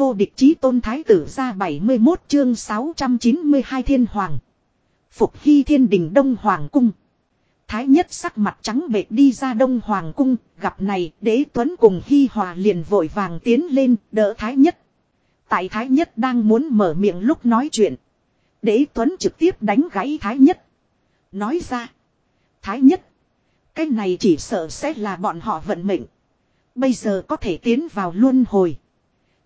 Vô địch chí tôn thái tử ra 71 chương 692 thiên hoàng. Phục hy thiên đình đông hoàng cung. Thái nhất sắc mặt trắng bệ đi ra đông hoàng cung, gặp này đế tuấn cùng hy hòa liền vội vàng tiến lên đỡ thái nhất. Tại thái nhất đang muốn mở miệng lúc nói chuyện. Đế tuấn trực tiếp đánh gãy thái nhất. Nói ra. Thái nhất. Cái này chỉ sợ sẽ là bọn họ vận mệnh. Bây giờ có thể tiến vào luân hồi.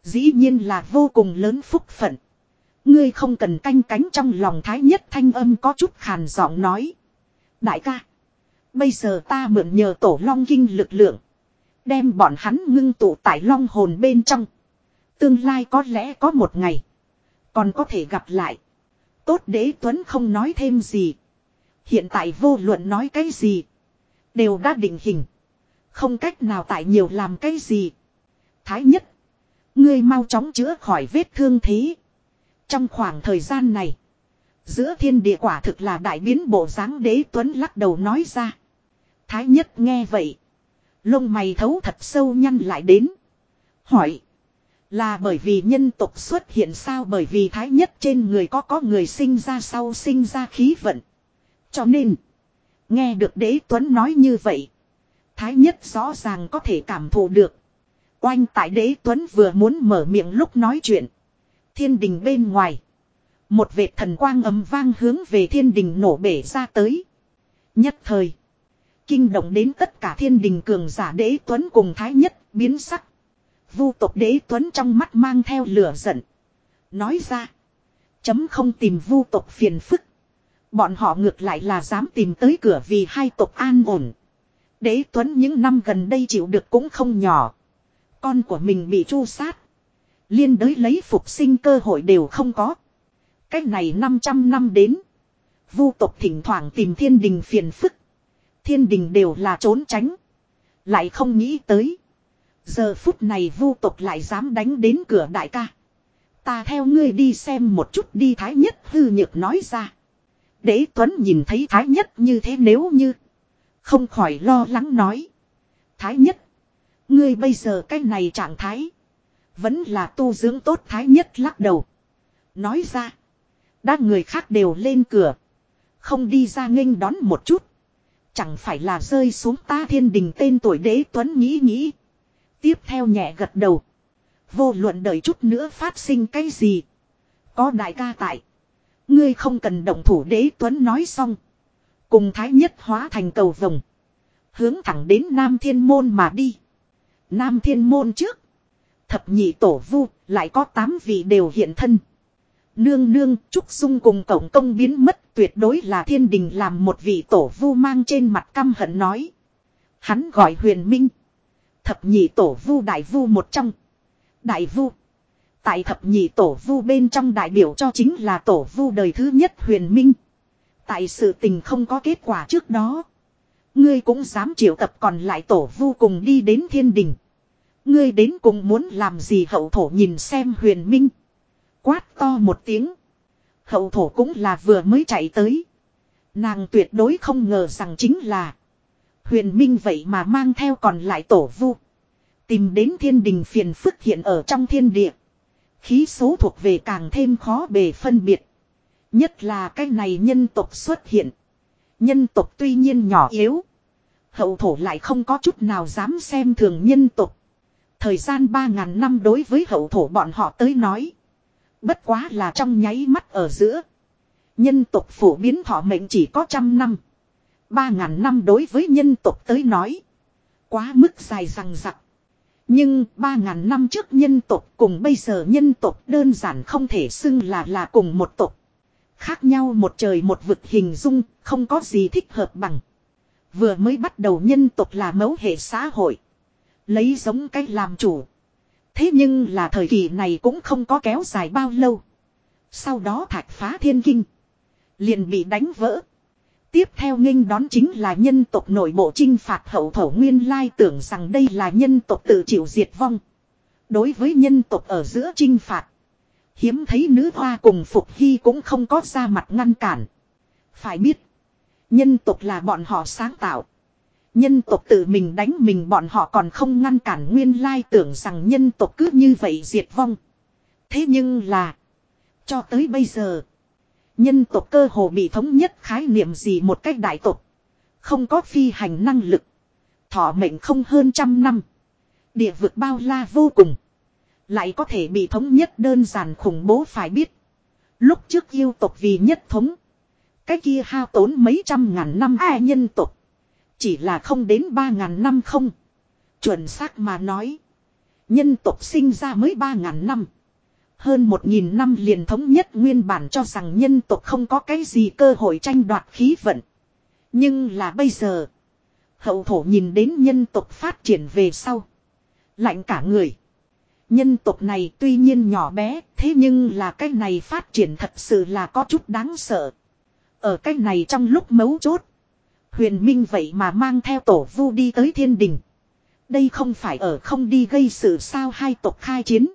Dĩ nhiên là vô cùng lớn phúc phận. Ngươi không cần canh cánh trong lòng thái nhất thanh âm có chút khàn giọng nói. Đại ca. Bây giờ ta mượn nhờ tổ long kinh lực lượng. Đem bọn hắn ngưng tụ tại long hồn bên trong. Tương lai có lẽ có một ngày. Còn có thể gặp lại. Tốt đế Tuấn không nói thêm gì. Hiện tại vô luận nói cái gì. Đều đã định hình. Không cách nào tại nhiều làm cái gì. Thái nhất. Ngươi mau chóng chữa khỏi vết thương thế. Trong khoảng thời gian này. Giữa thiên địa quả thực là đại biến bộ dáng đế tuấn lắc đầu nói ra. Thái nhất nghe vậy. Lông mày thấu thật sâu nhăn lại đến. Hỏi. Là bởi vì nhân tục xuất hiện sao bởi vì thái nhất trên người có có người sinh ra sau sinh ra khí vận. Cho nên. Nghe được đế tuấn nói như vậy. Thái nhất rõ ràng có thể cảm thụ được. Oanh tại đế tuấn vừa muốn mở miệng lúc nói chuyện. Thiên đình bên ngoài. Một vệt thần quang ấm vang hướng về thiên đình nổ bể ra tới. Nhất thời. Kinh động đến tất cả thiên đình cường giả đế tuấn cùng thái nhất, biến sắc. Vu tộc đế tuấn trong mắt mang theo lửa giận. Nói ra. Chấm không tìm vu tộc phiền phức. Bọn họ ngược lại là dám tìm tới cửa vì hai tộc an ổn. Đế tuấn những năm gần đây chịu được cũng không nhỏ. Con của mình bị tru sát. Liên đới lấy phục sinh cơ hội đều không có. Cách này 500 năm đến. Vu tộc thỉnh thoảng tìm thiên đình phiền phức. Thiên đình đều là trốn tránh. Lại không nghĩ tới. Giờ phút này vu tộc lại dám đánh đến cửa đại ca. Ta theo ngươi đi xem một chút đi thái nhất hư nhược nói ra. Đế Tuấn nhìn thấy thái nhất như thế nếu như. Không khỏi lo lắng nói. Thái nhất. Ngươi bây giờ cái này trạng thái. Vẫn là tu dưỡng tốt thái nhất lắc đầu. Nói ra. Đã người khác đều lên cửa. Không đi ra nghênh đón một chút. Chẳng phải là rơi xuống ta thiên đình tên tuổi đế tuấn nghĩ nghĩ. Tiếp theo nhẹ gật đầu. Vô luận đợi chút nữa phát sinh cái gì. Có đại ca tại. Ngươi không cần động thủ đế tuấn nói xong. Cùng thái nhất hóa thành cầu vồng. Hướng thẳng đến Nam Thiên Môn mà đi. Nam Thiên Môn trước. Thập nhị tổ vu, lại có tám vị đều hiện thân. Nương nương, Trúc Dung cùng cổng công biến mất tuyệt đối là thiên đình làm một vị tổ vu mang trên mặt căm hận nói. Hắn gọi huyền minh. Thập nhị tổ vu đại vu một trong. Đại vu. Tại thập nhị tổ vu bên trong đại biểu cho chính là tổ vu đời thứ nhất huyền minh. Tại sự tình không có kết quả trước đó. Ngươi cũng dám triệu tập còn lại tổ vu cùng đi đến thiên đình. Ngươi đến cùng muốn làm gì hậu thổ nhìn xem huyền minh. Quát to một tiếng. Hậu thổ cũng là vừa mới chạy tới. Nàng tuyệt đối không ngờ rằng chính là. Huyền minh vậy mà mang theo còn lại tổ vu. Tìm đến thiên đình phiền phức hiện ở trong thiên địa. Khí số thuộc về càng thêm khó bề phân biệt. Nhất là cái này nhân tộc xuất hiện. Nhân tộc tuy nhiên nhỏ yếu. Hậu thổ lại không có chút nào dám xem thường nhân tộc. Thời gian 3.000 năm đối với hậu thổ bọn họ tới nói. Bất quá là trong nháy mắt ở giữa. Nhân tộc phổ biến thọ mệnh chỉ có trăm năm. 3.000 năm đối với nhân tộc tới nói. Quá mức dài rằng rặc. Nhưng 3.000 năm trước nhân tộc cùng bây giờ nhân tộc đơn giản không thể xưng là là cùng một tộc. Khác nhau một trời một vực hình dung, không có gì thích hợp bằng. Vừa mới bắt đầu nhân tộc là mẫu hệ xã hội. Lấy giống cách làm chủ. Thế nhưng là thời kỳ này cũng không có kéo dài bao lâu. Sau đó thạch phá thiên kinh. Liền bị đánh vỡ. Tiếp theo nghênh đón chính là nhân tộc nội bộ trinh phạt hậu thổ nguyên lai tưởng rằng đây là nhân tộc tự chịu diệt vong. Đối với nhân tộc ở giữa trinh phạt. Hiếm thấy nữ hoa cùng Phục Hy cũng không có ra mặt ngăn cản. Phải biết. Nhân tộc là bọn họ sáng tạo. Nhân tộc tự mình đánh mình bọn họ còn không ngăn cản nguyên lai tưởng rằng nhân tộc cứ như vậy diệt vong. Thế nhưng là. Cho tới bây giờ. Nhân tộc cơ hồ bị thống nhất khái niệm gì một cách đại tộc. Không có phi hành năng lực. Thọ mệnh không hơn trăm năm. Địa vực bao la vô cùng. Lại có thể bị thống nhất đơn giản khủng bố phải biết. Lúc trước yêu tộc vì nhất thống. Cái kia hao tốn mấy trăm ngàn năm ai nhân tộc. Chỉ là không đến ba ngàn năm không. Chuẩn xác mà nói. Nhân tộc sinh ra mới ba ngàn năm. Hơn một nghìn năm liền thống nhất nguyên bản cho rằng nhân tộc không có cái gì cơ hội tranh đoạt khí vận. Nhưng là bây giờ. Hậu thổ nhìn đến nhân tộc phát triển về sau. Lạnh cả người. Nhân tộc này tuy nhiên nhỏ bé, thế nhưng là cái này phát triển thật sự là có chút đáng sợ. Ở cái này trong lúc mấu chốt. Huyền Minh vậy mà mang theo tổ vu đi tới thiên đình. Đây không phải ở không đi gây sự sao hai tộc khai chiến.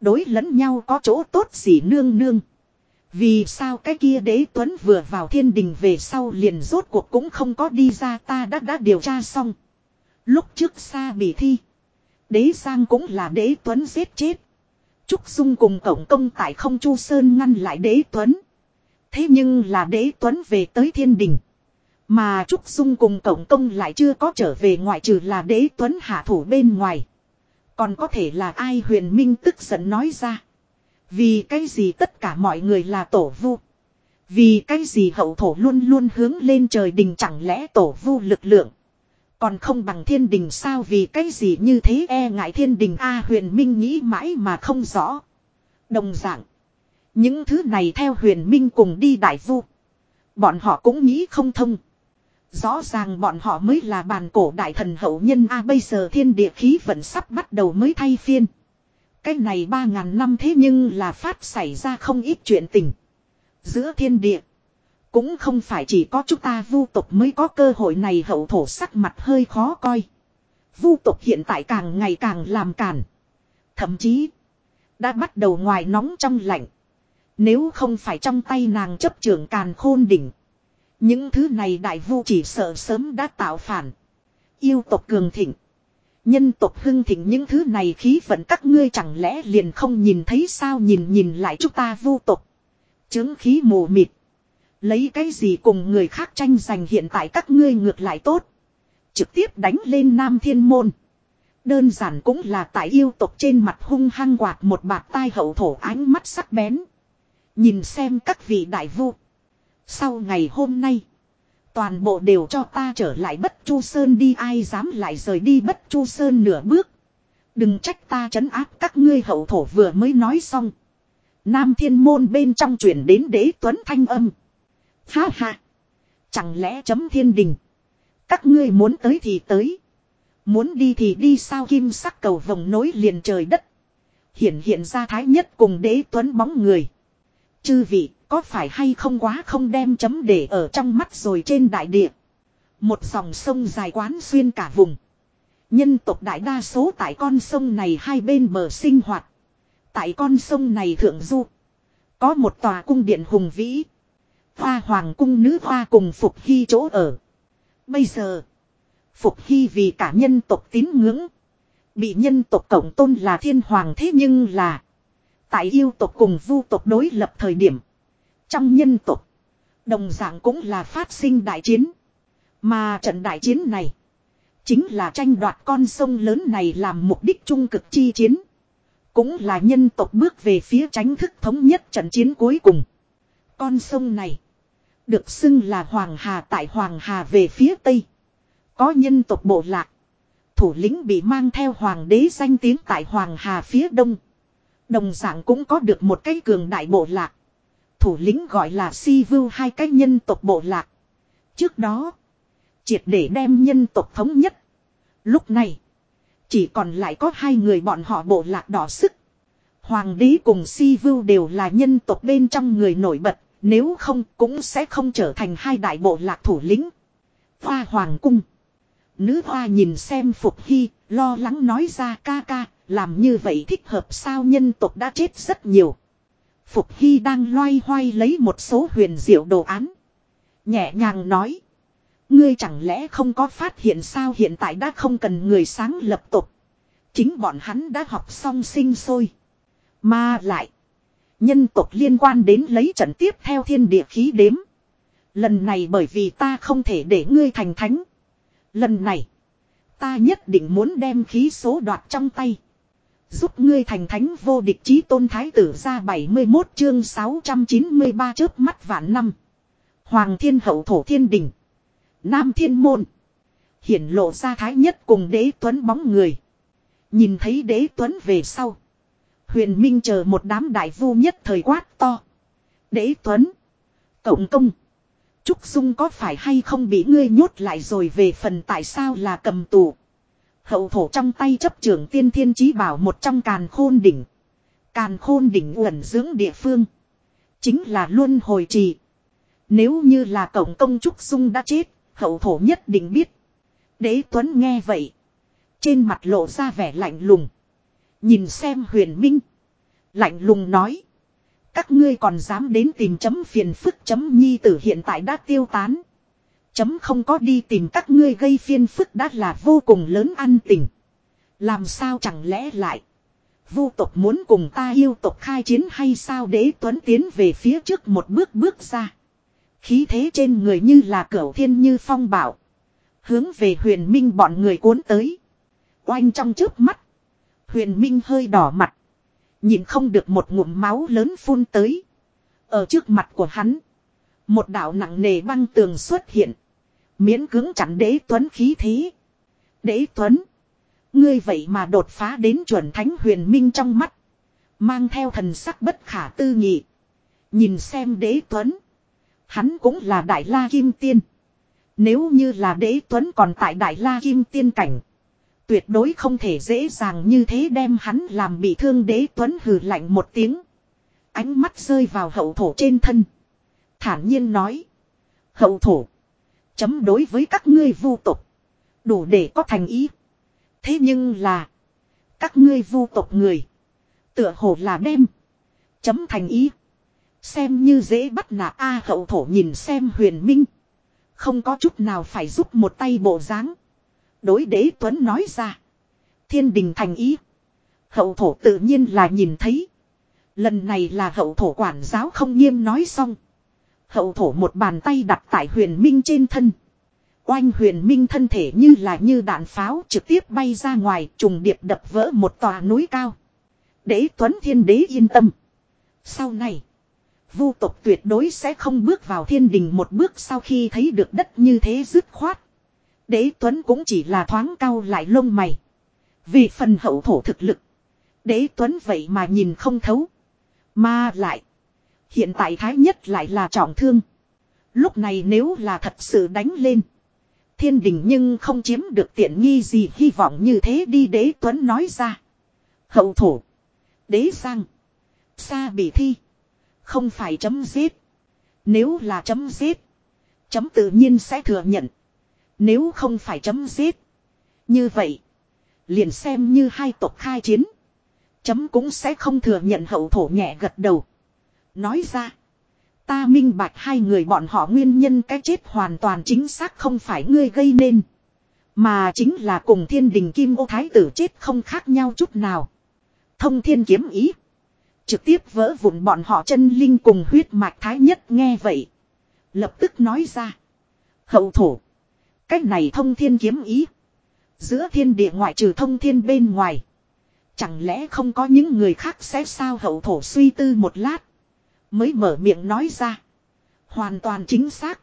Đối lẫn nhau có chỗ tốt gì nương nương. Vì sao cái kia đế tuấn vừa vào thiên đình về sau liền rốt cuộc cũng không có đi ra ta đã đã điều tra xong. Lúc trước xa bị thi. Đế Giang cũng là đế tuấn giết chết. Trúc Dung cùng cổng công tại không chu sơn ngăn lại đế tuấn. Thế nhưng là đế tuấn về tới thiên đình. Mà Trúc Dung cùng cổng công lại chưa có trở về ngoại trừ là đế tuấn hạ thủ bên ngoài. Còn có thể là ai huyền minh tức giận nói ra. Vì cái gì tất cả mọi người là tổ vu. Vì cái gì hậu thổ luôn luôn hướng lên trời đình chẳng lẽ tổ vu lực lượng. Còn không bằng thiên đình sao vì cái gì như thế e ngại thiên đình A huyền minh nghĩ mãi mà không rõ. Đồng dạng. Những thứ này theo huyền minh cùng đi đại vu. Bọn họ cũng nghĩ không thông. Rõ ràng bọn họ mới là bàn cổ đại thần hậu nhân A bây giờ thiên địa khí vẫn sắp bắt đầu mới thay phiên. Cái này ba ngàn năm thế nhưng là phát xảy ra không ít chuyện tình. Giữa thiên địa. Cũng không phải chỉ có chúng ta vu tộc mới có cơ hội này hậu thổ sắc mặt hơi khó coi. Vu tộc hiện tại càng ngày càng làm càn. Thậm chí. Đã bắt đầu ngoài nóng trong lạnh. Nếu không phải trong tay nàng chấp trưởng càn khôn đỉnh. Những thứ này đại vu chỉ sợ sớm đã tạo phản. Yêu tộc cường thịnh. Nhân tộc hưng thịnh những thứ này khí vận các ngươi chẳng lẽ liền không nhìn thấy sao nhìn nhìn lại chúng ta vu tộc. Chứng khí mù mịt. Lấy cái gì cùng người khác tranh giành hiện tại các ngươi ngược lại tốt. Trực tiếp đánh lên nam thiên môn. Đơn giản cũng là tại yêu tộc trên mặt hung hăng quạt một bạt tai hậu thổ ánh mắt sắc bén. Nhìn xem các vị đại vu. Sau ngày hôm nay. Toàn bộ đều cho ta trở lại bất chu sơn đi, ai dám lại rời đi bất chu sơn nửa bước. Đừng trách ta trấn áp các ngươi hậu thổ vừa mới nói xong. Nam thiên môn bên trong chuyển đến đế tuấn thanh âm. Ha ha. Chẳng lẽ chấm thiên đình. Các ngươi muốn tới thì tới. Muốn đi thì đi sao kim sắc cầu vòng nối liền trời đất. Hiện hiện ra thái nhất cùng đế tuấn bóng người. Chư vị, có phải hay không quá không đem chấm để ở trong mắt rồi trên đại địa. Một dòng sông dài quán xuyên cả vùng. Nhân tộc đại đa số tại con sông này hai bên bờ sinh hoạt. Tại con sông này thượng du. Có một tòa cung điện hùng vĩ. Hoa hoàng cung nữ hoa cùng Phục Hy chỗ ở. Bây giờ. Phục Hy vì cả nhân tộc tín ngưỡng. Bị nhân tộc cộng tôn là thiên hoàng thế nhưng là. Tại yêu tộc cùng vu tộc đối lập thời điểm. Trong nhân tộc. Đồng dạng cũng là phát sinh đại chiến. Mà trận đại chiến này. Chính là tranh đoạt con sông lớn này làm mục đích trung cực chi chiến. Cũng là nhân tộc bước về phía tránh thức thống nhất trận chiến cuối cùng. Con sông này. Được xưng là Hoàng Hà tại Hoàng Hà về phía Tây. Có nhân tộc bộ lạc. Thủ lĩnh bị mang theo Hoàng đế danh tiếng tại Hoàng Hà phía Đông. Đồng dạng cũng có được một cái cường đại bộ lạc. Thủ lĩnh gọi là Si Vưu hai cái nhân tộc bộ lạc. Trước đó. Triệt để đem nhân tộc thống nhất. Lúc này. Chỉ còn lại có hai người bọn họ bộ lạc đỏ sức. Hoàng đế cùng Si Vưu đều là nhân tộc bên trong người nổi bật. Nếu không cũng sẽ không trở thành hai đại bộ lạc thủ lĩnh. Hoa Hoàng cung. Nữ hoa nhìn xem Phục Hy, lo lắng nói ra ca ca, làm như vậy thích hợp sao nhân tộc đã chết rất nhiều. Phục Hy đang loay hoay lấy một số huyền diệu đồ án. Nhẹ nhàng nói. Ngươi chẳng lẽ không có phát hiện sao hiện tại đã không cần người sáng lập tục. Chính bọn hắn đã học xong sinh sôi. Mà lại. Nhân tộc liên quan đến lấy trận tiếp theo thiên địa khí đếm. Lần này bởi vì ta không thể để ngươi thành thánh. Lần này. Ta nhất định muốn đem khí số đoạt trong tay. Giúp ngươi thành thánh vô địch chí tôn thái tử ra 71 chương 693 chớp mắt vạn năm. Hoàng thiên hậu thổ thiên đỉnh. Nam thiên môn. Hiển lộ ra thái nhất cùng đế tuấn bóng người. Nhìn thấy đế tuấn về sau. Huyền Minh chờ một đám đại vu nhất thời quát to. Đế tuấn. Cộng công. Trúc Dung có phải hay không bị ngươi nhốt lại rồi về phần tại sao là cầm tù. Hậu thổ trong tay chấp trưởng tiên thiên chí bảo một trong càn khôn đỉnh. Càn khôn đỉnh uẩn dưỡng địa phương. Chính là luân hồi trì. Nếu như là cộng công Trúc Dung đã chết, hậu thổ nhất định biết. Đế Tuấn nghe vậy. Trên mặt lộ ra vẻ lạnh lùng. Nhìn xem huyền minh. Lạnh lùng nói. Các ngươi còn dám đến tìm chấm phiền phức chấm nhi tử hiện tại đã tiêu tán. Chấm không có đi tìm các ngươi gây phiền phức đã là vô cùng lớn ăn tình. Làm sao chẳng lẽ lại. Vu tộc muốn cùng ta yêu tộc khai chiến hay sao đế tuấn tiến về phía trước một bước bước ra. Khí thế trên người như là cửu thiên như phong bảo. Hướng về huyền minh bọn người cuốn tới. Oanh trong trước mắt. Huyền minh hơi đỏ mặt. Nhìn không được một ngụm máu lớn phun tới. Ở trước mặt của hắn. Một đạo nặng nề băng tường xuất hiện. Miễn cứng chặn đế tuấn khí thế. Đế tuấn. Ngươi vậy mà đột phá đến chuẩn thánh huyền minh trong mắt. Mang theo thần sắc bất khả tư nghị. Nhìn xem đế tuấn. Hắn cũng là đại la kim tiên. Nếu như là đế tuấn còn tại đại la kim tiên cảnh. Tuyệt đối không thể dễ dàng như thế đem hắn làm bị thương đế tuấn hừ lạnh một tiếng. Ánh mắt rơi vào hậu thổ trên thân. Thản nhiên nói. Hậu thổ. Chấm đối với các ngươi vu tục. Đủ để có thành ý. Thế nhưng là. Các ngươi vu tộc người. Tựa hồ là đem. Chấm thành ý. Xem như dễ bắt nạt A hậu thổ nhìn xem huyền minh. Không có chút nào phải giúp một tay bộ dáng Đối đế Tuấn nói ra. Thiên đình thành ý. Hậu thổ tự nhiên là nhìn thấy. Lần này là hậu thổ quản giáo không nghiêm nói xong. Hậu thổ một bàn tay đặt tại huyền minh trên thân. Oanh huyền minh thân thể như là như đạn pháo trực tiếp bay ra ngoài trùng điệp đập vỡ một tòa núi cao. Đế Tuấn Thiên Đế yên tâm. Sau này, vu tộc tuyệt đối sẽ không bước vào thiên đình một bước sau khi thấy được đất như thế dứt khoát. Đế Tuấn cũng chỉ là thoáng cao lại lông mày. Vì phần hậu thổ thực lực. Đế Tuấn vậy mà nhìn không thấu. Mà lại. Hiện tại Thái Nhất lại là trọng thương. Lúc này nếu là thật sự đánh lên. Thiên đình nhưng không chiếm được tiện nghi gì, hy vọng như thế đi, đế Tuấn nói ra. Hậu thổ. Đế sang. Xa bị thi. Không phải chấm giết. Nếu là chấm giết. Chấm tự nhiên sẽ thừa nhận. Nếu không phải chấm giết. Như vậy. Liền xem như hai tộc khai chiến. Chấm cũng sẽ không thừa nhận hậu thổ nhẹ gật đầu. Nói ra. Ta minh bạch hai người bọn họ nguyên nhân cái chết hoàn toàn chính xác không phải ngươi gây nên. Mà chính là cùng thiên đình kim ô thái tử chết không khác nhau chút nào. Thông thiên kiếm ý. Trực tiếp vỡ vụn bọn họ chân linh cùng huyết mạch thái nhất nghe vậy. Lập tức nói ra. Hậu thổ. Cách này thông thiên kiếm ý. Giữa thiên địa ngoại trừ thông thiên bên ngoài. Chẳng lẽ không có những người khác sẽ sao hậu thổ suy tư một lát. Mới mở miệng nói ra. Hoàn toàn chính xác.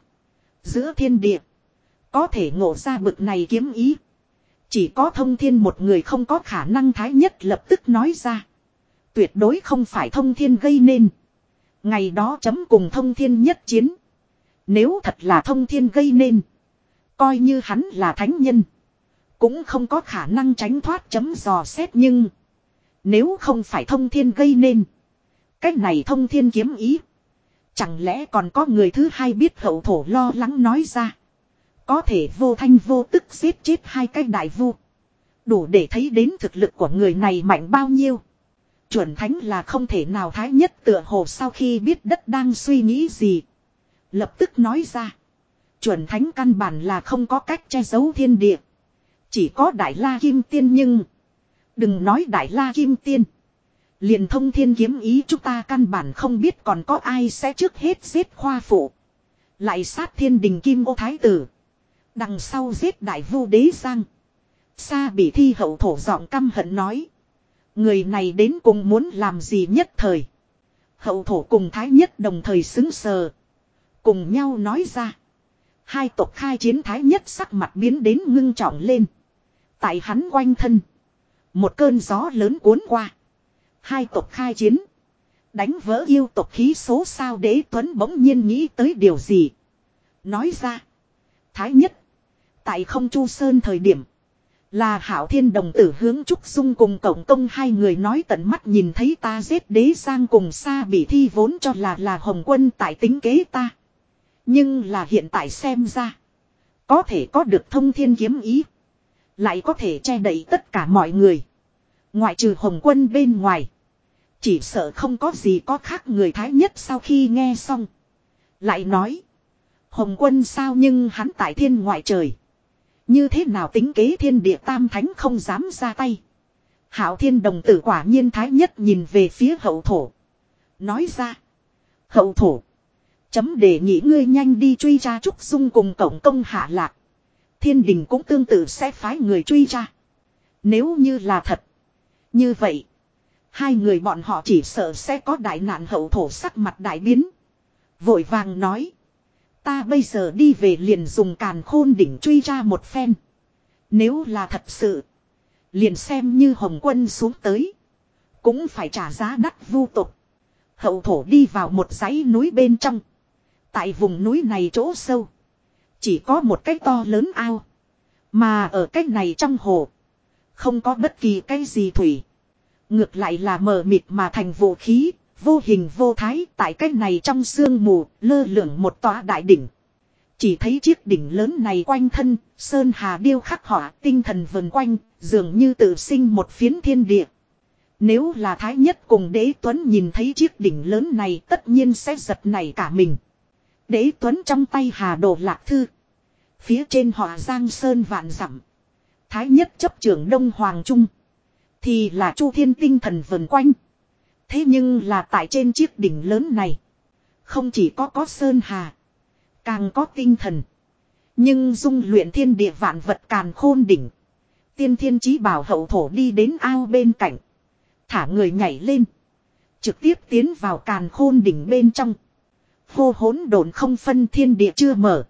Giữa thiên địa. Có thể ngộ ra bực này kiếm ý. Chỉ có thông thiên một người không có khả năng thái nhất lập tức nói ra. Tuyệt đối không phải thông thiên gây nên. Ngày đó chấm cùng thông thiên nhất chiến. Nếu thật là thông thiên gây nên. Coi như hắn là thánh nhân. Cũng không có khả năng tránh thoát chấm dò xét nhưng. Nếu không phải thông thiên gây nên. Cách này thông thiên kiếm ý. Chẳng lẽ còn có người thứ hai biết hậu thổ lo lắng nói ra. Có thể vô thanh vô tức giết chết hai cái đại vu. Đủ để thấy đến thực lực của người này mạnh bao nhiêu. Chuẩn thánh là không thể nào thái nhất tựa hồ sau khi biết đất đang suy nghĩ gì. Lập tức nói ra. Chuẩn thánh căn bản là không có cách che giấu thiên địa. Chỉ có đại la kim tiên nhưng. Đừng nói đại la kim tiên. liền thông thiên kiếm ý chúng ta căn bản không biết còn có ai sẽ trước hết giết khoa phụ. Lại sát thiên đình kim ô thái tử. Đằng sau giết đại vu đế giang. Sa bị thi hậu thổ giọng căm hận nói. Người này đến cùng muốn làm gì nhất thời. Hậu thổ cùng thái nhất đồng thời xứng sờ. Cùng nhau nói ra. Hai tộc khai chiến thái nhất sắc mặt biến đến ngưng trọng lên. Tại hắn quanh thân. Một cơn gió lớn cuốn qua. Hai tộc khai chiến. Đánh vỡ yêu tộc khí số sao đế tuấn bỗng nhiên nghĩ tới điều gì. Nói ra. Thái nhất. Tại không chu sơn thời điểm. Là hảo thiên đồng tử hướng Trúc Dung cùng cộng công hai người nói tận mắt nhìn thấy ta giết đế sang cùng xa bị thi vốn cho là là hồng quân tại tính kế ta. Nhưng là hiện tại xem ra. Có thể có được thông thiên kiếm ý. Lại có thể che đậy tất cả mọi người. Ngoại trừ hồng quân bên ngoài. Chỉ sợ không có gì có khác người thái nhất sau khi nghe xong. Lại nói. Hồng quân sao nhưng hắn tại thiên ngoại trời. Như thế nào tính kế thiên địa tam thánh không dám ra tay. Hảo thiên đồng tử quả nhiên thái nhất nhìn về phía hậu thổ. Nói ra. Hậu thổ. Chấm để nghĩ ngươi nhanh đi truy tra Trúc Dung cùng cổng công hạ lạc. Thiên đình cũng tương tự sẽ phái người truy tra. Nếu như là thật. Như vậy. Hai người bọn họ chỉ sợ sẽ có đại nạn hậu thổ sắc mặt đại biến. Vội vàng nói. Ta bây giờ đi về liền dùng càn khôn đỉnh truy ra một phen. Nếu là thật sự. Liền xem như hồng quân xuống tới. Cũng phải trả giá đắt vu tục. Hậu thổ đi vào một dãy núi bên trong. Tại vùng núi này chỗ sâu. Chỉ có một cái to lớn ao. Mà ở cái này trong hồ. Không có bất kỳ cái gì thủy. Ngược lại là mờ mịt mà thành vũ khí, vô hình vô thái tại cái này trong sương mù, lơ lửng một tòa đại đỉnh. Chỉ thấy chiếc đỉnh lớn này quanh thân, sơn hà điêu khắc họa tinh thần vần quanh, dường như tự sinh một phiến thiên địa. Nếu là thái nhất cùng đế tuấn nhìn thấy chiếc đỉnh lớn này tất nhiên sẽ giật nảy cả mình. Đế tuấn trong tay hà đồ lạc thư. Phía trên họ giang sơn vạn dặm Thái nhất chấp trưởng đông hoàng trung. Thì là chu thiên tinh thần vần quanh. Thế nhưng là tại trên chiếc đỉnh lớn này. Không chỉ có có sơn hà. Càng có tinh thần. Nhưng dung luyện thiên địa vạn vật càn khôn đỉnh. Tiên thiên chí bảo hậu thổ đi đến ao bên cạnh. Thả người nhảy lên. Trực tiếp tiến vào càn khôn đỉnh bên trong. Hô hỗn độn không phân thiên địa chưa mở.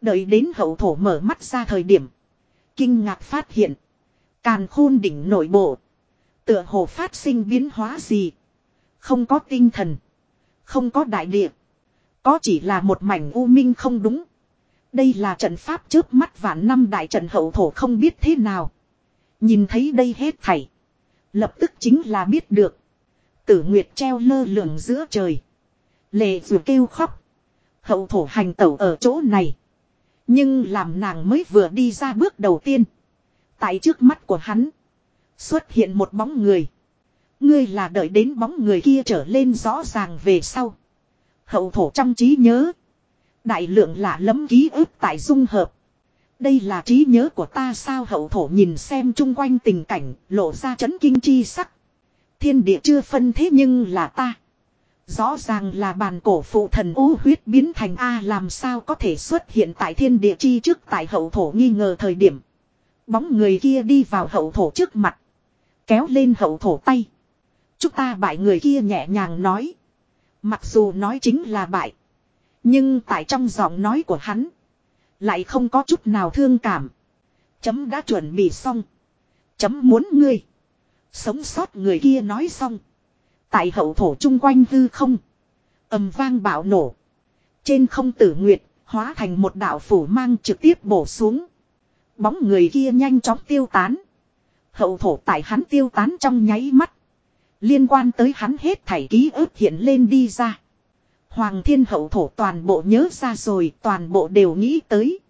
Đợi đến hậu thổ mở mắt ra thời điểm. Kinh ngạc phát hiện. Càn khôn đỉnh nội bộ. Tựa hồ phát sinh biến hóa gì. Không có tinh thần. Không có đại địa. Có chỉ là một mảnh u minh không đúng. Đây là trận pháp trước mắt vạn năm đại trận hậu thổ không biết thế nào. Nhìn thấy đây hết thảy. Lập tức chính là biết được. Tử Nguyệt treo lơ lửng giữa trời. Lệ dù kêu khóc. Hậu thổ hành tẩu ở chỗ này. Nhưng làm nàng mới vừa đi ra bước đầu tiên. Tại trước mắt của hắn. Xuất hiện một bóng người. Ngươi là đợi đến bóng người kia trở lên rõ ràng về sau. Hậu thổ trong trí nhớ. Đại lượng lạ lẫm ký ức tại dung hợp. Đây là trí nhớ của ta sao hậu thổ nhìn xem chung quanh tình cảnh, lộ ra chấn kinh chi sắc. Thiên địa chưa phân thế nhưng là ta. Rõ ràng là bàn cổ phụ thần u huyết biến thành A làm sao có thể xuất hiện tại thiên địa chi trước tại hậu thổ nghi ngờ thời điểm. Bóng người kia đi vào hậu thổ trước mặt. Kéo lên hậu thổ tay. Chúng ta bại người kia nhẹ nhàng nói. Mặc dù nói chính là bại. Nhưng tại trong giọng nói của hắn. Lại không có chút nào thương cảm. Chấm đã chuẩn bị xong. Chấm muốn ngươi. Sống sót người kia nói xong. Tại hậu thổ chung quanh hư không. ầm vang bạo nổ. Trên không tử nguyệt, hóa thành một đạo phủ mang trực tiếp bổ xuống. Bóng người kia nhanh chóng tiêu tán. Hậu thổ tại hắn tiêu tán trong nháy mắt. Liên quan tới hắn hết thảy ký ức hiện lên đi ra. Hoàng thiên hậu thổ toàn bộ nhớ ra rồi, toàn bộ đều nghĩ tới.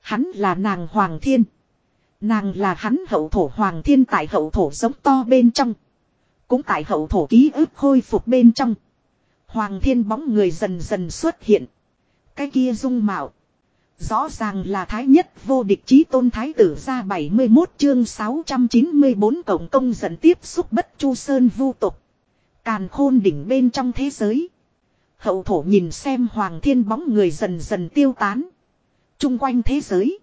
Hắn là nàng Hoàng thiên. Nàng là hắn hậu thổ Hoàng thiên tại hậu thổ giống to bên trong. Cũng tại hậu thổ ký ức khôi phục bên trong. Hoàng thiên bóng người dần dần xuất hiện. Cái kia dung mạo. Rõ ràng là thái nhất vô địch chí tôn thái tử ra 71 chương 694 tổng công dẫn tiếp xúc bất chu sơn vu tục. Càn khôn đỉnh bên trong thế giới. Hậu thổ nhìn xem hoàng thiên bóng người dần dần tiêu tán. Trung quanh thế giới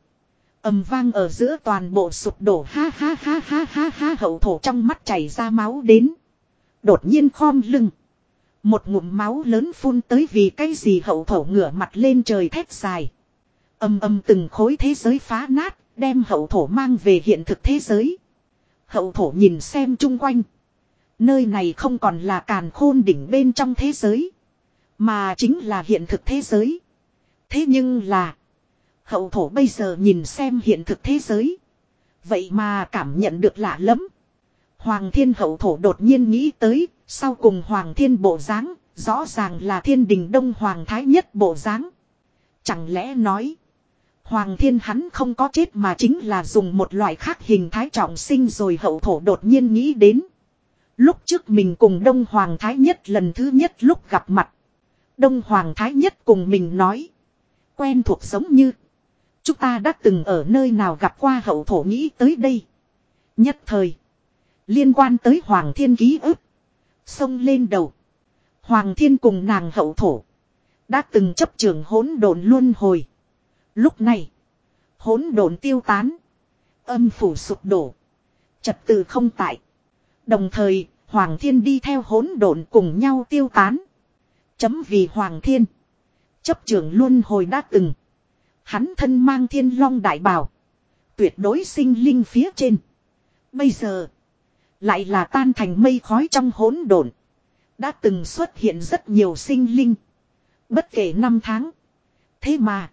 ầm vang ở giữa toàn bộ sụp đổ ha ha ha ha ha ha hậu thổ trong mắt chảy ra máu đến. Đột nhiên khom lưng. Một ngụm máu lớn phun tới vì cái gì hậu thổ ngửa mặt lên trời thét dài. Âm âm từng khối thế giới phá nát, đem hậu thổ mang về hiện thực thế giới. Hậu thổ nhìn xem chung quanh. Nơi này không còn là càn khôn đỉnh bên trong thế giới. Mà chính là hiện thực thế giới. Thế nhưng là. Hậu thổ bây giờ nhìn xem hiện thực thế giới. Vậy mà cảm nhận được lạ lắm. Hoàng thiên hậu thổ đột nhiên nghĩ tới. Sau cùng hoàng thiên bộ dáng, Rõ ràng là thiên đình đông hoàng thái nhất bộ dáng Chẳng lẽ nói. Hoàng thiên hắn không có chết mà chính là dùng một loại khác hình thái trọng sinh rồi hậu thổ đột nhiên nghĩ đến. Lúc trước mình cùng Đông Hoàng Thái Nhất lần thứ nhất lúc gặp mặt. Đông Hoàng Thái Nhất cùng mình nói. Quen thuộc giống như. Chúng ta đã từng ở nơi nào gặp qua hậu thổ nghĩ tới đây. Nhất thời. Liên quan tới Hoàng Thiên ký ức. Xông lên đầu. Hoàng Thiên cùng nàng hậu thổ. Đã từng chấp trường hỗn độn luân hồi. Lúc này. Hỗn độn tiêu tán. Âm phủ sụp đổ. Trật tự không tại. Đồng thời, Hoàng Thiên đi theo hỗn độn cùng nhau tiêu tán. Chấm vì Hoàng Thiên. Chấp trưởng luân hồi đã từng. Hắn thân mang thiên long đại bào. Tuyệt đối sinh linh phía trên. Bây giờ. Lại là tan thành mây khói trong hỗn độn. Đã từng xuất hiện rất nhiều sinh linh. Bất kể năm tháng. Thế mà.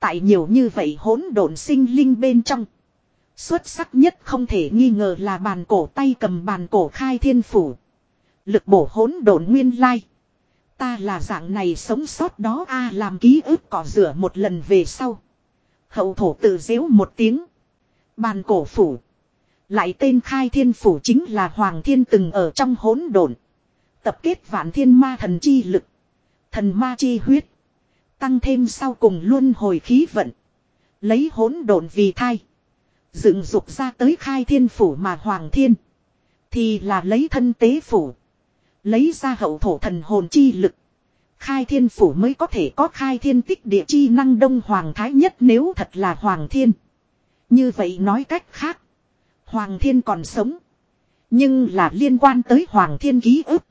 Tại nhiều như vậy hỗn độn sinh linh bên trong. Xuất sắc nhất không thể nghi ngờ là bàn cổ tay cầm bàn cổ khai thiên phủ. Lực bổ hỗn độn nguyên lai. Ta là dạng này sống sót đó a à, làm ký ức cỏ rửa một lần về sau. Hậu thổ tự dễu một tiếng. Bàn cổ phủ. Lại tên khai thiên phủ chính là Hoàng Thiên từng ở trong hỗn độn. Tập kết vạn thiên ma thần chi lực. Thần ma chi huyết. Tăng thêm sau cùng luôn hồi khí vận. Lấy hỗn độn vì thai. Dựng dục ra tới khai thiên phủ mà hoàng thiên. Thì là lấy thân tế phủ. Lấy ra hậu thổ thần hồn chi lực. Khai thiên phủ mới có thể có khai thiên tích địa chi năng đông hoàng thái nhất nếu thật là hoàng thiên. Như vậy nói cách khác. Hoàng thiên còn sống. Nhưng là liên quan tới hoàng thiên ký ức.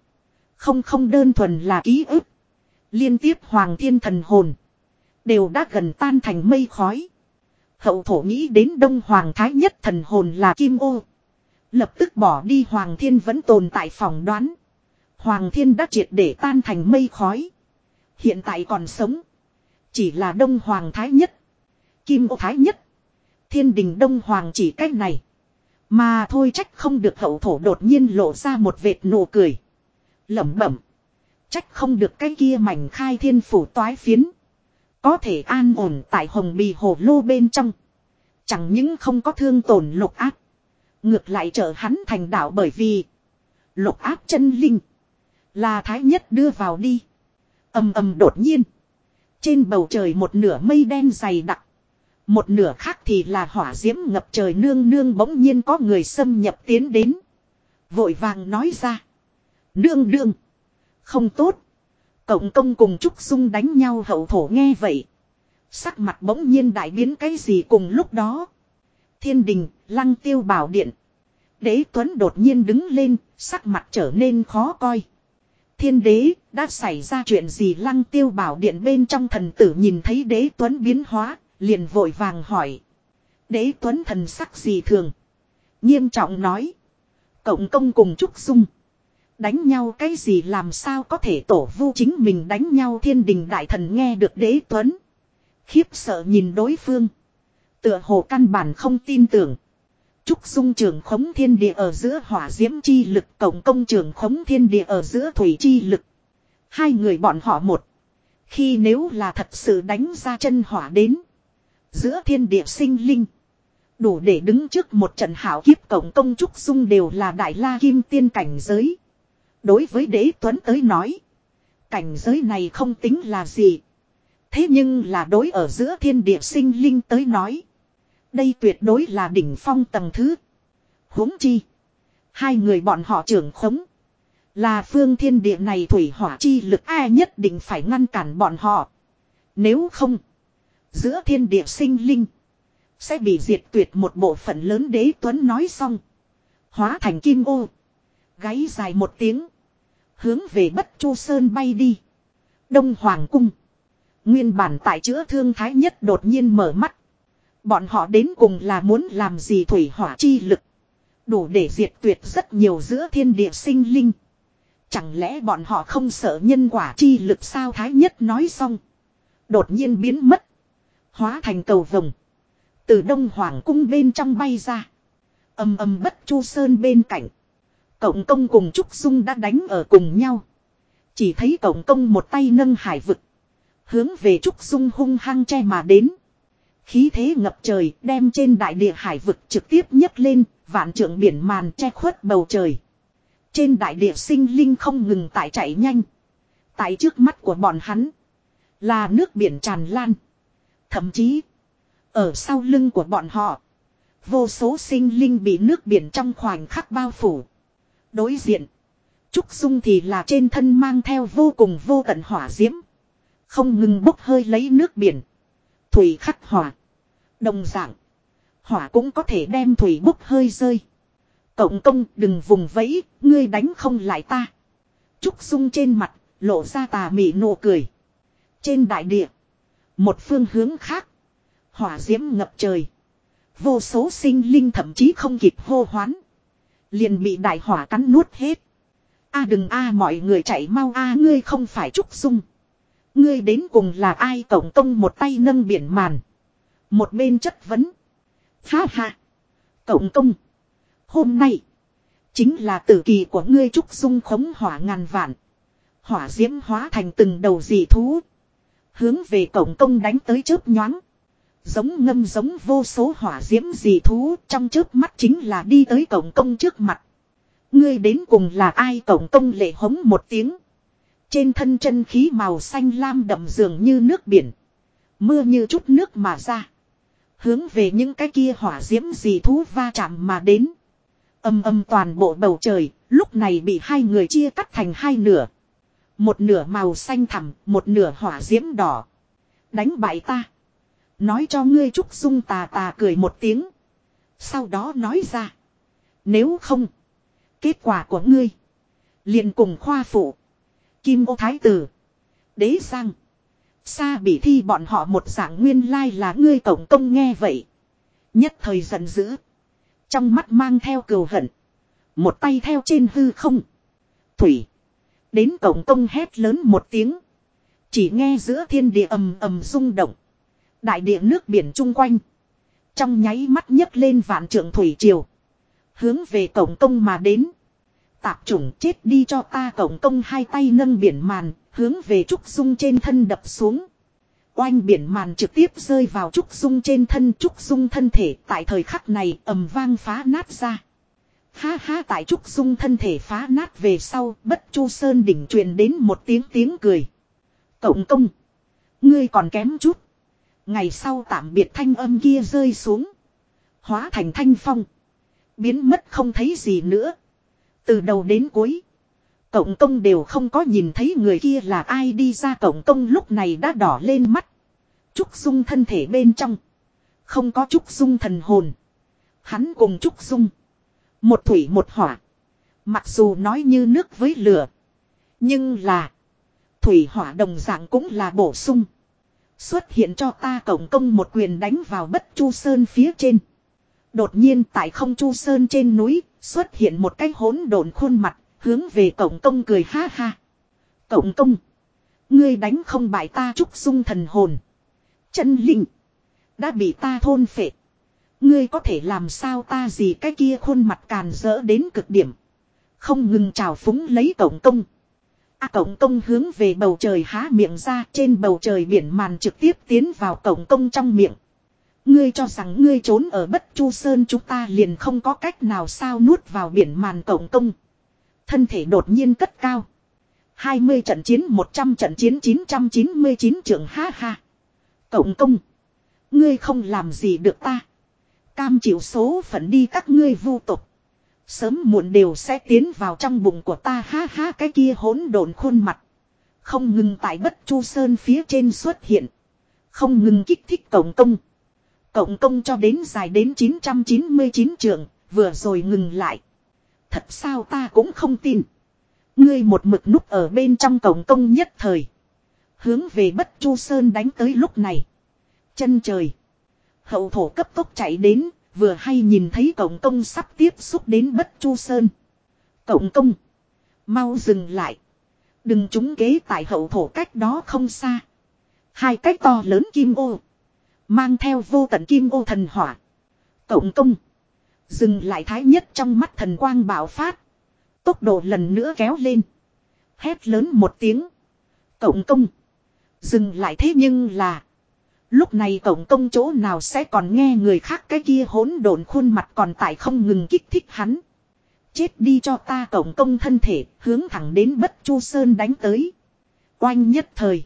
Không không đơn thuần là ký ức. Liên tiếp hoàng thiên thần hồn. Đều đã gần tan thành mây khói. Hậu thổ nghĩ đến Đông Hoàng Thái nhất thần hồn là Kim Ô. Lập tức bỏ đi Hoàng Thiên vẫn tồn tại phòng đoán. Hoàng Thiên đã triệt để tan thành mây khói. Hiện tại còn sống. Chỉ là Đông Hoàng Thái nhất. Kim Ô Thái nhất. Thiên đình Đông Hoàng chỉ cách này. Mà thôi trách không được hậu thổ đột nhiên lộ ra một vệt nụ cười. Lẩm bẩm. Trách không được cái kia mảnh khai thiên phủ toái phiến. Có thể an ổn tại hồng bì hồ lô bên trong. Chẳng những không có thương tổn lục áp. Ngược lại trở hắn thành đạo bởi vì. Lục áp chân linh. Là thái nhất đưa vào đi. ầm ầm đột nhiên. Trên bầu trời một nửa mây đen dày đặc. Một nửa khác thì là hỏa diễm ngập trời nương nương bỗng nhiên có người xâm nhập tiến đến. Vội vàng nói ra. Nương nương. Không tốt. Cộng công cùng Trúc Dung đánh nhau hậu thổ nghe vậy. Sắc mặt bỗng nhiên đại biến cái gì cùng lúc đó. Thiên đình, lăng tiêu bảo điện. Đế Tuấn đột nhiên đứng lên, sắc mặt trở nên khó coi. Thiên đế, đã xảy ra chuyện gì lăng tiêu bảo điện bên trong thần tử nhìn thấy đế Tuấn biến hóa, liền vội vàng hỏi. Đế Tuấn thần sắc gì thường. Nghiêm trọng nói. Cộng công cùng Trúc Dung. Đánh nhau cái gì làm sao có thể tổ vu chính mình đánh nhau thiên đình đại thần nghe được đế tuấn. Khiếp sợ nhìn đối phương. Tựa hồ căn bản không tin tưởng. Trúc dung trường khống thiên địa ở giữa hỏa diễm chi lực cộng công trường khống thiên địa ở giữa thủy chi lực. Hai người bọn họ một. Khi nếu là thật sự đánh ra chân hỏa đến. Giữa thiên địa sinh linh. Đủ để đứng trước một trận hảo kiếp cộng công trúc dung đều là đại la kim tiên cảnh giới. Đối với đế tuấn tới nói. Cảnh giới này không tính là gì. Thế nhưng là đối ở giữa thiên địa sinh linh tới nói. Đây tuyệt đối là đỉnh phong tầng thứ. huống chi. Hai người bọn họ trưởng khống. Là phương thiên địa này thủy hỏa chi lực ai nhất định phải ngăn cản bọn họ. Nếu không. Giữa thiên địa sinh linh. Sẽ bị diệt tuyệt một bộ phận lớn đế tuấn nói xong. Hóa thành kim ô. Gáy dài một tiếng. Hướng về bất chu sơn bay đi. Đông Hoàng cung. Nguyên bản tại chữa thương thái nhất đột nhiên mở mắt. Bọn họ đến cùng là muốn làm gì thủy hỏa chi lực. Đủ để diệt tuyệt rất nhiều giữa thiên địa sinh linh. Chẳng lẽ bọn họ không sợ nhân quả chi lực sao thái nhất nói xong. Đột nhiên biến mất. Hóa thành cầu vồng. Từ đông hoàng cung bên trong bay ra. Âm âm bất chu sơn bên cạnh. Cộng công cùng Trúc Dung đã đánh ở cùng nhau. Chỉ thấy cộng công một tay nâng hải vực. Hướng về Trúc Dung hung hăng che mà đến. Khí thế ngập trời đem trên đại địa hải vực trực tiếp nhấc lên, vạn trượng biển màn che khuất bầu trời. Trên đại địa sinh linh không ngừng tại chạy nhanh. Tại trước mắt của bọn hắn là nước biển tràn lan. Thậm chí ở sau lưng của bọn họ vô số sinh linh bị nước biển trong khoảnh khắc bao phủ. Đối diện Trúc Dung thì là trên thân mang theo vô cùng vô tận hỏa diễm. Không ngừng bốc hơi lấy nước biển. Thủy khắc hỏa. Đồng dạng. Hỏa cũng có thể đem thủy bốc hơi rơi. Cộng công đừng vùng vẫy, ngươi đánh không lại ta. Trúc sung trên mặt, lộ ra tà mị nụ cười. Trên đại địa. Một phương hướng khác. Hỏa diễm ngập trời. Vô số sinh linh thậm chí không kịp hô hoán. Liền bị đại hỏa cắn nuốt hết. a đừng a mọi người chạy mau a ngươi không phải Trúc sung Ngươi đến cùng là ai tổng công một tay nâng biển màn. Một bên chất vấn. Ha ha. Cộng công. Hôm nay. Chính là tử kỳ của ngươi trúc dung khống hỏa ngàn vạn. Hỏa diễm hóa thành từng đầu dị thú. Hướng về cổng công đánh tới chớp nhoáng. Giống ngâm giống vô số hỏa diễm dị thú trong chớp mắt chính là đi tới cổng công trước mặt. Ngươi đến cùng là ai cổng công lệ hống một tiếng. Trên thân chân khí màu xanh lam đậm dường như nước biển. Mưa như chút nước mà ra. Hướng về những cái kia hỏa diễm dị thú va chạm mà đến. Âm âm toàn bộ bầu trời, lúc này bị hai người chia cắt thành hai nửa. Một nửa màu xanh thẳm, một nửa hỏa diễm đỏ. Đánh bại ta. Nói cho ngươi Trúc Dung tà tà cười một tiếng. Sau đó nói ra. Nếu không. Kết quả của ngươi. liền cùng khoa phụ. Kim ô thái tử. Đế sang. Sa bị thi bọn họ một dạng nguyên lai là ngươi tổng công nghe vậy. Nhất thời giận dữ. Trong mắt mang theo cừu hận. Một tay theo trên hư không. Thủy. Đến cổng công hét lớn một tiếng. Chỉ nghe giữa thiên địa ầm ầm rung động. Đại địa nước biển chung quanh. Trong nháy mắt nhấc lên vạn trượng thủy triều. Hướng về cổng công mà đến. Tạp chủng chết đi cho ta cộng công hai tay nâng biển màn. Hướng về Trúc Dung trên thân đập xuống. Oanh biển màn trực tiếp rơi vào Trúc Dung trên thân, Trúc Dung thân thể tại thời khắc này ầm vang phá nát ra. Ha ha, tại Trúc Dung thân thể phá nát về sau, bất chu sơn đỉnh truyền đến một tiếng tiếng cười. Cộng công. Ngươi còn kém chút. Ngày sau tạm biệt thanh âm kia rơi xuống. Hóa thành thanh phong. Biến mất không thấy gì nữa. Từ đầu đến cuối. Cộng công đều không có nhìn thấy người kia là ai đi ra cộng công lúc này đã đỏ lên mắt. Trúc Dung thân thể bên trong. Không có Trúc Dung thần hồn. Hắn cùng Trúc Dung. Một thủy một hỏa. Mặc dù nói như nước với lửa. Nhưng là. Thủy hỏa đồng dạng cũng là bổ sung. Xuất hiện cho ta cộng công một quyền đánh vào bất chu sơn phía trên. Đột nhiên tại không chu sơn trên núi xuất hiện một cái hỗn độn khuôn mặt hướng về cổng công cười ha ha. Cổng công. Ngươi đánh không bại ta trúc dung thần hồn. Chân linh. Đã bị ta thôn phệ. Ngươi có thể làm sao ta gì cái kia khuôn mặt càn rỡ đến cực điểm. Không ngừng trào phúng lấy cổng công. A à, công hướng về bầu trời há miệng ra trên bầu trời biển màn trực tiếp tiến vào cổng công trong miệng. Ngươi cho rằng ngươi trốn ở bất chu sơn chúng ta liền không có cách nào sao nuốt vào biển màn cổng công. Thân thể đột nhiên cất cao. 20 trận chiến 100 trận chiến 999 trưởng ha ha. Cộng công. Ngươi không làm gì được ta. Cam chịu số phận đi các ngươi vu tục. Sớm muộn đều sẽ tiến vào trong bụng của ta ha ha cái kia hỗn độn khuôn mặt. Không ngừng tại bất chu sơn phía trên xuất hiện. Không ngừng kích thích cộng công. Cộng công cho đến dài đến 999 trường, vừa rồi ngừng lại. Thật sao ta cũng không tin. Ngươi một mực núp ở bên trong cộng công nhất thời. Hướng về bất chu sơn đánh tới lúc này. Chân trời. Hậu thổ cấp tốc chạy đến, vừa hay nhìn thấy cộng công sắp tiếp xúc đến bất chu sơn. Cộng công. Mau dừng lại. Đừng trúng kế tại hậu thổ cách đó không xa. Hai cái to lớn kim ô. Mang theo vô tận kim ô thần hỏa. Cộng công. Dừng lại thái nhất trong mắt thần quang bạo phát. Tốc độ lần nữa kéo lên. Hét lớn một tiếng. Cộng công. Dừng lại thế nhưng là. Lúc này cộng công chỗ nào sẽ còn nghe người khác cái kia hỗn độn khuôn mặt còn tại không ngừng kích thích hắn. Chết đi cho ta cộng công thân thể, hướng thẳng đến bất chu sơn đánh tới. Oanh nhất thời.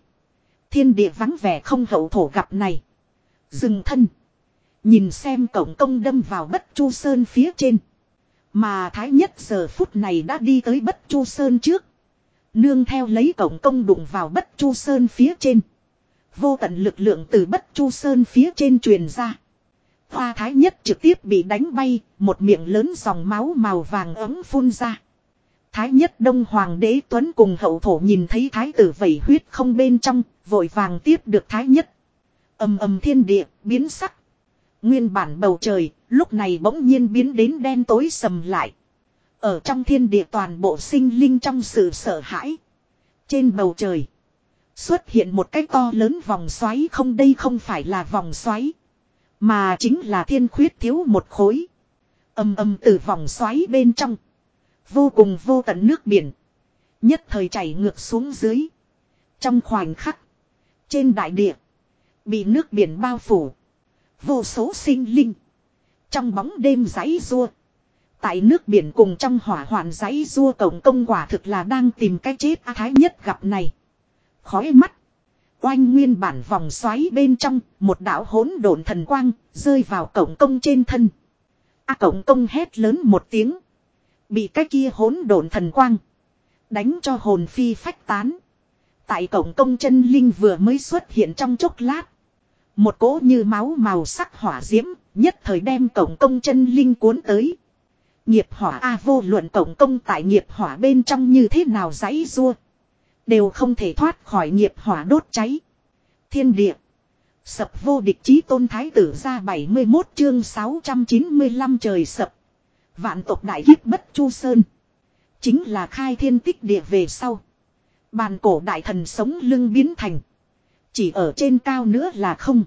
Thiên địa vắng vẻ không hậu thổ gặp này. Dừng thân. Nhìn xem cổng công đâm vào bất chu sơn phía trên. Mà thái nhất giờ phút này đã đi tới bất chu sơn trước. Nương theo lấy cổng công đụng vào bất chu sơn phía trên. Vô tận lực lượng từ bất chu sơn phía trên truyền ra. Hoa thái nhất trực tiếp bị đánh bay, một miệng lớn dòng máu màu vàng ấm phun ra. Thái nhất đông hoàng đế tuấn cùng hậu thổ nhìn thấy thái tử vẩy huyết không bên trong, vội vàng tiếp được thái nhất ầm ầm thiên địa, biến sắc. Nguyên bản bầu trời, lúc này bỗng nhiên biến đến đen tối sầm lại. Ở trong thiên địa toàn bộ sinh linh trong sự sợ hãi. Trên bầu trời. Xuất hiện một cái to lớn vòng xoáy không đây không phải là vòng xoáy. Mà chính là thiên khuyết thiếu một khối. Âm âm từ vòng xoáy bên trong. Vô cùng vô tận nước biển. Nhất thời chảy ngược xuống dưới. Trong khoảnh khắc. Trên đại địa. Bị nước biển bao phủ. Vô số sinh linh. Trong bóng đêm giấy rua. Tại nước biển cùng trong hỏa hoạn giấy rua tổng công quả thực là đang tìm cái chết a thái nhất gặp này. Khói mắt. Oanh nguyên bản vòng xoáy bên trong, một đạo hỗn độn thần quang, rơi vào cổng công trên thân. A cổng công hét lớn một tiếng. Bị cái kia hỗn độn thần quang. Đánh cho hồn phi phách tán. Tại cổng công chân linh vừa mới xuất hiện trong chốc lát. Một cỗ như máu màu sắc hỏa diễm, nhất thời đem cổng công chân linh cuốn tới. Nghiệp hỏa A vô luận cổng công tại nghiệp hỏa bên trong như thế nào giấy rua. Đều không thể thoát khỏi nghiệp hỏa đốt cháy. Thiên địa. Sập vô địch chí tôn thái tử ra 71 chương 695 trời sập. Vạn tộc đại hiếp bất chu sơn. Chính là khai thiên tích địa về sau. Bàn cổ đại thần sống lưng biến thành. Chỉ ở trên cao nữa là không.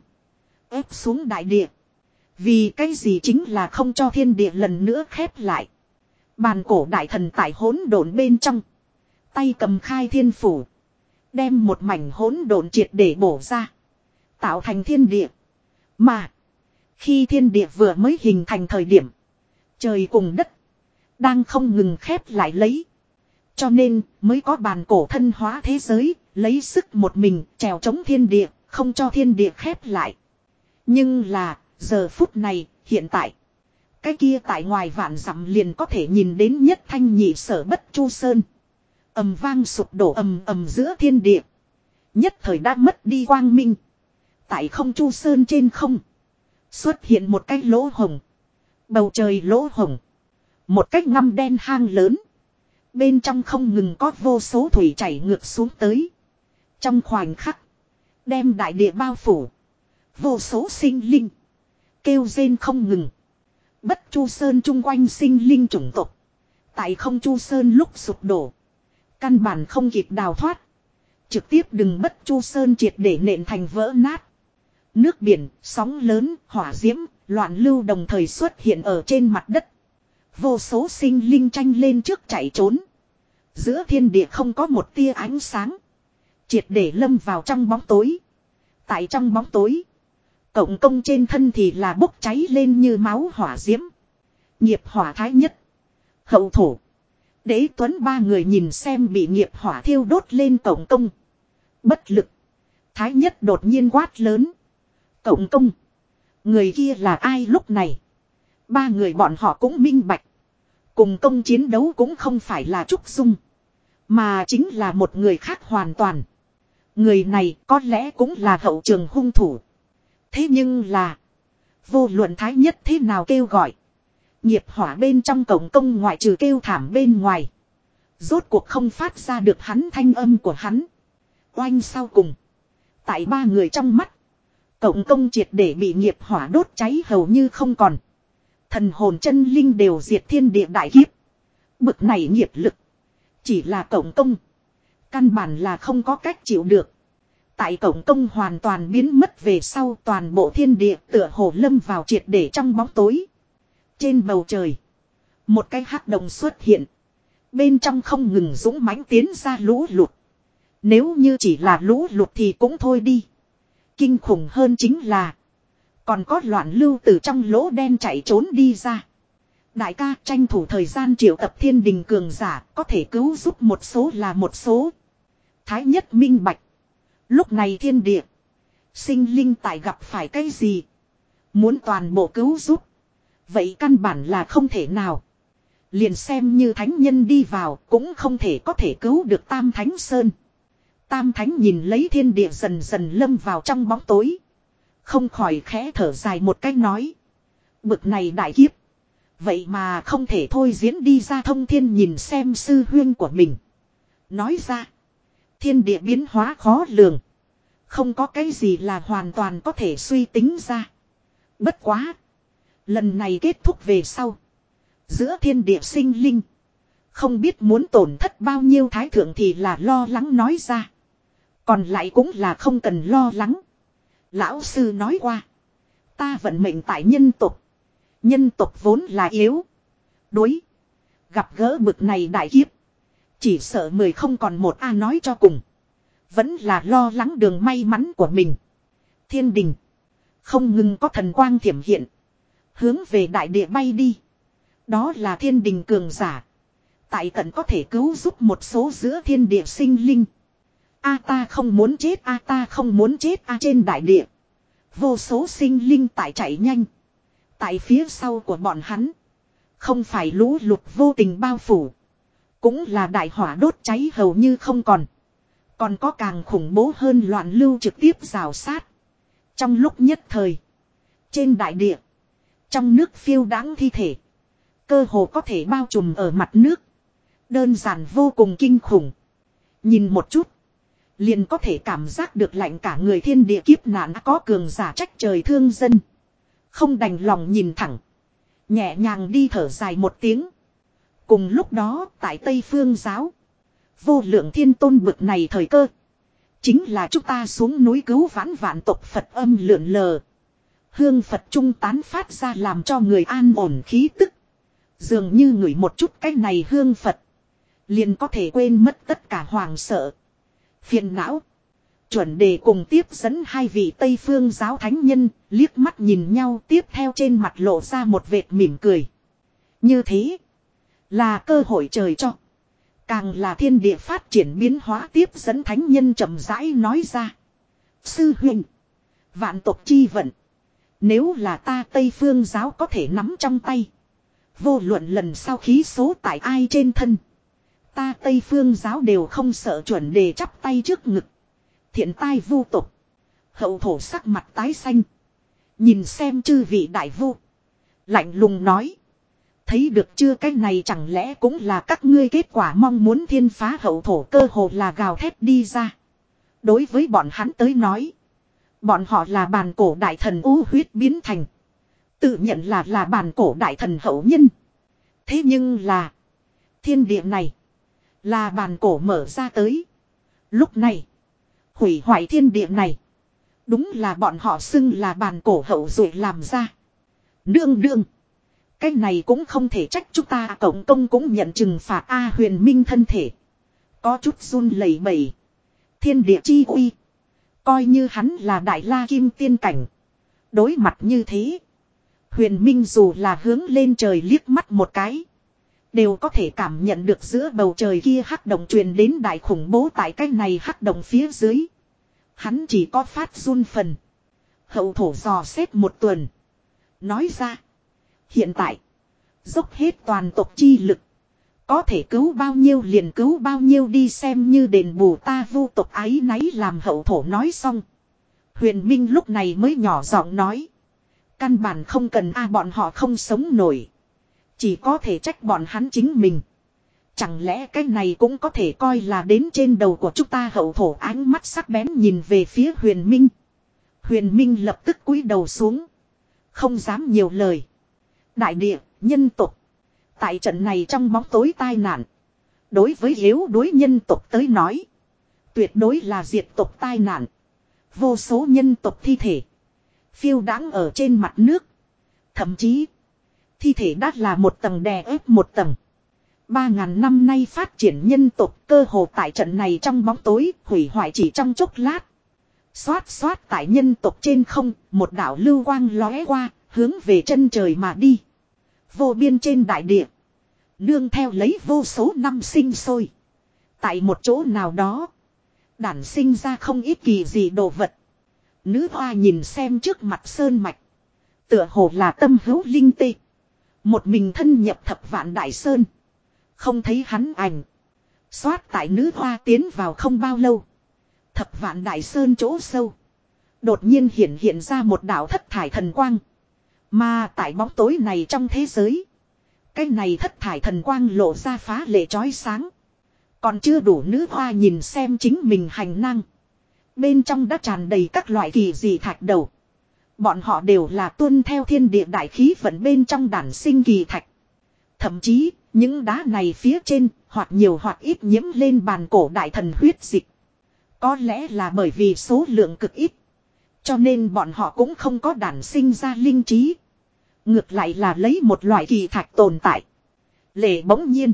ép xuống đại địa. Vì cái gì chính là không cho thiên địa lần nữa khép lại. Bàn cổ đại thần tại hỗn độn bên trong. Tay cầm khai thiên phủ. Đem một mảnh hỗn độn triệt để bổ ra. Tạo thành thiên địa. Mà. Khi thiên địa vừa mới hình thành thời điểm. Trời cùng đất. Đang không ngừng khép lại lấy. Cho nên, mới có bàn cổ thân hóa thế giới. Lấy sức một mình, trèo chống thiên địa. Không cho thiên địa khép lại. Nhưng là, giờ phút này, hiện tại. Cái kia tại ngoài vạn dặm liền có thể nhìn đến nhất thanh nhị sở bất chu sơn ầm vang sụp đổ ầm ầm giữa thiên địa. Nhất thời đã mất đi quang minh. Tại không chu sơn trên không. Xuất hiện một cái lỗ hồng. Bầu trời lỗ hồng. Một cái ngăm đen hang lớn. Bên trong không ngừng có vô số thủy chảy ngược xuống tới. Trong khoảnh khắc. Đem đại địa bao phủ. Vô số sinh linh. Kêu rên không ngừng. Bất chu sơn chung quanh sinh linh chủng tộc. Tại không chu sơn lúc sụp đổ. Căn bản không kịp đào thoát. Trực tiếp đừng bất chu sơn triệt để nện thành vỡ nát. Nước biển, sóng lớn, hỏa diễm, loạn lưu đồng thời xuất hiện ở trên mặt đất. Vô số sinh linh tranh lên trước chạy trốn. Giữa thiên địa không có một tia ánh sáng. Triệt để lâm vào trong bóng tối. Tại trong bóng tối. Cộng công trên thân thì là bốc cháy lên như máu hỏa diễm. Nghiệp hỏa thái nhất. Hậu thổ. Đế Tuấn ba người nhìn xem bị nghiệp hỏa thiêu đốt lên cộng công. Bất lực. Thái nhất đột nhiên quát lớn. Cộng công. Người kia là ai lúc này? Ba người bọn họ cũng minh bạch. Cùng công chiến đấu cũng không phải là Trúc Dung. Mà chính là một người khác hoàn toàn. Người này có lẽ cũng là hậu trường hung thủ. Thế nhưng là. Vô luận thái nhất thế nào kêu gọi. Nghiệp hỏa bên trong cổng công ngoại trừ kêu thảm bên ngoài. Rốt cuộc không phát ra được hắn thanh âm của hắn. Oanh sau cùng. Tại ba người trong mắt. Cổng công triệt để bị nghiệp hỏa đốt cháy hầu như không còn. Thần hồn chân linh đều diệt thiên địa đại kiếp. Bực này nghiệp lực. Chỉ là cổng công. Căn bản là không có cách chịu được. Tại cổng công hoàn toàn biến mất về sau toàn bộ thiên địa tựa hồ lâm vào triệt để trong bóng tối. Trên bầu trời. Một cái hắc đồng xuất hiện. Bên trong không ngừng dũng mãnh tiến ra lũ lụt. Nếu như chỉ là lũ lụt thì cũng thôi đi. Kinh khủng hơn chính là. Còn có loạn lưu từ trong lỗ đen chạy trốn đi ra. Đại ca, tranh thủ thời gian triệu tập thiên đình cường giả, có thể cứu giúp một số là một số. Thái nhất minh bạch. Lúc này thiên địa. Sinh linh tại gặp phải cái gì. Muốn toàn bộ cứu giúp. Vậy căn bản là không thể nào. Liền xem như thánh nhân đi vào, cũng không thể có thể cứu được Tam Thánh Sơn. Tam Thánh nhìn lấy thiên địa dần dần lâm vào trong bóng tối. Không khỏi khẽ thở dài một cách nói. Bực này đại kiếp. Vậy mà không thể thôi diễn đi ra thông thiên nhìn xem sư huyên của mình. Nói ra. Thiên địa biến hóa khó lường. Không có cái gì là hoàn toàn có thể suy tính ra. Bất quá. Lần này kết thúc về sau. Giữa thiên địa sinh linh. Không biết muốn tổn thất bao nhiêu thái thượng thì là lo lắng nói ra. Còn lại cũng là không cần lo lắng. Lão sư nói qua. Ta vận mệnh tại nhân tục. Nhân tục vốn là yếu. Đối. Gặp gỡ bực này đại kiếp. Chỉ sợ mười không còn một A nói cho cùng. Vẫn là lo lắng đường may mắn của mình. Thiên đình. Không ngừng có thần quang thiểm hiện. Hướng về đại địa bay đi. Đó là thiên đình cường giả. Tại tận có thể cứu giúp một số giữa thiên địa sinh linh. A ta không muốn chết, A ta không muốn chết, A trên đại địa. Vô số sinh linh tại chạy nhanh. Tại phía sau của bọn hắn. Không phải lũ lụt vô tình bao phủ. Cũng là đại hỏa đốt cháy hầu như không còn. Còn có càng khủng bố hơn loạn lưu trực tiếp rào sát. Trong lúc nhất thời. Trên đại địa. Trong nước phiêu đáng thi thể. Cơ hồ có thể bao trùm ở mặt nước. Đơn giản vô cùng kinh khủng. Nhìn một chút. Liền có thể cảm giác được lạnh cả người thiên địa kiếp nạn có cường giả trách trời thương dân. Không đành lòng nhìn thẳng. Nhẹ nhàng đi thở dài một tiếng. Cùng lúc đó, tại Tây Phương Giáo. Vô lượng thiên tôn bực này thời cơ. Chính là chúng ta xuống núi cứu vãn vạn tộc Phật âm lượn lờ. Hương Phật trung tán phát ra làm cho người an ổn khí tức. Dường như ngửi một chút cái này hương Phật. Liền có thể quên mất tất cả hoàng sợ. Phiền não. Chuẩn đề cùng tiếp dẫn hai vị Tây Phương giáo thánh nhân, liếc mắt nhìn nhau tiếp theo trên mặt lộ ra một vệt mỉm cười. Như thế, là cơ hội trời cho. Càng là thiên địa phát triển biến hóa tiếp dẫn thánh nhân chậm rãi nói ra. Sư huynh, vạn tộc chi vận. Nếu là ta Tây Phương giáo có thể nắm trong tay. Vô luận lần sau khí số tại ai trên thân. Ta Tây Phương giáo đều không sợ chuẩn đề chắp tay trước ngực. Thiện tai vu tục. Hậu thổ sắc mặt tái xanh. Nhìn xem chư vị đại vu. Lạnh lùng nói. Thấy được chưa cái này chẳng lẽ cũng là các ngươi kết quả mong muốn thiên phá hậu thổ cơ hồ là gào thét đi ra. Đối với bọn hắn tới nói. Bọn họ là bàn cổ đại thần u huyết biến thành. Tự nhận là là bàn cổ đại thần hậu nhân. Thế nhưng là. Thiên địa này. Là bàn cổ mở ra tới. Lúc này. Hủy hoại thiên địa này. Đúng là bọn họ xưng là bàn cổ hậu rồi làm ra. Đương đương. Cái này cũng không thể trách chúng ta, cộng công cũng nhận trừng phạt A huyền minh thân thể. Có chút run lẩy bẩy. Thiên địa chi uy. Coi như hắn là đại la kim tiên cảnh. Đối mặt như thế. Huyền minh dù là hướng lên trời liếc mắt một cái. Đều có thể cảm nhận được giữa bầu trời kia hắc động truyền đến đại khủng bố tại cái này hắc động phía dưới. Hắn chỉ có phát run phần. Hậu thổ dò xét một tuần. Nói ra. Hiện tại. Dốc hết toàn tộc chi lực. Có thể cứu bao nhiêu liền cứu bao nhiêu đi xem như đền bù ta vu tộc ái náy làm hậu thổ nói xong. Huyền Minh lúc này mới nhỏ giọng nói. Căn bản không cần a à, bọn họ không sống nổi. Chỉ có thể trách bọn hắn chính mình. Chẳng lẽ cái này cũng có thể coi là đến trên đầu của chúng ta hậu thổ ánh mắt sắc bén nhìn về phía huyền minh. Huyền minh lập tức cúi đầu xuống. Không dám nhiều lời. Đại địa, nhân tục. Tại trận này trong bóng tối tai nạn. Đối với yếu đối nhân tục tới nói. Tuyệt đối là diệt tục tai nạn. Vô số nhân tục thi thể. Phiêu đáng ở trên mặt nước. Thậm chí. Thi thể đát là một tầng đè ép một tầng. Ba ngàn năm nay phát triển nhân tộc cơ hồ tại trận này trong bóng tối hủy hoại chỉ trong chốc lát. Xoát xoát tại nhân tộc trên không, một đảo lưu quang lóe qua, hướng về chân trời mà đi. Vô biên trên đại địa. Nương theo lấy vô số năm sinh sôi. Tại một chỗ nào đó. Đản sinh ra không ít kỳ gì đồ vật. Nữ hoa nhìn xem trước mặt sơn mạch. Tựa hồ là tâm hữu linh tê. Một mình thân nhập thập vạn đại sơn. Không thấy hắn ảnh. Xoát tại nữ hoa tiến vào không bao lâu. Thập vạn đại sơn chỗ sâu. Đột nhiên hiện hiện ra một đạo thất thải thần quang. Mà tại bóng tối này trong thế giới. Cái này thất thải thần quang lộ ra phá lệ trói sáng. Còn chưa đủ nữ hoa nhìn xem chính mình hành năng. Bên trong đã tràn đầy các loại kỳ dị thạch đầu. Bọn họ đều là tuân theo thiên địa đại khí vận bên trong đàn sinh kỳ thạch. Thậm chí, những đá này phía trên, hoặc nhiều hoặc ít nhiễm lên bàn cổ đại thần huyết dịch. Có lẽ là bởi vì số lượng cực ít. Cho nên bọn họ cũng không có đản sinh ra linh trí. Ngược lại là lấy một loại kỳ thạch tồn tại. Lệ bỗng nhiên.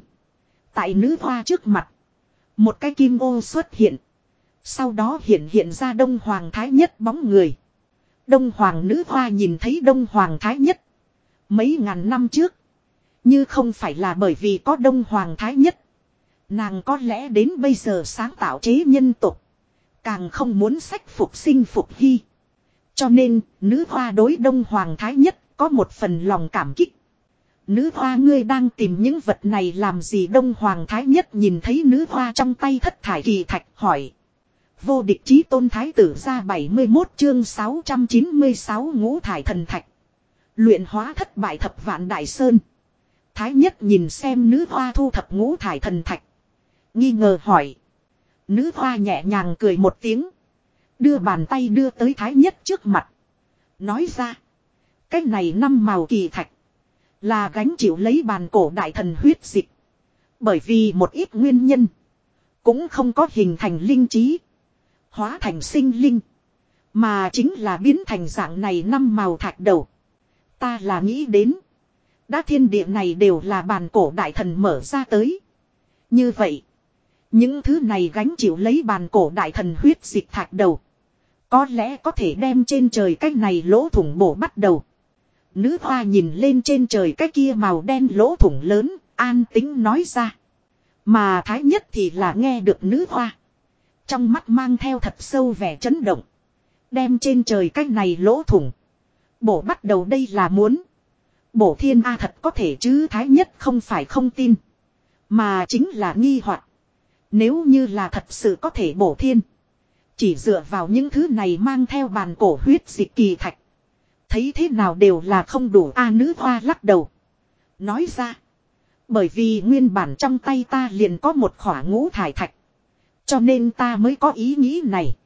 Tại nữ hoa trước mặt. Một cái kim ô xuất hiện. Sau đó hiện hiện ra Đông Hoàng Thái Nhất bóng người. Đông Hoàng nữ hoa nhìn thấy Đông Hoàng Thái Nhất. Mấy ngàn năm trước. Như không phải là bởi vì có Đông Hoàng Thái Nhất. Nàng có lẽ đến bây giờ sáng tạo chế nhân tục. Càng không muốn sách phục sinh phục hy. Cho nên, nữ hoa đối Đông Hoàng Thái Nhất có một phần lòng cảm kích. Nữ hoa ngươi đang tìm những vật này làm gì Đông Hoàng Thái Nhất nhìn thấy nữ hoa trong tay thất thải kỳ thạch hỏi. Vô địch chí tôn thái tử ra 71 chương 696 ngũ thải thần thạch. Luyện hóa thất bại thập vạn đại sơn. Thái nhất nhìn xem nữ hoa thu thập ngũ thải thần thạch. Nghi ngờ hỏi. Nữ hoa nhẹ nhàng cười một tiếng. Đưa bàn tay đưa tới thái nhất trước mặt. Nói ra. Cái này năm màu kỳ thạch. Là gánh chịu lấy bàn cổ đại thần huyết dịch. Bởi vì một ít nguyên nhân. Cũng không có hình thành linh trí. Hóa thành sinh linh. Mà chính là biến thành dạng này năm màu thạch đầu. Ta là nghĩ đến. Đã thiên địa này đều là bàn cổ đại thần mở ra tới. Như vậy. Những thứ này gánh chịu lấy bàn cổ đại thần huyết dịch thạch đầu. Có lẽ có thể đem trên trời cái này lỗ thủng bổ bắt đầu. Nữ hoa nhìn lên trên trời cái kia màu đen lỗ thủng lớn, an tính nói ra. Mà thái nhất thì là nghe được nữ hoa. Trong mắt mang theo thật sâu vẻ chấn động. Đem trên trời cái này lỗ thủng. Bổ bắt đầu đây là muốn. Bổ thiên A thật có thể chứ thái nhất không phải không tin. Mà chính là nghi hoặc Nếu như là thật sự có thể bổ thiên. Chỉ dựa vào những thứ này mang theo bàn cổ huyết dịch kỳ thạch. Thấy thế nào đều là không đủ A nữ hoa lắc đầu. Nói ra. Bởi vì nguyên bản trong tay ta liền có một khỏa ngũ thải thạch. Cho nên ta mới có ý nghĩ này.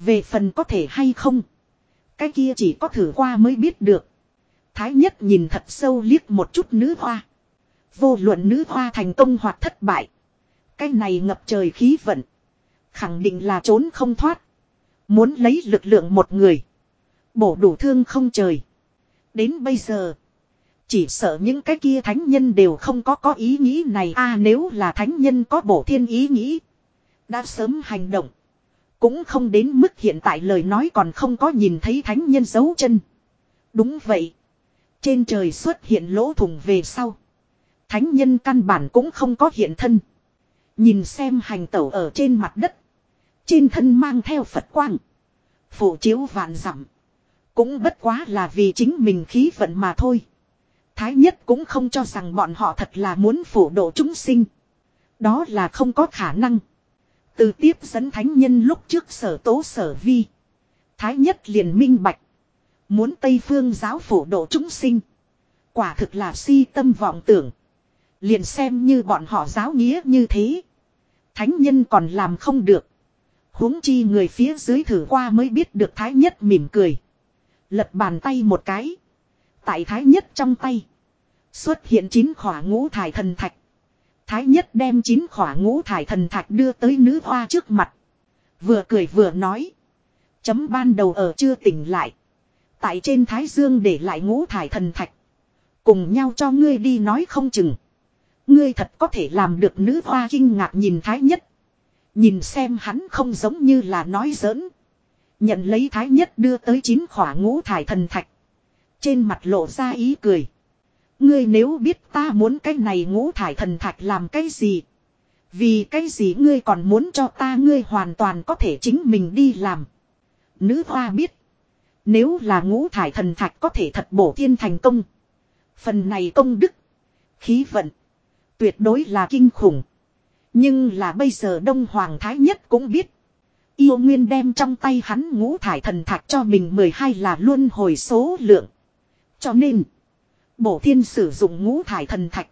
Về phần có thể hay không. Cái kia chỉ có thử qua mới biết được. Thái nhất nhìn thật sâu liếc một chút nữ hoa. Vô luận nữ hoa thành công hoặc thất bại. Cái này ngập trời khí vận. Khẳng định là trốn không thoát. Muốn lấy lực lượng một người. Bổ đủ thương không trời. Đến bây giờ. Chỉ sợ những cái kia thánh nhân đều không có có ý nghĩ này a nếu là thánh nhân có bổ thiên ý nghĩ. Đã sớm hành động. Cũng không đến mức hiện tại lời nói còn không có nhìn thấy thánh nhân dấu chân. Đúng vậy. Trên trời xuất hiện lỗ thủng về sau. Thánh nhân căn bản cũng không có hiện thân. Nhìn xem hành tẩu ở trên mặt đất. Trên thân mang theo Phật quang. Phổ chiếu vạn dặm Cũng bất quá là vì chính mình khí vận mà thôi. Thái nhất cũng không cho rằng bọn họ thật là muốn phủ độ chúng sinh. Đó là không có khả năng. Từ tiếp dẫn thánh nhân lúc trước sở tố sở vi. Thái nhất liền minh bạch. Muốn Tây Phương giáo phổ độ chúng sinh. Quả thực là si tâm vọng tưởng. Liền xem như bọn họ giáo nghĩa như thế. Thánh nhân còn làm không được. huống chi người phía dưới thử qua mới biết được Thái nhất mỉm cười. Lật bàn tay một cái. Tại Thái nhất trong tay. Xuất hiện chín khỏa ngũ thải thần thạch. Thái nhất đem chín khỏa ngũ thải thần thạch đưa tới nữ hoa trước mặt. Vừa cười vừa nói. Chấm ban đầu ở chưa tỉnh lại. Tại trên thái dương để lại ngũ thải thần thạch. Cùng nhau cho ngươi đi nói không chừng. Ngươi thật có thể làm được nữ hoa kinh ngạc nhìn thái nhất. Nhìn xem hắn không giống như là nói giỡn. Nhận lấy thái nhất đưa tới chín khỏa ngũ thải thần thạch. Trên mặt lộ ra ý cười. Ngươi nếu biết ta muốn cái này ngũ thải thần thạch làm cái gì. Vì cái gì ngươi còn muốn cho ta ngươi hoàn toàn có thể chính mình đi làm. Nữ hoa biết. Nếu là ngũ thải thần thạch có thể thật bổ thiên thành công. Phần này công đức. Khí vận. Tuyệt đối là kinh khủng. Nhưng là bây giờ Đông Hoàng Thái Nhất cũng biết. Yêu Nguyên đem trong tay hắn ngũ thải thần thạch cho mình 12 là luôn hồi số lượng. Cho nên. Bổ thiên sử dụng ngũ thải thần thạch.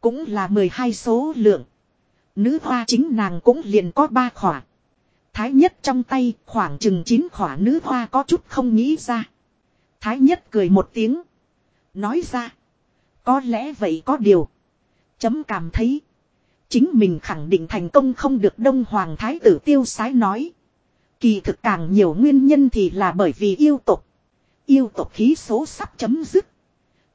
Cũng là 12 số lượng. Nữ hoa chính nàng cũng liền có ba khỏa. Thái nhất trong tay, khoảng chừng 9 khỏa nữ hoa có chút không nghĩ ra. Thái nhất cười một tiếng. Nói ra. Có lẽ vậy có điều. Chấm cảm thấy. Chính mình khẳng định thành công không được Đông Hoàng Thái tử tiêu sái nói. Kỳ thực càng nhiều nguyên nhân thì là bởi vì yêu tục. Yêu tục khí số sắp chấm dứt.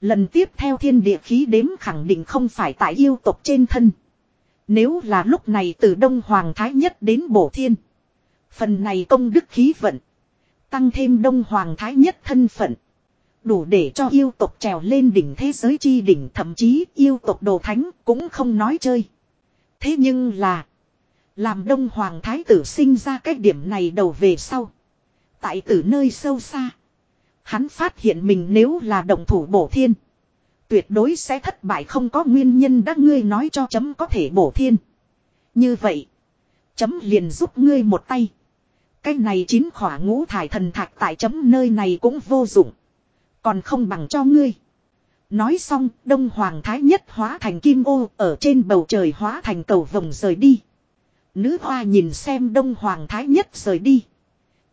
Lần tiếp theo thiên địa khí đếm khẳng định không phải tại yêu tộc trên thân. Nếu là lúc này từ Đông Hoàng Thái Nhất đến Bổ Thiên. Phần này công đức khí vận. Tăng thêm Đông Hoàng Thái Nhất thân phận. Đủ để cho yêu tộc trèo lên đỉnh thế giới chi đỉnh, thậm chí yêu tộc đồ thánh cũng không nói chơi. Thế nhưng là. Làm Đông Hoàng Thái tử sinh ra cái điểm này đầu về sau. Tại tử nơi sâu xa. Hắn phát hiện mình nếu là động thủ bổ thiên. Tuyệt đối sẽ thất bại không có nguyên nhân đã ngươi nói cho chấm có thể bổ thiên. Như vậy. Chấm liền giúp ngươi một tay. Cái này chín khỏa ngũ thải thần thạch tại chấm nơi này cũng vô dụng. Còn không bằng cho ngươi. Nói xong, Đông Hoàng Thái Nhất hóa thành kim ô, ở trên bầu trời hóa thành cầu vồng rời đi. Nữ hoa nhìn xem Đông Hoàng Thái Nhất rời đi.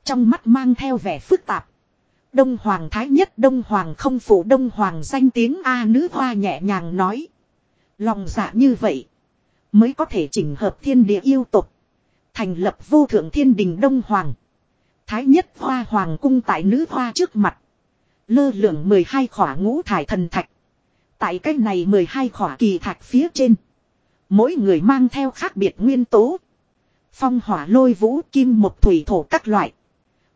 Trong mắt mang theo vẻ phức tạp. Đông Hoàng Thái Nhất, Đông Hoàng không phụ, Đông Hoàng danh tiếng, A nữ hoa nhẹ nhàng nói. Lòng dạ như vậy. Mới có thể chỉnh hợp thiên địa yêu tục. Thành lập vô thượng thiên đình Đông Hoàng. Thái Nhất hoa hoàng cung tại nữ hoa trước mặt. Lơ lửng 12 khỏa ngũ thải thần thạch. Tại cái này 12 khỏa kỳ thạch phía trên. Mỗi người mang theo khác biệt nguyên tố. Phong hỏa lôi vũ, kim một thủy thổ các loại.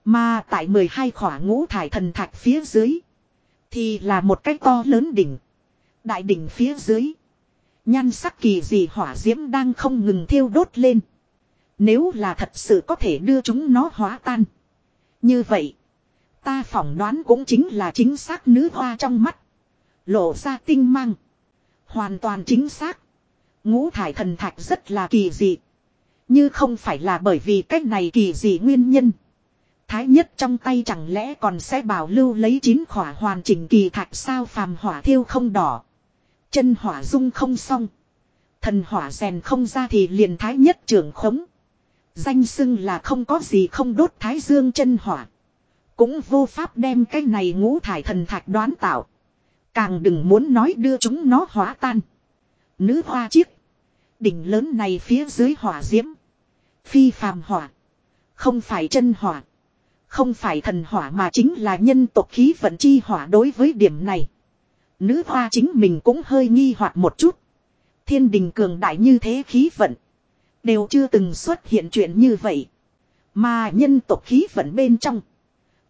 Mà tại 12 khỏa ngũ thải thần thạch phía dưới. Thì là một cái to lớn đỉnh. Đại đỉnh phía dưới. Nhan sắc kỳ dị hỏa diễm đang không ngừng thiêu đốt lên. Nếu là thật sự có thể đưa chúng nó hóa tan. Như vậy. Ta phỏng đoán cũng chính là chính xác nữ hoa trong mắt. Lộ ra tinh mang. Hoàn toàn chính xác. Ngũ thải thần thạch rất là kỳ dị. Như không phải là bởi vì cách này kỳ dị nguyên nhân. Thái nhất trong tay chẳng lẽ còn sẽ bảo lưu lấy chín khỏa hoàn chỉnh kỳ thạch sao phàm hỏa thiêu không đỏ. Chân hỏa dung không xong. Thần hỏa rèn không ra thì liền thái nhất trưởng khống. Danh xưng là không có gì không đốt thái dương chân hỏa. Cũng vô pháp đem cái này ngũ thải thần thạch đoán tạo. Càng đừng muốn nói đưa chúng nó hóa tan. Nữ hoa chiếc. Đỉnh lớn này phía dưới hỏa diễm. Phi phàm hỏa. Không phải chân hỏa. Không phải thần hỏa mà chính là nhân tộc khí vận chi hỏa đối với điểm này. Nữ hoa chính mình cũng hơi nghi hoặc một chút. Thiên đình cường đại như thế khí vận. Đều chưa từng xuất hiện chuyện như vậy. Mà nhân tộc khí vận bên trong.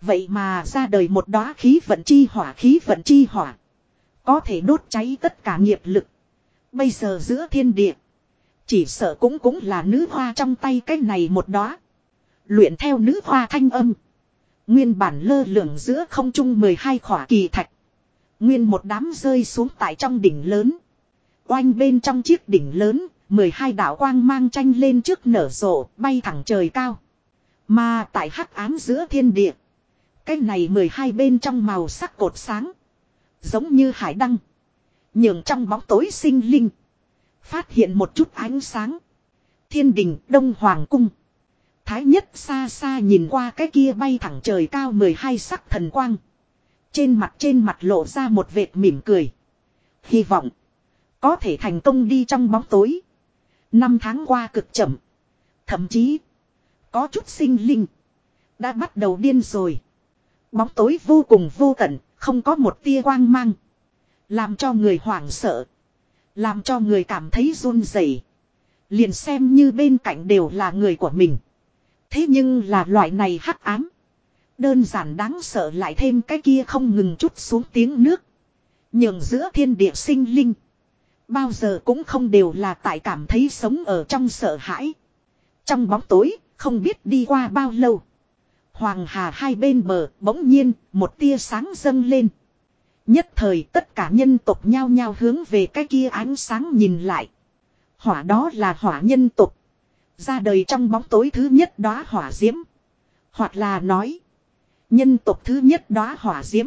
Vậy mà ra đời một đóa khí vận chi hỏa, khí vận chi hỏa. Có thể đốt cháy tất cả nghiệp lực. Bây giờ giữa thiên địa. Chỉ sợ cũng cũng là nữ hoa trong tay cái này một đóa. Luyện theo nữ hoa thanh âm. Nguyên bản lơ lửng giữa không trung 12 khỏa kỳ thạch. Nguyên một đám rơi xuống tại trong đỉnh lớn. Oanh bên trong chiếc đỉnh lớn, 12 đạo quang mang tranh lên trước nở rộ, bay thẳng trời cao. Mà tại hắc ám giữa thiên địa. Cái này 12 bên trong màu sắc cột sáng. Giống như hải đăng. Nhường trong bóng tối sinh linh. Phát hiện một chút ánh sáng. Thiên đình Đông Hoàng Cung. Thái nhất xa xa nhìn qua cái kia bay thẳng trời cao 12 sắc thần quang. Trên mặt trên mặt lộ ra một vệt mỉm cười. Hy vọng. Có thể thành công đi trong bóng tối. Năm tháng qua cực chậm. Thậm chí. Có chút sinh linh. Đã bắt đầu điên rồi. Bóng tối vô cùng vô tận. Không có một tia quang mang. Làm cho người hoảng sợ. Làm cho người cảm thấy run rẩy. Liền xem như bên cạnh đều là người của mình. Thế nhưng là loại này hắc ám. Đơn giản đáng sợ lại thêm cái kia không ngừng chút xuống tiếng nước. Nhường giữa thiên địa sinh linh. Bao giờ cũng không đều là tại cảm thấy sống ở trong sợ hãi. Trong bóng tối, không biết đi qua bao lâu. Hoàng hà hai bên bờ, bỗng nhiên, một tia sáng dâng lên. Nhất thời tất cả nhân tộc nhao nhao hướng về cái kia ánh sáng nhìn lại. Hỏa đó là hỏa nhân tộc. Ra đời trong bóng tối thứ nhất đóa hỏa diễm. Hoặc là nói. Nhân tộc thứ nhất đóa hỏa diễm.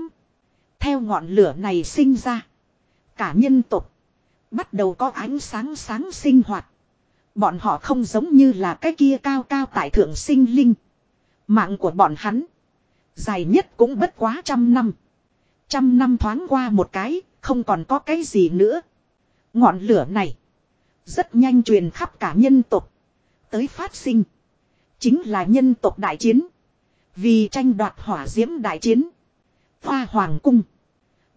Theo ngọn lửa này sinh ra. Cả nhân tộc. Bắt đầu có ánh sáng sáng sinh hoạt. Bọn họ không giống như là cái kia cao cao tại thượng sinh linh. Mạng của bọn hắn. Dài nhất cũng bất quá trăm năm. Trăm năm thoáng qua một cái, không còn có cái gì nữa. Ngọn lửa này. Rất nhanh truyền khắp cả nhân tộc. Tới phát sinh. Chính là nhân tộc đại chiến. Vì tranh đoạt hỏa diễm đại chiến. Hoa hoàng cung.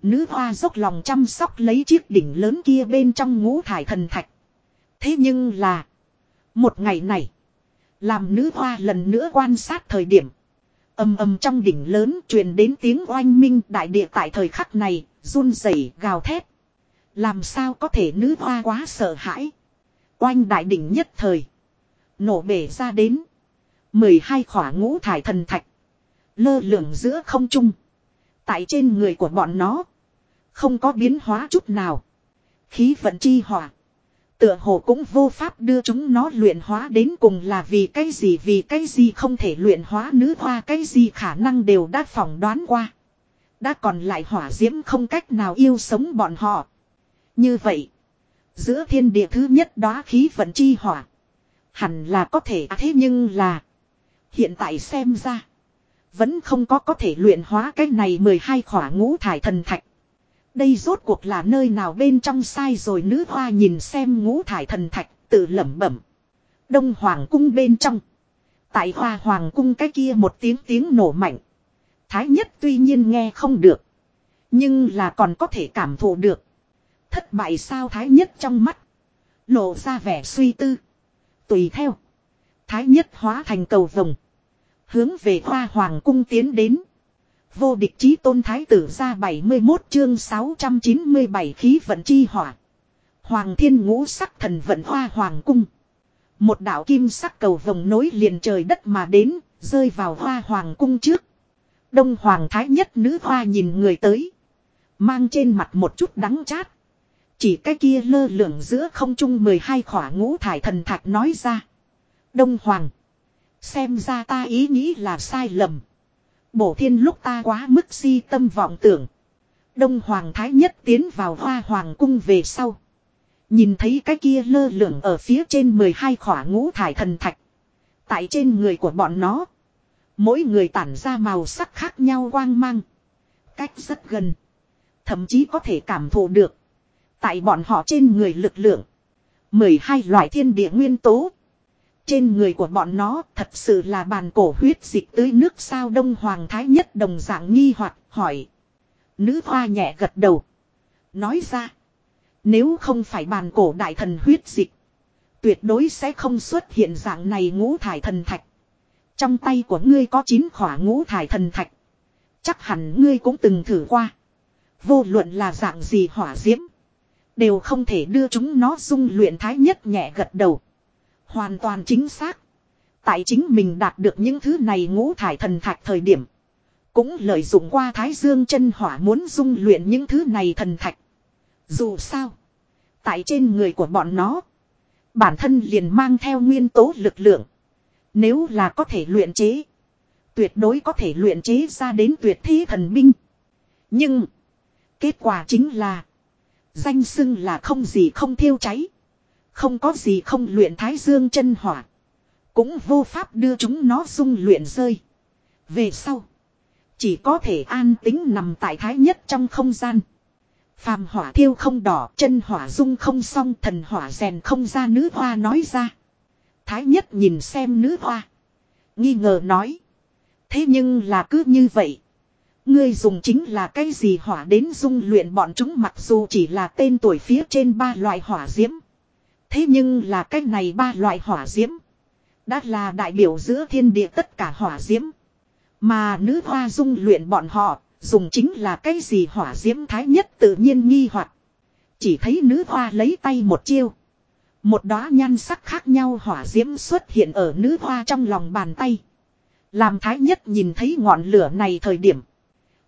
Nữ hoa dốc lòng chăm sóc lấy chiếc đỉnh lớn kia bên trong ngũ thải thần thạch. Thế nhưng là. Một ngày này. Làm nữ hoa lần nữa quan sát thời điểm. âm âm trong đỉnh lớn truyền đến tiếng oanh minh đại địa tại thời khắc này. run rẩy gào thét. Làm sao có thể nữ hoa quá sợ hãi. Oanh đại đỉnh nhất thời. Nổ bể ra đến. 12 khỏa ngũ thải thần thạch. Lơ lửng giữa không trung. Tại trên người của bọn nó. Không có biến hóa chút nào. Khí vận chi hỏa. Tựa hồ cũng vô pháp đưa chúng nó luyện hóa đến cùng là vì cái gì, vì cái gì không thể luyện hóa nữ hoa, cái gì khả năng đều đã phỏng đoán qua. Đã còn lại hỏa diễm không cách nào yêu sống bọn họ. Như vậy. Giữa thiên địa thứ nhất đó khí vận chi hỏa. Hẳn là có thể à, thế nhưng là. Hiện tại xem ra. Vẫn không có có thể luyện hóa cái này 12 khỏa ngũ thải thần thạch. Đây rốt cuộc là nơi nào bên trong sai rồi nữ hoa nhìn xem ngũ thải thần thạch tự lẩm bẩm. Đông Hoàng cung bên trong. Tại hoa Hoàng cung cái kia một tiếng tiếng nổ mạnh. Thái nhất tuy nhiên nghe không được. Nhưng là còn có thể cảm thụ được. Thất bại sao thái nhất trong mắt. Lộ ra vẻ suy tư. Tùy theo. Thái nhất hóa thành cầu vồng. Hướng về hoa hoàng cung tiến đến. Vô địch chí tôn thái tử ra 71 chương 697 khí vận chi hỏa. Hoàng thiên ngũ sắc thần vận hoa hoàng cung. Một đạo kim sắc cầu vồng nối liền trời đất mà đến, rơi vào hoa hoàng cung trước. Đông hoàng thái nhất nữ hoa nhìn người tới. Mang trên mặt một chút đắng chát. Chỉ cái kia lơ lửng giữa không trung 12 khỏa ngũ thải thần thạch nói ra. Đông Hoàng. Xem ra ta ý nghĩ là sai lầm. Bổ thiên lúc ta quá mức si tâm vọng tưởng. Đông Hoàng Thái Nhất tiến vào hoa hoàng cung về sau. Nhìn thấy cái kia lơ lửng ở phía trên 12 khỏa ngũ thải thần thạch. Tại trên người của bọn nó. Mỗi người tản ra màu sắc khác nhau quang mang. Cách rất gần. Thậm chí có thể cảm thụ được. Tại bọn họ trên người lực lượng. 12 loại thiên địa nguyên tố. Trên người của bọn nó thật sự là bàn cổ huyết dịch tưới nước sao đông hoàng thái nhất đồng dạng nghi hoặc hỏi. Nữ hoa nhẹ gật đầu. Nói ra. Nếu không phải bàn cổ đại thần huyết dịch. Tuyệt đối sẽ không xuất hiện dạng này ngũ thải thần thạch. Trong tay của ngươi có 9 khỏa ngũ thải thần thạch. Chắc hẳn ngươi cũng từng thử qua. Vô luận là dạng gì hỏa diễm. Đều không thể đưa chúng nó dung luyện thái nhất nhẹ gật đầu. Hoàn toàn chính xác. Tại chính mình đạt được những thứ này ngũ thải thần thạch thời điểm. Cũng lợi dụng qua Thái Dương chân hỏa muốn dung luyện những thứ này thần thạch. Dù sao. Tại trên người của bọn nó. Bản thân liền mang theo nguyên tố lực lượng. Nếu là có thể luyện chế. Tuyệt đối có thể luyện chế ra đến tuyệt thi thần binh. Nhưng. Kết quả chính là. Danh xưng là không gì không thiêu cháy. Không có gì không luyện thái dương chân hỏa. Cũng vô pháp đưa chúng nó dung luyện rơi. Về sau. Chỉ có thể an tính nằm tại thái nhất trong không gian. Phàm hỏa thiêu không đỏ, chân hỏa dung không xong, thần hỏa rèn không ra nữ hoa nói ra. Thái nhất nhìn xem nữ hoa. Nghi ngờ nói. Thế nhưng là cứ như vậy. Ngươi dùng chính là cái gì hỏa đến dung luyện bọn chúng mặc dù chỉ là tên tuổi phía trên ba loại hỏa diễm. Thế nhưng là cái này ba loại hỏa diễm. Đã là đại biểu giữa thiên địa tất cả hỏa diễm. Mà nữ hoa dung luyện bọn họ, dùng chính là cái gì hỏa diễm thái nhất tự nhiên nghi hoặc Chỉ thấy nữ hoa lấy tay một chiêu. Một đóa nhan sắc khác nhau hỏa diễm xuất hiện ở nữ hoa trong lòng bàn tay. Làm thái nhất nhìn thấy ngọn lửa này thời điểm.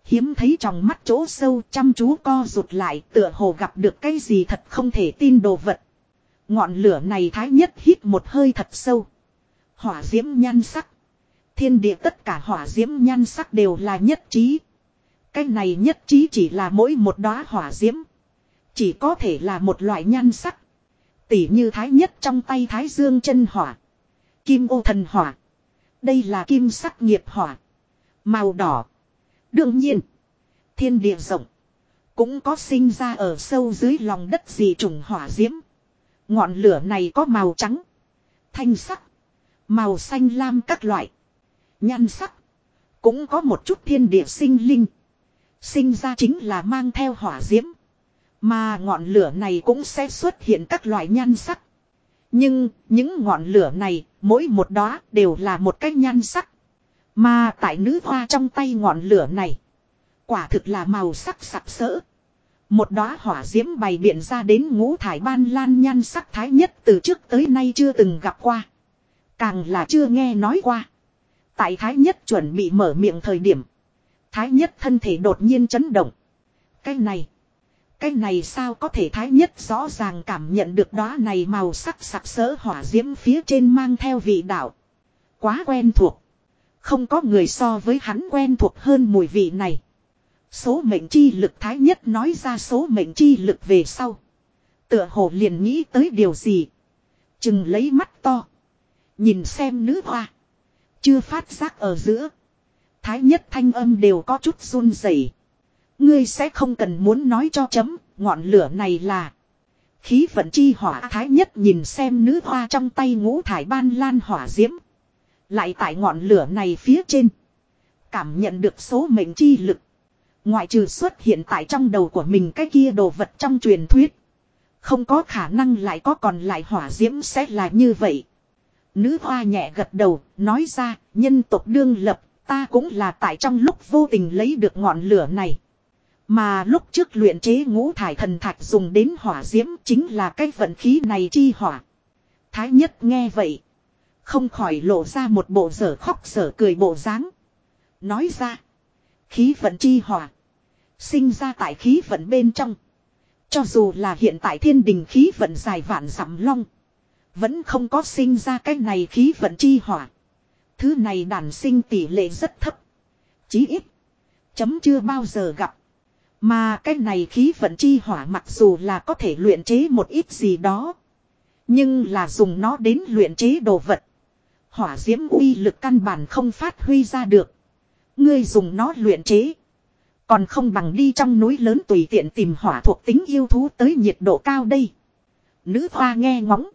Hiếm thấy trong mắt chỗ sâu chăm chú co rụt lại tựa hồ gặp được cái gì thật không thể tin đồ vật. Ngọn lửa này thái nhất hít một hơi thật sâu. Hỏa diễm nhan sắc. Thiên địa tất cả hỏa diễm nhan sắc đều là nhất trí. Cái này nhất trí chỉ là mỗi một đóa hỏa diễm. Chỉ có thể là một loại nhan sắc. Tỉ như thái nhất trong tay thái dương chân hỏa. Kim ô thần hỏa. Đây là kim sắc nghiệp hỏa. Màu đỏ. Đương nhiên. Thiên địa rộng. Cũng có sinh ra ở sâu dưới lòng đất gì trùng hỏa diễm. Ngọn lửa này có màu trắng. Thanh sắc. Màu xanh lam các loại. Nhan sắc. Cũng có một chút thiên địa sinh linh. Sinh ra chính là mang theo hỏa diễm. Mà ngọn lửa này cũng sẽ xuất hiện các loại nhan sắc. Nhưng, những ngọn lửa này, mỗi một đó đều là một cái nhan sắc. Mà tại nữ hoa trong tay ngọn lửa này, quả thực là màu sắc sặc sỡ. Một đóa hỏa diễm bày biện ra đến ngũ thải ban lan nhan sắc thái nhất từ trước tới nay chưa từng gặp qua. Càng là chưa nghe nói qua. Tại thái nhất chuẩn bị mở miệng thời điểm. Thái nhất thân thể đột nhiên chấn động. Cái này. Cái này sao có thể thái nhất rõ ràng cảm nhận được đóa này màu sắc sặc sỡ hỏa diễm phía trên mang theo vị đạo. Quá quen thuộc. Không có người so với hắn quen thuộc hơn mùi vị này. Số mệnh chi lực thái nhất nói ra số mệnh chi lực về sau. Tựa hồ liền nghĩ tới điều gì. Chừng lấy mắt to. Nhìn xem nữ hoa. Chưa phát giác ở giữa. Thái nhất thanh âm đều có chút run rẩy. Ngươi sẽ không cần muốn nói cho chấm, ngọn lửa này là. Khí vận chi hỏa thái nhất nhìn xem nữ hoa trong tay ngũ thải ban lan hỏa diễm. Lại tại ngọn lửa này phía trên. Cảm nhận được số mệnh chi lực. Ngoại trừ xuất hiện tại trong đầu của mình cái kia đồ vật trong truyền thuyết. Không có khả năng lại có còn lại hỏa diễm sẽ là như vậy. Nữ hoa nhẹ gật đầu, nói ra, nhân tộc đương lập, ta cũng là tại trong lúc vô tình lấy được ngọn lửa này. Mà lúc trước luyện chế ngũ thải thần thạch dùng đến hỏa diễm chính là cái vận khí này chi hỏa. Thái nhất nghe vậy. Không khỏi lộ ra một bộ dở khóc dở cười bộ dáng. Nói ra. Khí vận chi hỏa. Sinh ra tại khí vận bên trong. Cho dù là hiện tại thiên đình khí vận dài vạn dặm long. Vẫn không có sinh ra cái này khí vận chi hỏa. Thứ này đàn sinh tỷ lệ rất thấp. Chí ít. Chấm chưa bao giờ gặp. Mà cái này khí vận chi hỏa mặc dù là có thể luyện chế một ít gì đó. Nhưng là dùng nó đến luyện chế đồ vật. Hỏa diễm uy lực căn bản không phát huy ra được. Ngươi dùng nó luyện chế. Còn không bằng đi trong núi lớn tùy tiện tìm hỏa thuộc tính yêu thú tới nhiệt độ cao đây. Nữ hoa nghe ngóng.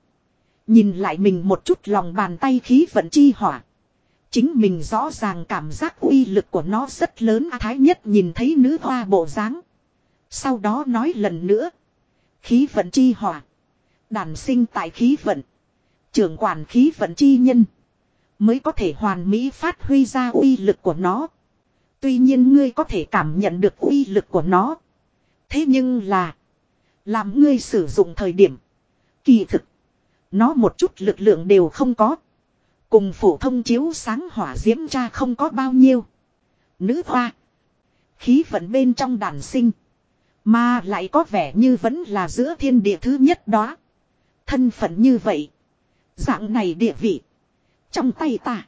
Nhìn lại mình một chút lòng bàn tay khí vận chi hỏa. Chính mình rõ ràng cảm giác uy lực của nó rất lớn à, Thái nhất nhìn thấy nữ hoa bộ dáng Sau đó nói lần nữa. Khí vận chi hỏa. Đàn sinh tại khí vận. Trưởng quản khí vận chi nhân. Mới có thể hoàn mỹ phát huy ra uy lực của nó. Tuy nhiên ngươi có thể cảm nhận được uy lực của nó. Thế nhưng là. Làm ngươi sử dụng thời điểm. Kỳ thực. Nó một chút lực lượng đều không có. Cùng phổ thông chiếu sáng hỏa diễm cha không có bao nhiêu. Nữ hoa. Khí vận bên trong đàn sinh. Mà lại có vẻ như vẫn là giữa thiên địa thứ nhất đó. Thân phận như vậy. Dạng này địa vị. Trong tay ta.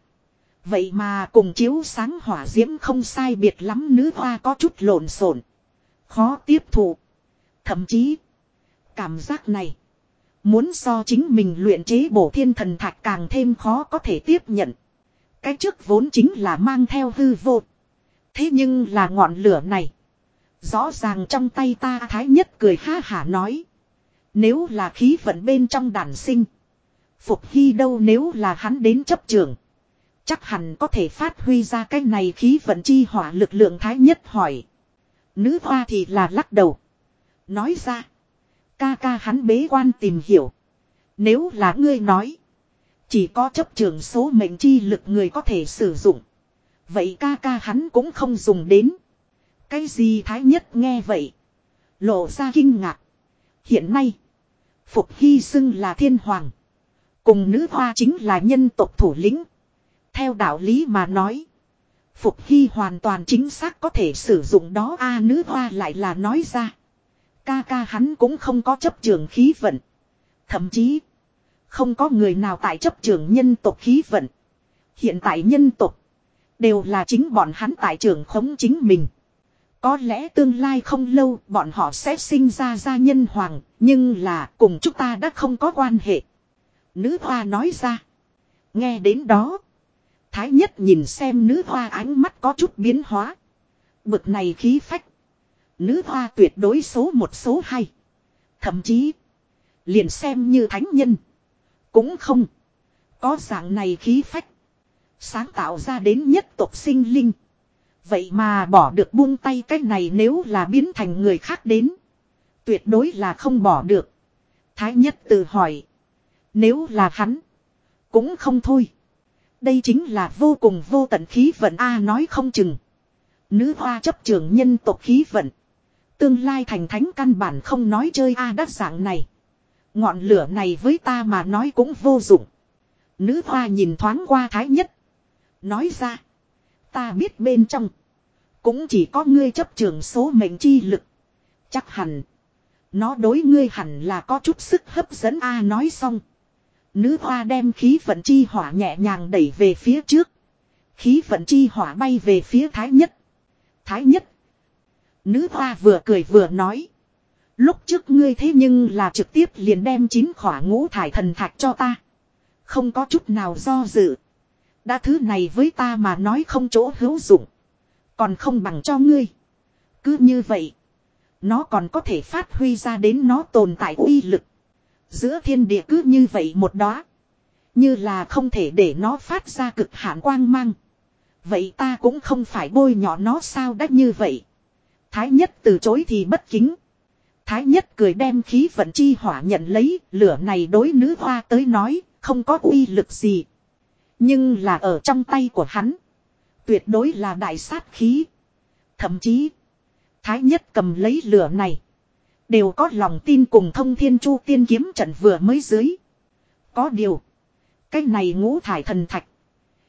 Vậy mà cùng chiếu sáng hỏa diễm không sai biệt lắm nữ hoa có chút lộn xộn Khó tiếp thụ. Thậm chí. Cảm giác này. Muốn so chính mình luyện chế bổ thiên thần thạch càng thêm khó có thể tiếp nhận. Cái trước vốn chính là mang theo hư vô. Thế nhưng là ngọn lửa này. Rõ ràng trong tay ta thái nhất cười ha hả nói. Nếu là khí vận bên trong đàn sinh. Phục hy đâu nếu là hắn đến chấp trường. Chắc hẳn có thể phát huy ra cái này khí vận chi hỏa lực lượng thái nhất hỏi. Nữ hoa thì là lắc đầu. Nói ra. Ca ca hắn bế quan tìm hiểu. Nếu là ngươi nói. Chỉ có chấp trường số mệnh chi lực người có thể sử dụng. Vậy ca ca hắn cũng không dùng đến. Cái gì thái nhất nghe vậy. Lộ ra kinh ngạc. Hiện nay. Phục Hy xưng là thiên hoàng. Cùng nữ hoa chính là nhân tộc thủ lĩnh. Theo đạo lý mà nói. Phục Hy hoàn toàn chính xác có thể sử dụng đó a à, nữ hoa lại là nói ra. Ca ca hắn cũng không có chấp trường khí vận. Thậm chí. Không có người nào tại chấp trường nhân tộc khí vận. Hiện tại nhân tộc. Đều là chính bọn hắn tại trường khống chính mình. Có lẽ tương lai không lâu bọn họ sẽ sinh ra gia nhân hoàng. Nhưng là cùng chúng ta đã không có quan hệ. Nữ hoa nói ra. Nghe đến đó. Thái nhất nhìn xem nữ hoa ánh mắt có chút biến hóa. Bực này khí phách. Nữ hoa tuyệt đối số một số hai. Thậm chí. Liền xem như thánh nhân. Cũng không. Có dạng này khí phách. Sáng tạo ra đến nhất tộc sinh linh. Vậy mà bỏ được buông tay cái này nếu là biến thành người khác đến. Tuyệt đối là không bỏ được. Thái nhất tự hỏi. Nếu là hắn. Cũng không thôi. Đây chính là vô cùng vô tận khí vận A nói không chừng. Nữ hoa chấp trường nhân tộc khí vận. Tương lai thành thánh căn bản không nói chơi A đắt dạng này. Ngọn lửa này với ta mà nói cũng vô dụng. Nữ hoa nhìn thoáng qua thái nhất. Nói ra. Ta biết bên trong. Cũng chỉ có ngươi chấp trường số mệnh chi lực. Chắc hẳn. Nó đối ngươi hẳn là có chút sức hấp dẫn A nói xong. Nữ hoa đem khí vận chi hỏa nhẹ nhàng đẩy về phía trước. Khí vận chi hỏa bay về phía thái nhất. Thái nhất. Nữ hoa vừa cười vừa nói. Lúc trước ngươi thế nhưng là trực tiếp liền đem chín khỏa ngũ thải thần thạch cho ta. Không có chút nào do dự. Đã thứ này với ta mà nói không chỗ hữu dụng. Còn không bằng cho ngươi. Cứ như vậy. Nó còn có thể phát huy ra đến nó tồn tại uy lực. Giữa thiên địa cứ như vậy một đó. Như là không thể để nó phát ra cực hạn quang mang. Vậy ta cũng không phải bôi nhỏ nó sao đắt như vậy. Thái nhất từ chối thì bất kính. Thái nhất cười đem khí vận chi hỏa nhận lấy, lửa này đối nữ hoa tới nói, không có uy lực gì. Nhưng là ở trong tay của hắn. Tuyệt đối là đại sát khí. Thậm chí, Thái nhất cầm lấy lửa này. Đều có lòng tin cùng thông thiên chu tiên kiếm trận vừa mới dưới. Có điều. Cái này ngũ thải thần thạch.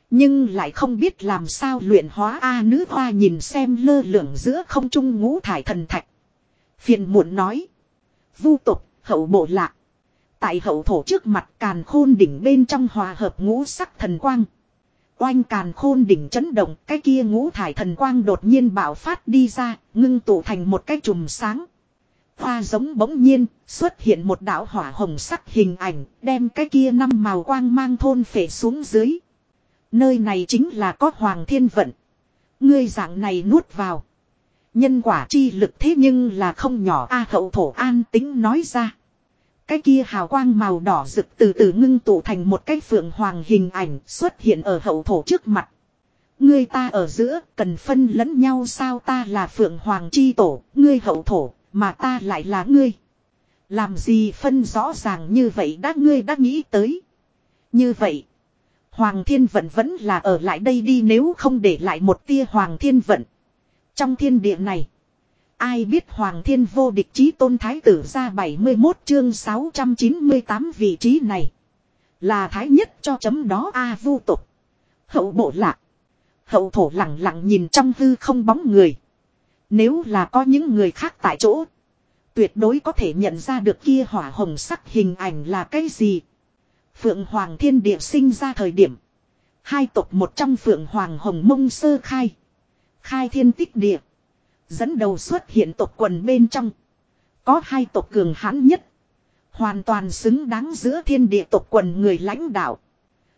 Nhưng lại không biết làm sao luyện hóa A nữ hoa nhìn xem lơ lửng giữa không trung ngũ thải thần thạch. Phiền muộn nói. Vu tục, hậu bộ lạc. Tại hậu thổ trước mặt càn khôn đỉnh bên trong hòa hợp ngũ sắc thần quang. Oanh càn khôn đỉnh chấn động, cái kia ngũ thải thần quang đột nhiên bạo phát đi ra, ngưng tụ thành một cái chùm sáng. Hoa giống bỗng nhiên, xuất hiện một đạo hỏa hồng sắc hình ảnh, đem cái kia năm màu quang mang thôn phệ xuống dưới. Nơi này chính là có hoàng thiên vận. Ngươi dạng này nuốt vào. Nhân quả chi lực thế nhưng là không nhỏ a hậu thổ an tính nói ra. Cái kia hào quang màu đỏ rực từ từ ngưng tụ thành một cái phượng hoàng hình ảnh xuất hiện ở hậu thổ trước mặt. Ngươi ta ở giữa cần phân lẫn nhau sao ta là phượng hoàng chi tổ, ngươi hậu thổ, mà ta lại là ngươi. Làm gì phân rõ ràng như vậy đã ngươi đã nghĩ tới. Như vậy. Hoàng thiên vận vẫn là ở lại đây đi nếu không để lại một tia hoàng thiên vận. Trong thiên địa này. Ai biết Hoàng Thiên vô địch chí tôn thái tử ra 71 chương 698 vị trí này. Là thái nhất cho chấm đó A vu tục. Hậu bộ lạc. Hậu thổ lặng lặng nhìn trong hư không bóng người. Nếu là có những người khác tại chỗ. Tuyệt đối có thể nhận ra được kia hỏa hồng sắc hình ảnh là cái gì. Phượng Hoàng Thiên Địa sinh ra thời điểm. Hai tộc một trong Phượng Hoàng Hồng Mông Sơ Khai. Khai Thiên Tích Địa. Dẫn đầu xuất hiện tộc quần bên trong. Có hai tộc cường hãn nhất. Hoàn toàn xứng đáng giữa thiên địa tộc quần người lãnh đạo.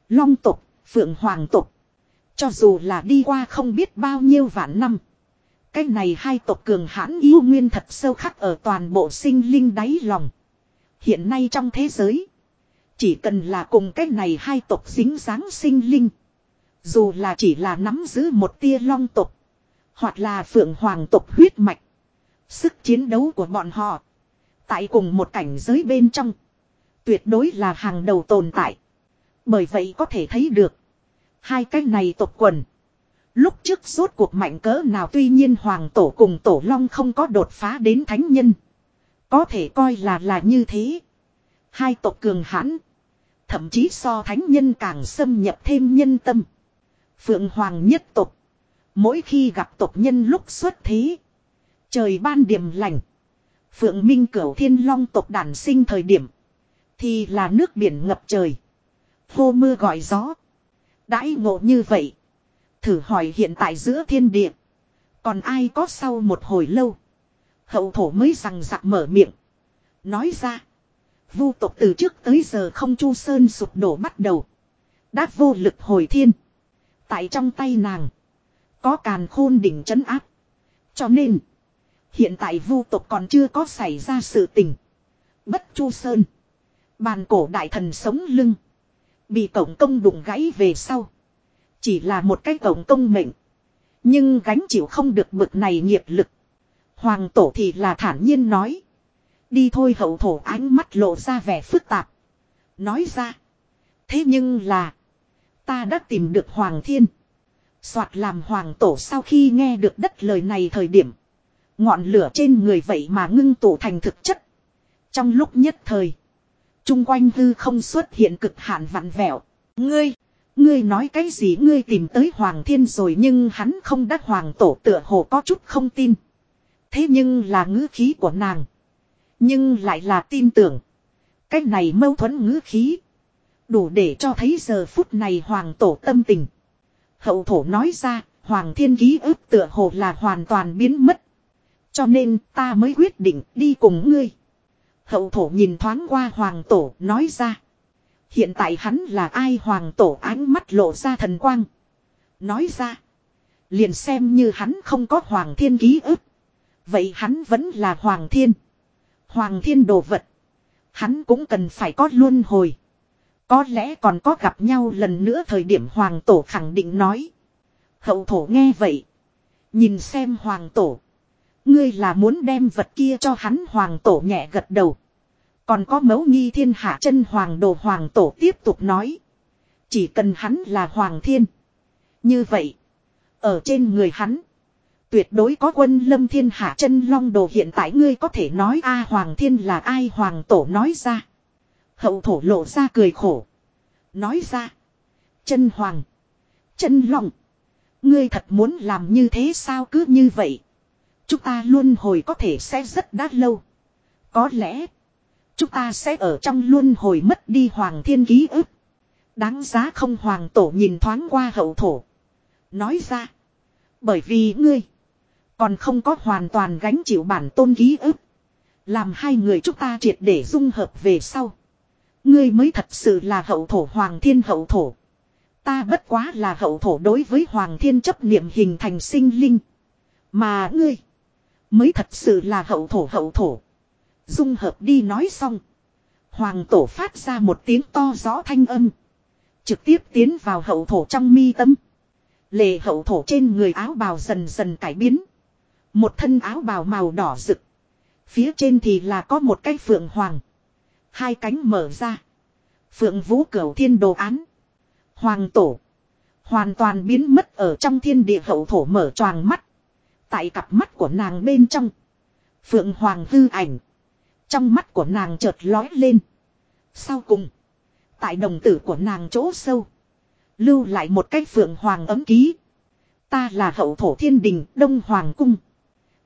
Long tộc, Phượng Hoàng tộc. Cho dù là đi qua không biết bao nhiêu vạn năm. Cái này hai tộc cường hãn yêu nguyên thật sâu khắc ở toàn bộ sinh linh đáy lòng. Hiện nay trong thế giới. Chỉ cần là cùng cái này hai tộc dính dáng sinh linh. Dù là chỉ là nắm giữ một tia long tộc. Hoặc là phượng hoàng tộc huyết mạch. Sức chiến đấu của bọn họ. Tại cùng một cảnh giới bên trong. Tuyệt đối là hàng đầu tồn tại. Bởi vậy có thể thấy được. Hai cái này tộc quần. Lúc trước rốt cuộc mạnh cỡ nào tuy nhiên hoàng tổ cùng tổ long không có đột phá đến thánh nhân. Có thể coi là là như thế. Hai tộc cường hãn. Thậm chí so thánh nhân càng xâm nhập thêm nhân tâm. Phượng hoàng nhất tộc. Mỗi khi gặp tộc nhân lúc xuất thế. Trời ban điểm lành. Phượng Minh cửu thiên long tộc đản sinh thời điểm. Thì là nước biển ngập trời. Hô mưa gọi gió. Đãi ngộ như vậy. Thử hỏi hiện tại giữa thiên địa. Còn ai có sau một hồi lâu. Hậu thổ mới rằng giặc mở miệng. Nói ra. Vu tộc từ trước tới giờ không chu sơn sụp đổ bắt đầu. Đã vô lực hồi thiên. Tại trong tay nàng. Có càn khôn đỉnh trấn áp. Cho nên. Hiện tại vu tộc còn chưa có xảy ra sự tình. Bất chu sơn. Bàn cổ đại thần sống lưng. Bị cổng công đụng gãy về sau. Chỉ là một cái tổng công mệnh. Nhưng gánh chịu không được bực này nghiệp lực. Hoàng tổ thì là thản nhiên nói. Đi thôi hậu thổ ánh mắt lộ ra vẻ phức tạp. Nói ra. Thế nhưng là. Ta đã tìm được Hoàng thiên. Soạt làm Hoàng tổ sau khi nghe được đất lời này thời điểm. Ngọn lửa trên người vậy mà ngưng tụ thành thực chất. Trong lúc nhất thời. Trung quanh hư không xuất hiện cực hạn vặn vẹo. Ngươi. Ngươi nói cái gì ngươi tìm tới Hoàng Thiên rồi nhưng hắn không đắc Hoàng Tổ tựa hồ có chút không tin. Thế nhưng là ngữ khí của nàng. Nhưng lại là tin tưởng. Cái này mâu thuẫn ngữ khí. Đủ để cho thấy giờ phút này Hoàng Tổ tâm tình. Hậu Thổ nói ra, Hoàng Thiên ký ức tựa hồ là hoàn toàn biến mất. Cho nên ta mới quyết định đi cùng ngươi. Hậu Thổ nhìn thoáng qua Hoàng Tổ nói ra. Hiện tại hắn là ai hoàng tổ ánh mắt lộ ra thần quang. Nói ra. Liền xem như hắn không có hoàng thiên ký ức. Vậy hắn vẫn là hoàng thiên. Hoàng thiên đồ vật. Hắn cũng cần phải có luân hồi. Có lẽ còn có gặp nhau lần nữa thời điểm hoàng tổ khẳng định nói. Hậu thổ nghe vậy. Nhìn xem hoàng tổ. Ngươi là muốn đem vật kia cho hắn hoàng tổ nhẹ gật đầu. Còn có mẫu nghi thiên hạ chân hoàng đồ hoàng tổ tiếp tục nói. Chỉ cần hắn là hoàng thiên. Như vậy. Ở trên người hắn. Tuyệt đối có quân lâm thiên hạ chân long đồ hiện tại ngươi có thể nói a hoàng thiên là ai hoàng tổ nói ra. Hậu thổ lộ ra cười khổ. Nói ra. Chân hoàng. Chân long. Ngươi thật muốn làm như thế sao cứ như vậy. Chúng ta luôn hồi có thể sẽ rất đắt lâu. Có lẽ. Chúng ta sẽ ở trong luân hồi mất đi hoàng thiên ký ức. Đáng giá không hoàng tổ nhìn thoáng qua hậu thổ. Nói ra. Bởi vì ngươi. Còn không có hoàn toàn gánh chịu bản tôn ký ức. Làm hai người chúng ta triệt để dung hợp về sau. Ngươi mới thật sự là hậu thổ hoàng thiên hậu thổ. Ta bất quá là hậu thổ đối với hoàng thiên chấp niệm hình thành sinh linh. Mà ngươi. Mới thật sự là hậu thổ hậu thổ. Dung hợp đi nói xong. Hoàng tổ phát ra một tiếng to rõ thanh âm. Trực tiếp tiến vào hậu thổ trong mi tâm. Lệ hậu thổ trên người áo bào dần dần cải biến. Một thân áo bào màu đỏ rực. Phía trên thì là có một cái phượng hoàng. Hai cánh mở ra. Phượng vũ cửu thiên đồ án. Hoàng tổ. Hoàn toàn biến mất ở trong thiên địa hậu thổ mở choàng mắt. Tại cặp mắt của nàng bên trong. Phượng hoàng hư ảnh. Trong mắt của nàng chợt lói lên. Sau cùng. Tại đồng tử của nàng chỗ sâu. Lưu lại một cái phượng hoàng ấm ký. Ta là hậu thổ thiên đình, Đông Hoàng Cung.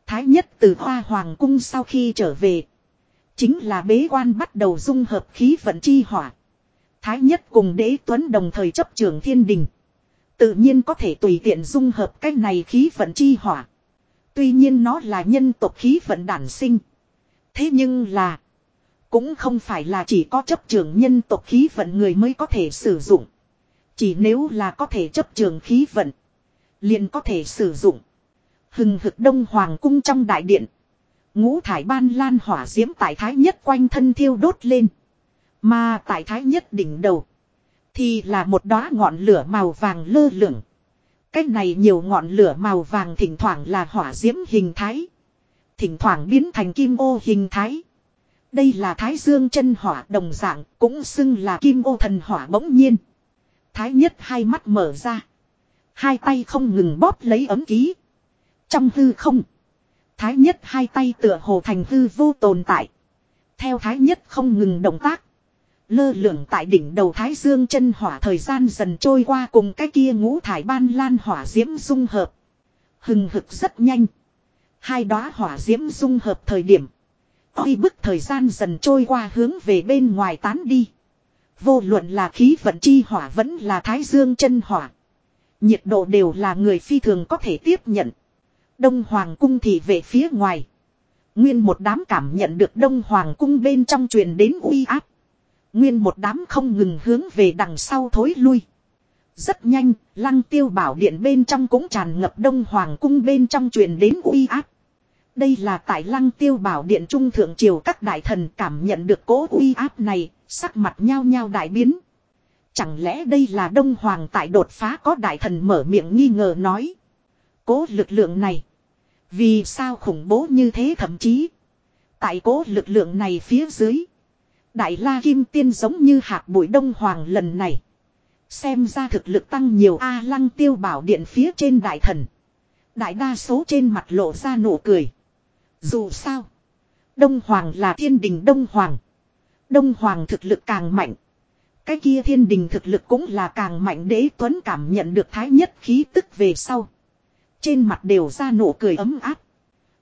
Thái nhất từ Hoa Hoàng Cung sau khi trở về. Chính là bế quan bắt đầu dung hợp khí vận chi hỏa. Thái nhất cùng đế tuấn đồng thời chấp trường thiên đình. Tự nhiên có thể tùy tiện dung hợp cái này khí vận chi hỏa. Tuy nhiên nó là nhân tộc khí vận đản sinh. Thế nhưng là. Cũng không phải là chỉ có chấp trường nhân tộc khí vận người mới có thể sử dụng. Chỉ nếu là có thể chấp trường khí vận. Liền có thể sử dụng. Hừng hực đông hoàng cung trong đại điện. Ngũ thải ban lan hỏa diễm tại thái nhất quanh thân thiêu đốt lên. Mà tại thái nhất đỉnh đầu. Thì là một đóa ngọn lửa màu vàng lơ lửng. Cách này nhiều ngọn lửa màu vàng thỉnh thoảng là hỏa diễm hình thái. Thỉnh thoảng biến thành kim ô hình thái. Đây là thái dương chân hỏa đồng dạng, cũng xưng là kim ô thần hỏa bỗng nhiên. Thái nhất hai mắt mở ra. Hai tay không ngừng bóp lấy ấm ký. Trong hư không. Thái nhất hai tay tựa hồ thành hư vô tồn tại. Theo thái nhất không ngừng động tác. Lơ lửng tại đỉnh đầu thái dương chân hỏa thời gian dần trôi qua cùng cái kia ngũ thải ban lan hỏa diễm dung hợp. Hừng hực rất nhanh. Hai đóa hỏa diễm dung hợp thời điểm. khi bức thời gian dần trôi qua hướng về bên ngoài tán đi. Vô luận là khí vận chi hỏa vẫn là thái dương chân hỏa. Nhiệt độ đều là người phi thường có thể tiếp nhận. Đông Hoàng cung thì về phía ngoài. Nguyên một đám cảm nhận được Đông Hoàng cung bên trong truyền đến uy áp. Nguyên một đám không ngừng hướng về đằng sau thối lui. Rất nhanh, lăng tiêu bảo điện bên trong cũng tràn ngập Đông Hoàng cung bên trong truyền đến uy áp. Đây là tại lăng tiêu bảo điện trung thượng triều các đại thần cảm nhận được cố uy áp này, sắc mặt nhao nhao đại biến. Chẳng lẽ đây là Đông Hoàng tại đột phá có đại thần mở miệng nghi ngờ nói. Cố lực lượng này. Vì sao khủng bố như thế thậm chí. Tại cố lực lượng này phía dưới. Đại la kim tiên giống như hạt bụi Đông Hoàng lần này. Xem ra thực lực tăng nhiều A lăng tiêu bảo điện phía trên đại thần. Đại đa số trên mặt lộ ra nụ cười. Dù sao. Đông Hoàng là thiên đình Đông Hoàng. Đông Hoàng thực lực càng mạnh. Cái kia thiên đình thực lực cũng là càng mạnh đế tuấn cảm nhận được thái nhất khí tức về sau. Trên mặt đều ra nụ cười ấm áp.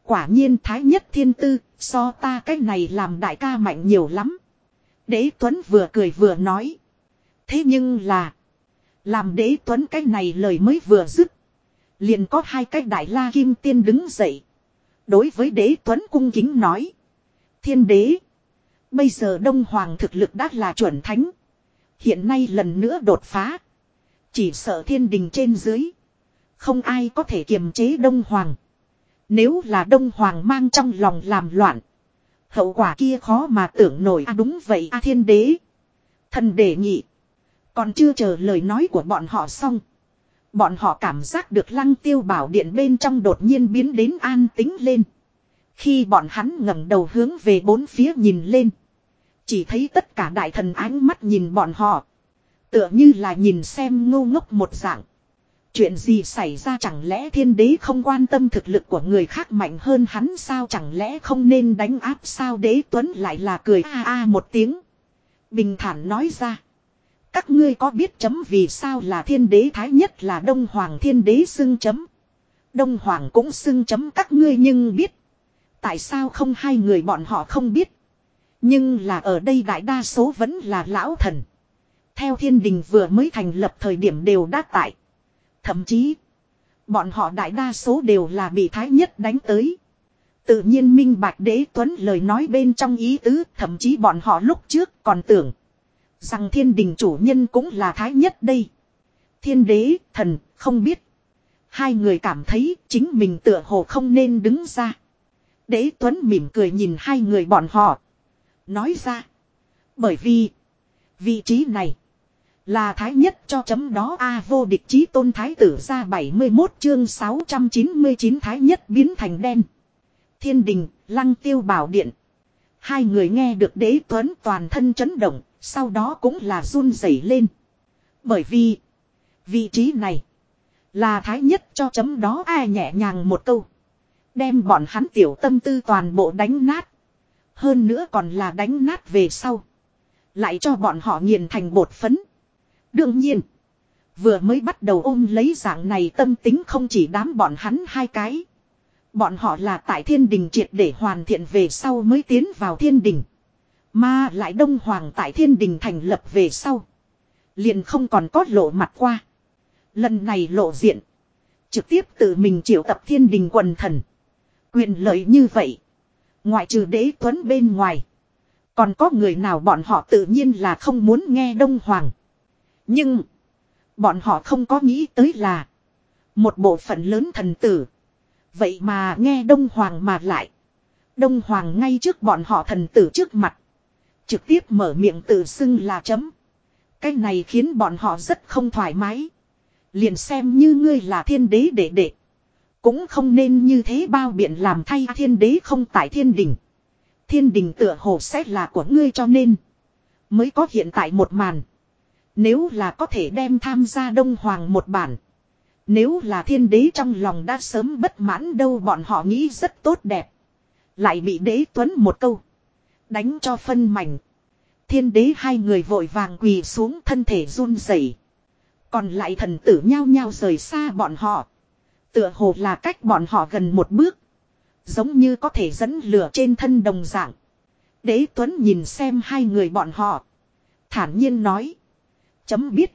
Quả nhiên thái nhất thiên tư, so ta cái này làm đại ca mạnh nhiều lắm. Đế tuấn vừa cười vừa nói. Thế nhưng là. Làm đế tuấn cái này lời mới vừa dứt. Liền có hai cái đại la kim tiên đứng dậy. Đối với đế tuấn cung kính nói. Thiên đế. Bây giờ Đông Hoàng thực lực đã là chuẩn thánh. Hiện nay lần nữa đột phá. Chỉ sợ thiên đình trên dưới. Không ai có thể kiềm chế Đông Hoàng. Nếu là Đông Hoàng mang trong lòng làm loạn. Hậu quả kia khó mà tưởng nổi à đúng vậy a thiên đế. Thần đề nhị Còn chưa chờ lời nói của bọn họ xong. Bọn họ cảm giác được lăng tiêu bảo điện bên trong đột nhiên biến đến an tính lên. Khi bọn hắn ngẩng đầu hướng về bốn phía nhìn lên. Chỉ thấy tất cả đại thần ánh mắt nhìn bọn họ. Tựa như là nhìn xem ngu ngốc một dạng. Chuyện gì xảy ra chẳng lẽ thiên đế không quan tâm thực lực của người khác mạnh hơn hắn sao chẳng lẽ không nên đánh áp sao đế tuấn lại là cười a a một tiếng. Bình thản nói ra. Các ngươi có biết chấm vì sao là thiên đế thái nhất là đông hoàng thiên đế xưng chấm. Đông hoàng cũng xưng chấm các ngươi nhưng biết. Tại sao không hai người bọn họ không biết. Nhưng là ở đây đại đa số vẫn là lão thần. Theo thiên đình vừa mới thành lập thời điểm đều đã tại. Thậm chí. Bọn họ đại đa số đều là bị thái nhất đánh tới. Tự nhiên minh bạch đế tuấn lời nói bên trong ý tứ. Thậm chí bọn họ lúc trước còn tưởng. Rằng thiên đình chủ nhân cũng là thái nhất đây. Thiên đế, thần, không biết. Hai người cảm thấy chính mình tựa hồ không nên đứng ra. Đế Tuấn mỉm cười nhìn hai người bọn họ. Nói ra. Bởi vì. Vị trí này. Là thái nhất cho chấm đó A vô địch chí tôn thái tử ra 71 chương 699 thái nhất biến thành đen. Thiên đình, lăng tiêu bảo điện. Hai người nghe được đế tuấn toàn thân chấn động, sau đó cũng là run rẩy lên. Bởi vì, vị trí này, là thái nhất cho chấm đó ai nhẹ nhàng một câu. Đem bọn hắn tiểu tâm tư toàn bộ đánh nát. Hơn nữa còn là đánh nát về sau. Lại cho bọn họ nghiền thành bột phấn. Đương nhiên, Vừa mới bắt đầu ôm lấy dạng này tâm tính không chỉ đám bọn hắn hai cái. Bọn họ là tại thiên đình triệt để hoàn thiện về sau mới tiến vào thiên đình. Mà lại đông hoàng tại thiên đình thành lập về sau. Liền không còn có lộ mặt qua. Lần này lộ diện. Trực tiếp tự mình triệu tập thiên đình quần thần. Quyền lợi như vậy. Ngoại trừ đế tuấn bên ngoài. Còn có người nào bọn họ tự nhiên là không muốn nghe Đông Hoàng. Nhưng. Bọn họ không có nghĩ tới là. Một bộ phận lớn thần tử. Vậy mà nghe Đông Hoàng mà lại. Đông Hoàng ngay trước bọn họ thần tử trước mặt. Trực tiếp mở miệng tự xưng là chấm. Cái này khiến bọn họ rất không thoải mái. Liền xem như ngươi là thiên đế đệ đệ. Cũng không nên như thế bao biện làm thay thiên đế không tại thiên đình. Thiên đình tựa hồ sẽ là của ngươi cho nên. Mới có hiện tại một màn. Nếu là có thể đem tham gia Đông Hoàng một bản. Nếu là thiên đế trong lòng đã sớm bất mãn đâu bọn họ nghĩ rất tốt đẹp. Lại bị đế tuấn một câu. Đánh cho phân mảnh. Thiên đế hai người vội vàng quỳ xuống thân thể run rẩy. Còn lại thần tử nhao nhao rời xa bọn họ. Tựa hồ là cách bọn họ gần một bước. Giống như có thể dẫn lửa trên thân đồng dạng. Đế Tuấn nhìn xem hai người bọn họ. Thản nhiên nói. Chấm biết.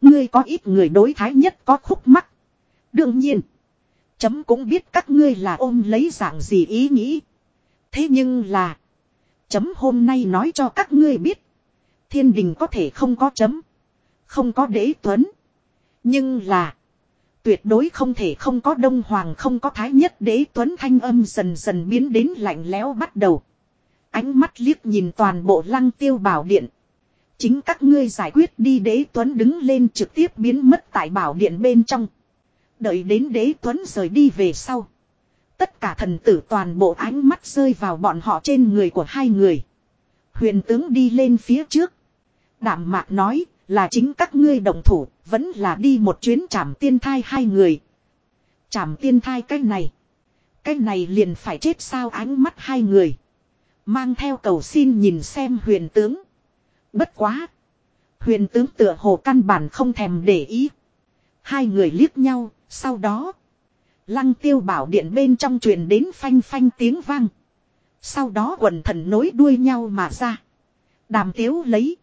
Ngươi có ít người đối thái nhất có khúc mắc. Đương nhiên. Chấm cũng biết các ngươi là ôm lấy dạng gì ý nghĩ. Thế nhưng là. Chấm hôm nay nói cho các ngươi biết. Thiên đình có thể không có chấm. Không có đế tuấn. Nhưng là. Tuyệt đối không thể không có đông hoàng, không có thái nhất đế tuấn thanh âm dần dần biến đến lạnh lẽo bắt đầu. Ánh mắt liếc nhìn toàn bộ lăng tiêu bảo điện. Chính các ngươi giải quyết đi đế tuấn đứng lên trực tiếp biến mất tại bảo điện bên trong. Đợi đến đế tuấn rời đi về sau. Tất cả thần tử toàn bộ ánh mắt rơi vào bọn họ trên người của hai người. Huyền tướng đi lên phía trước. Đảm mạc nói là chính các ngươi đồng thủ vẫn là đi một chuyến trảm tiên thai hai người. Trảm tiên thai cái này. Cái này liền phải chết sao ánh mắt hai người. Mang theo cầu xin nhìn xem huyền tướng. Bất quá. Huyền tướng tựa hồ căn bản không thèm để ý. Hai người liếc nhau, sau đó. Lăng tiêu bảo điện bên trong truyền đến phanh phanh tiếng vang. Sau đó quần thần nối đuôi nhau mà ra. Đàm tiếu lấy.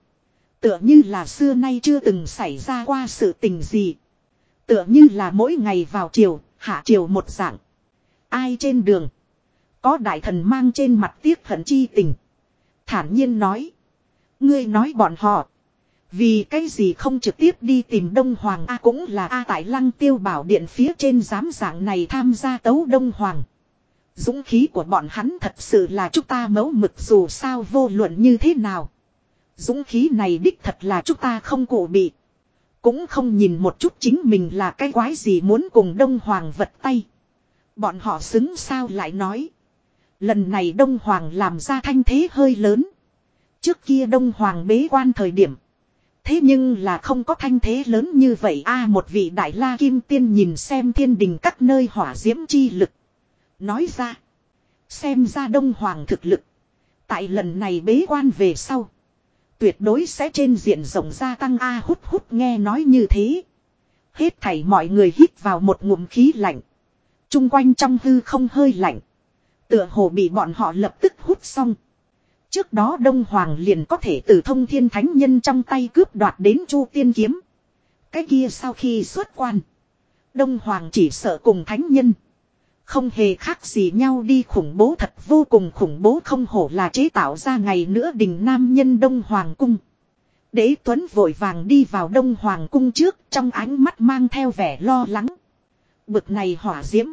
Tựa như là xưa nay chưa từng xảy ra qua sự tình gì. Tựa như là mỗi ngày vào chiều, hạ chiều một dạng. Ai trên đường. Có đại thần mang trên mặt tiếc hận chi tình. Thản nhiên nói. Ngươi nói bọn họ. Vì cái gì không trực tiếp đi tìm Đông Hoàng A cũng là A tại lăng tiêu bảo điện phía trên giám dạng này tham gia tấu Đông Hoàng. Dũng khí của bọn hắn thật sự là chúng ta mẫu mực dù sao vô luận như thế nào. Dũng khí này đích thật là chúng ta không cụ bị. Cũng không nhìn một chút chính mình là cái quái gì muốn cùng Đông Hoàng vật tay. Bọn họ xứng sao lại nói. Lần này Đông Hoàng làm ra thanh thế hơi lớn. Trước kia Đông Hoàng bế quan thời điểm. Thế nhưng là không có thanh thế lớn như vậy a, một vị đại la kim tiên nhìn xem thiên đình các nơi hỏa diễm chi lực. Nói ra. Xem ra Đông Hoàng thực lực. Tại lần này bế quan về sau. Tuyệt đối sẽ trên diện rộng gia tăng A, hút hút nghe nói như thế. Hết thảy mọi người hít vào một ngụm khí lạnh. Trung quanh trong hư không hơi lạnh. Tựa hồ bị bọn họ lập tức hút xong. Trước đó Đông Hoàng liền có thể từ thông thiên thánh nhân trong tay cướp đoạt đến chu tiên kiếm. Cái kia sau khi xuất quan. Đông Hoàng chỉ sợ cùng thánh nhân. Không hề khác gì nhau đi khủng bố thật vô cùng khủng bố không hổ là chế tạo ra ngày nữa đình nam nhân Đông Hoàng cung. Đế Tuấn vội vàng đi vào Đông Hoàng cung trước, trong ánh mắt mang theo vẻ lo lắng. Bực này hỏa diễm.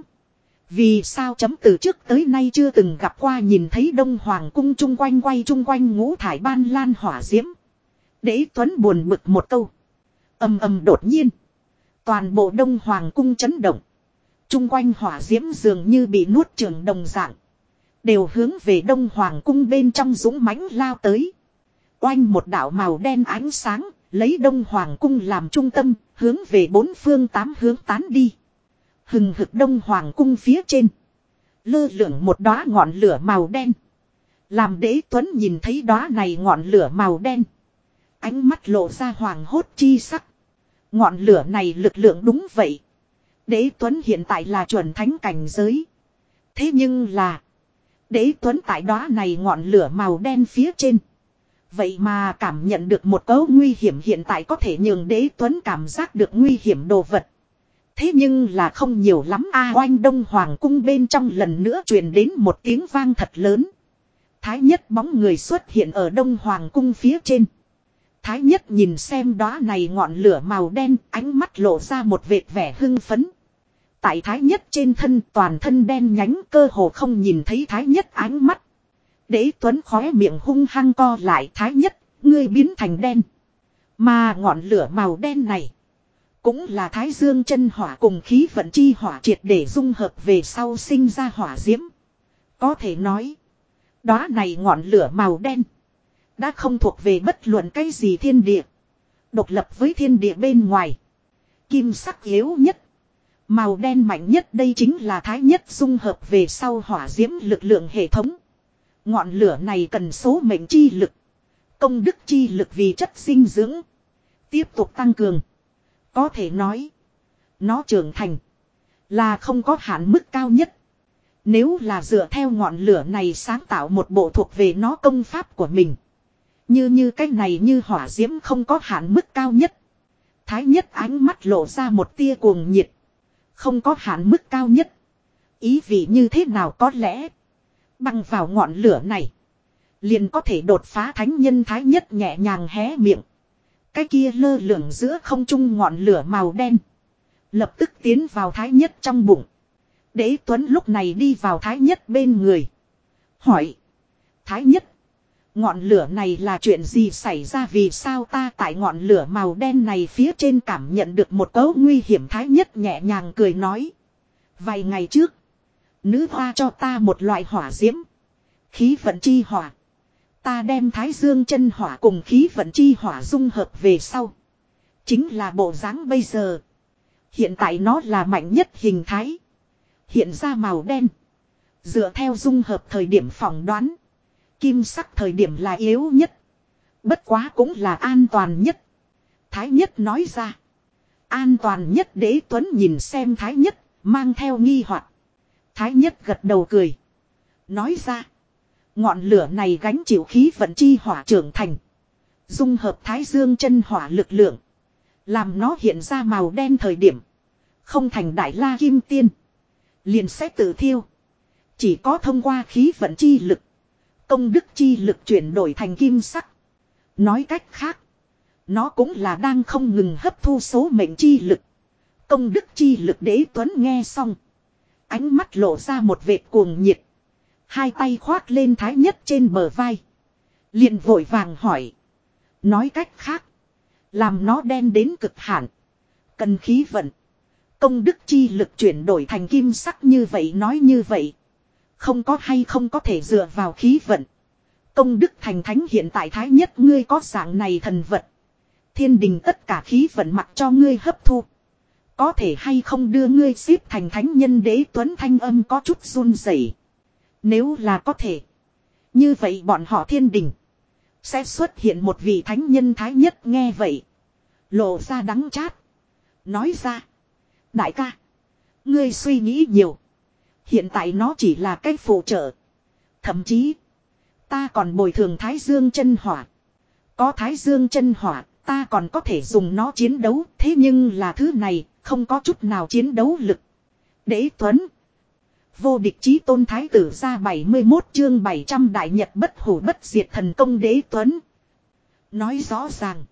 Vì sao chấm từ trước tới nay chưa từng gặp qua nhìn thấy Đông Hoàng cung chung quanh quay chung quanh ngũ thải ban lan hỏa diễm. Đế Tuấn buồn bực một câu. ầm ầm đột nhiên. Toàn bộ Đông Hoàng cung chấn động. Trung quanh hỏa diễm dường như bị nuốt trường đồng dạng. Đều hướng về Đông Hoàng cung bên trong dũng mãnh lao tới. Oanh một đạo màu đen ánh sáng, lấy Đông Hoàng cung làm trung tâm, hướng về bốn phương tám hướng tán đi. Hừng hực đông hoàng cung phía trên. Lơ lửng một đóa ngọn lửa màu đen. Làm đế tuấn nhìn thấy đóa này ngọn lửa màu đen. Ánh mắt lộ ra hoàng hốt chi sắc. Ngọn lửa này lực lượng đúng vậy. Đế Tuấn hiện tại là chuẩn thánh cảnh giới. Thế nhưng là. Đế Tuấn tại đóa này ngọn lửa màu đen phía trên. Vậy mà cảm nhận được một cấu nguy hiểm hiện tại có thể nhường đế Tuấn cảm giác được nguy hiểm đồ vật. Thế nhưng là không nhiều lắm a oanh đông hoàng cung bên trong lần nữa truyền đến một tiếng vang thật lớn. Thái nhất bóng người xuất hiện ở đông hoàng cung phía trên. Thái nhất nhìn xem đó này ngọn lửa màu đen ánh mắt lộ ra một vệt vẻ hưng phấn. Tại thái nhất trên thân toàn thân đen nhánh cơ hồ không nhìn thấy thái nhất ánh mắt. Đế tuấn khóe miệng hung hăng co lại thái nhất, ngươi biến thành đen. Mà ngọn lửa màu đen này. Cũng là thái dương chân hỏa cùng khí vận chi hỏa triệt để dung hợp về sau sinh ra hỏa diễm. Có thể nói. Đó này ngọn lửa màu đen. Đã không thuộc về bất luận cái gì thiên địa. Độc lập với thiên địa bên ngoài. Kim sắc yếu nhất. Màu đen mạnh nhất đây chính là thái nhất dung hợp về sau hỏa diễm lực lượng hệ thống. Ngọn lửa này cần số mệnh chi lực. Công đức chi lực vì chất sinh dưỡng. Tiếp tục tăng cường. Có thể nói. Nó trưởng thành. Là không có hạn mức cao nhất. Nếu là dựa theo ngọn lửa này sáng tạo một bộ thuộc về nó công pháp của mình. Như như cái này như hỏa diễm không có hạn mức cao nhất. Thái nhất ánh mắt lộ ra một tia cuồng nhiệt. Không có hạn mức cao nhất. Ý vị như thế nào có lẽ. Bằng vào ngọn lửa này. Liền có thể đột phá thánh nhân thái nhất nhẹ nhàng hé miệng. Cái kia lơ lửng giữa không trung ngọn lửa màu đen. Lập tức tiến vào thái nhất trong bụng. Đế Tuấn lúc này đi vào thái nhất bên người. Hỏi. Thái nhất. Ngọn lửa này là chuyện gì xảy ra vì sao ta tại ngọn lửa màu đen này phía trên cảm nhận được một cấu nguy hiểm thái nhất nhẹ nhàng cười nói. Vài ngày trước. Nữ hoa cho ta một loại hỏa diễm. Khí vận chi hỏa. Ta đem thái dương chân hỏa cùng khí vận chi hỏa dung hợp về sau. Chính là bộ dáng bây giờ. Hiện tại nó là mạnh nhất hình thái. Hiện ra màu đen. Dựa theo dung hợp thời điểm phỏng đoán. Kim sắc thời điểm là yếu nhất. Bất quá cũng là an toàn nhất. Thái nhất nói ra. An toàn nhất đế tuấn nhìn xem thái nhất, mang theo nghi hoặc Thái nhất gật đầu cười. Nói ra. Ngọn lửa này gánh chịu khí vận chi hỏa trưởng thành. Dung hợp thái dương chân hỏa lực lượng. Làm nó hiện ra màu đen thời điểm. Không thành đại la kim tiên. Liền sẽ tự thiêu. Chỉ có thông qua khí vận chi lực. Công đức chi lực chuyển đổi thành kim sắc. Nói cách khác. Nó cũng là đang không ngừng hấp thu số mệnh chi lực. Công đức chi lực đế tuấn nghe xong. Ánh mắt lộ ra một vệt cuồng nhiệt. Hai tay khoác lên thái nhất trên bờ vai. liền vội vàng hỏi. Nói cách khác. Làm nó đen đến cực hạn. Cần khí vận. Công đức chi lực chuyển đổi thành kim sắc như vậy nói như vậy. Không có hay không có thể dựa vào khí vận. Công đức thành thánh hiện tại thái nhất ngươi có dạng này thần vật. Thiên đình tất cả khí vận mặc cho ngươi hấp thu. Có thể hay không đưa ngươi xếp thành thánh nhân đế tuấn thanh âm có chút run rẩy. Nếu là có thể. Như vậy bọn họ thiên đình. Sẽ xuất hiện một vị thánh nhân thái nhất nghe vậy. Lộ ra đắng chát. Nói ra. Đại ca. Ngươi suy nghĩ nhiều. Hiện tại nó chỉ là cái phụ trợ. Thậm chí. Ta còn bồi thường thái dương chân hỏa. Có thái dương chân hỏa. Ta còn có thể dùng nó chiến đấu. Thế nhưng là thứ này. Không có chút nào chiến đấu lực. Đế Tuấn. Vô địch chí tôn thái tử ra 71 chương 700 đại nhật bất hủ bất diệt thần công đế Tuấn. Nói rõ ràng.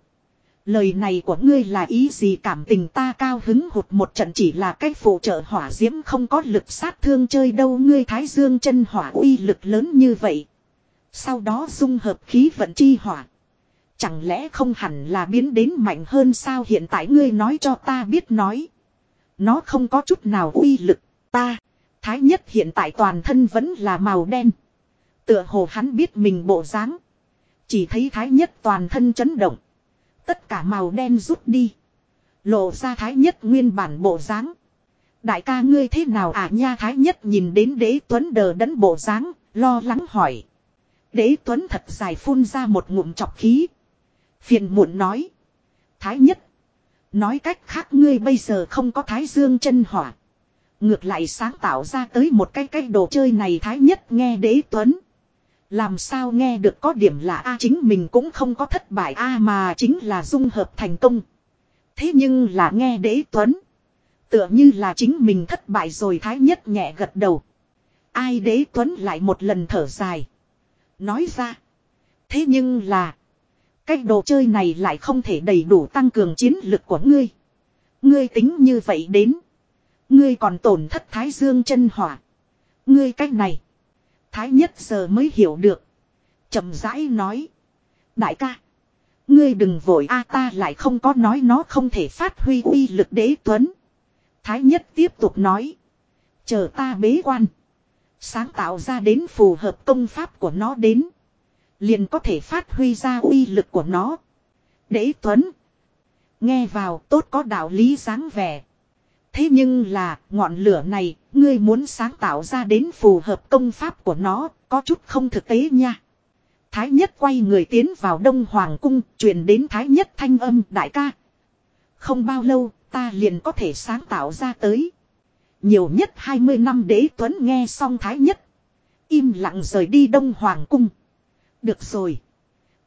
Lời này của ngươi là ý gì cảm tình ta cao hứng hụt một trận chỉ là cách phụ trợ hỏa diễm không có lực sát thương chơi đâu ngươi thái dương chân hỏa uy lực lớn như vậy. Sau đó dung hợp khí vận chi hỏa. Chẳng lẽ không hẳn là biến đến mạnh hơn sao hiện tại ngươi nói cho ta biết nói. Nó không có chút nào uy lực, ta, thái nhất hiện tại toàn thân vẫn là màu đen. Tựa hồ hắn biết mình bộ dáng. Chỉ thấy thái nhất toàn thân chấn động. Tất cả màu đen rút đi. Lộ ra thái nhất nguyên bản bộ dáng. Đại ca ngươi thế nào à nha thái nhất nhìn đến đế tuấn đờ đẫn bộ dáng, lo lắng hỏi. Đế tuấn thật dài phun ra một ngụm chọc khí. Phiền muộn nói. Thái nhất. Nói cách khác ngươi bây giờ không có thái dương chân hỏa. Ngược lại sáng tạo ra tới một cái cái đồ chơi này thái nhất nghe đế tuấn. Làm sao nghe được có điểm là A chính mình cũng không có thất bại A mà chính là dung hợp thành công. Thế nhưng là nghe đế tuấn. Tựa như là chính mình thất bại rồi thái nhất nhẹ gật đầu. Ai đế tuấn lại một lần thở dài. Nói ra. Thế nhưng là. Cái đồ chơi này lại không thể đầy đủ tăng cường chiến lực của ngươi. Ngươi tính như vậy đến. Ngươi còn tổn thất thái dương chân hỏa. Ngươi cách này. Thái nhất giờ mới hiểu được. chậm rãi nói. Đại ca. Ngươi đừng vội a, ta lại không có nói nó không thể phát huy uy lực đế tuấn. Thái nhất tiếp tục nói. Chờ ta bế quan. Sáng tạo ra đến phù hợp công pháp của nó đến. Liền có thể phát huy ra uy lực của nó. Đế tuấn. Nghe vào tốt có đạo lý dáng vẻ. Thế nhưng là ngọn lửa này ngươi muốn sáng tạo ra đến phù hợp công pháp của nó có chút không thực tế nha. Thái nhất quay người tiến vào Đông Hoàng cung, truyền đến Thái nhất thanh âm đại ca. Không bao lâu, ta liền có thể sáng tạo ra tới. Nhiều nhất 20 năm đế tuấn nghe xong Thái nhất. Im lặng rời đi Đông Hoàng cung. Được rồi.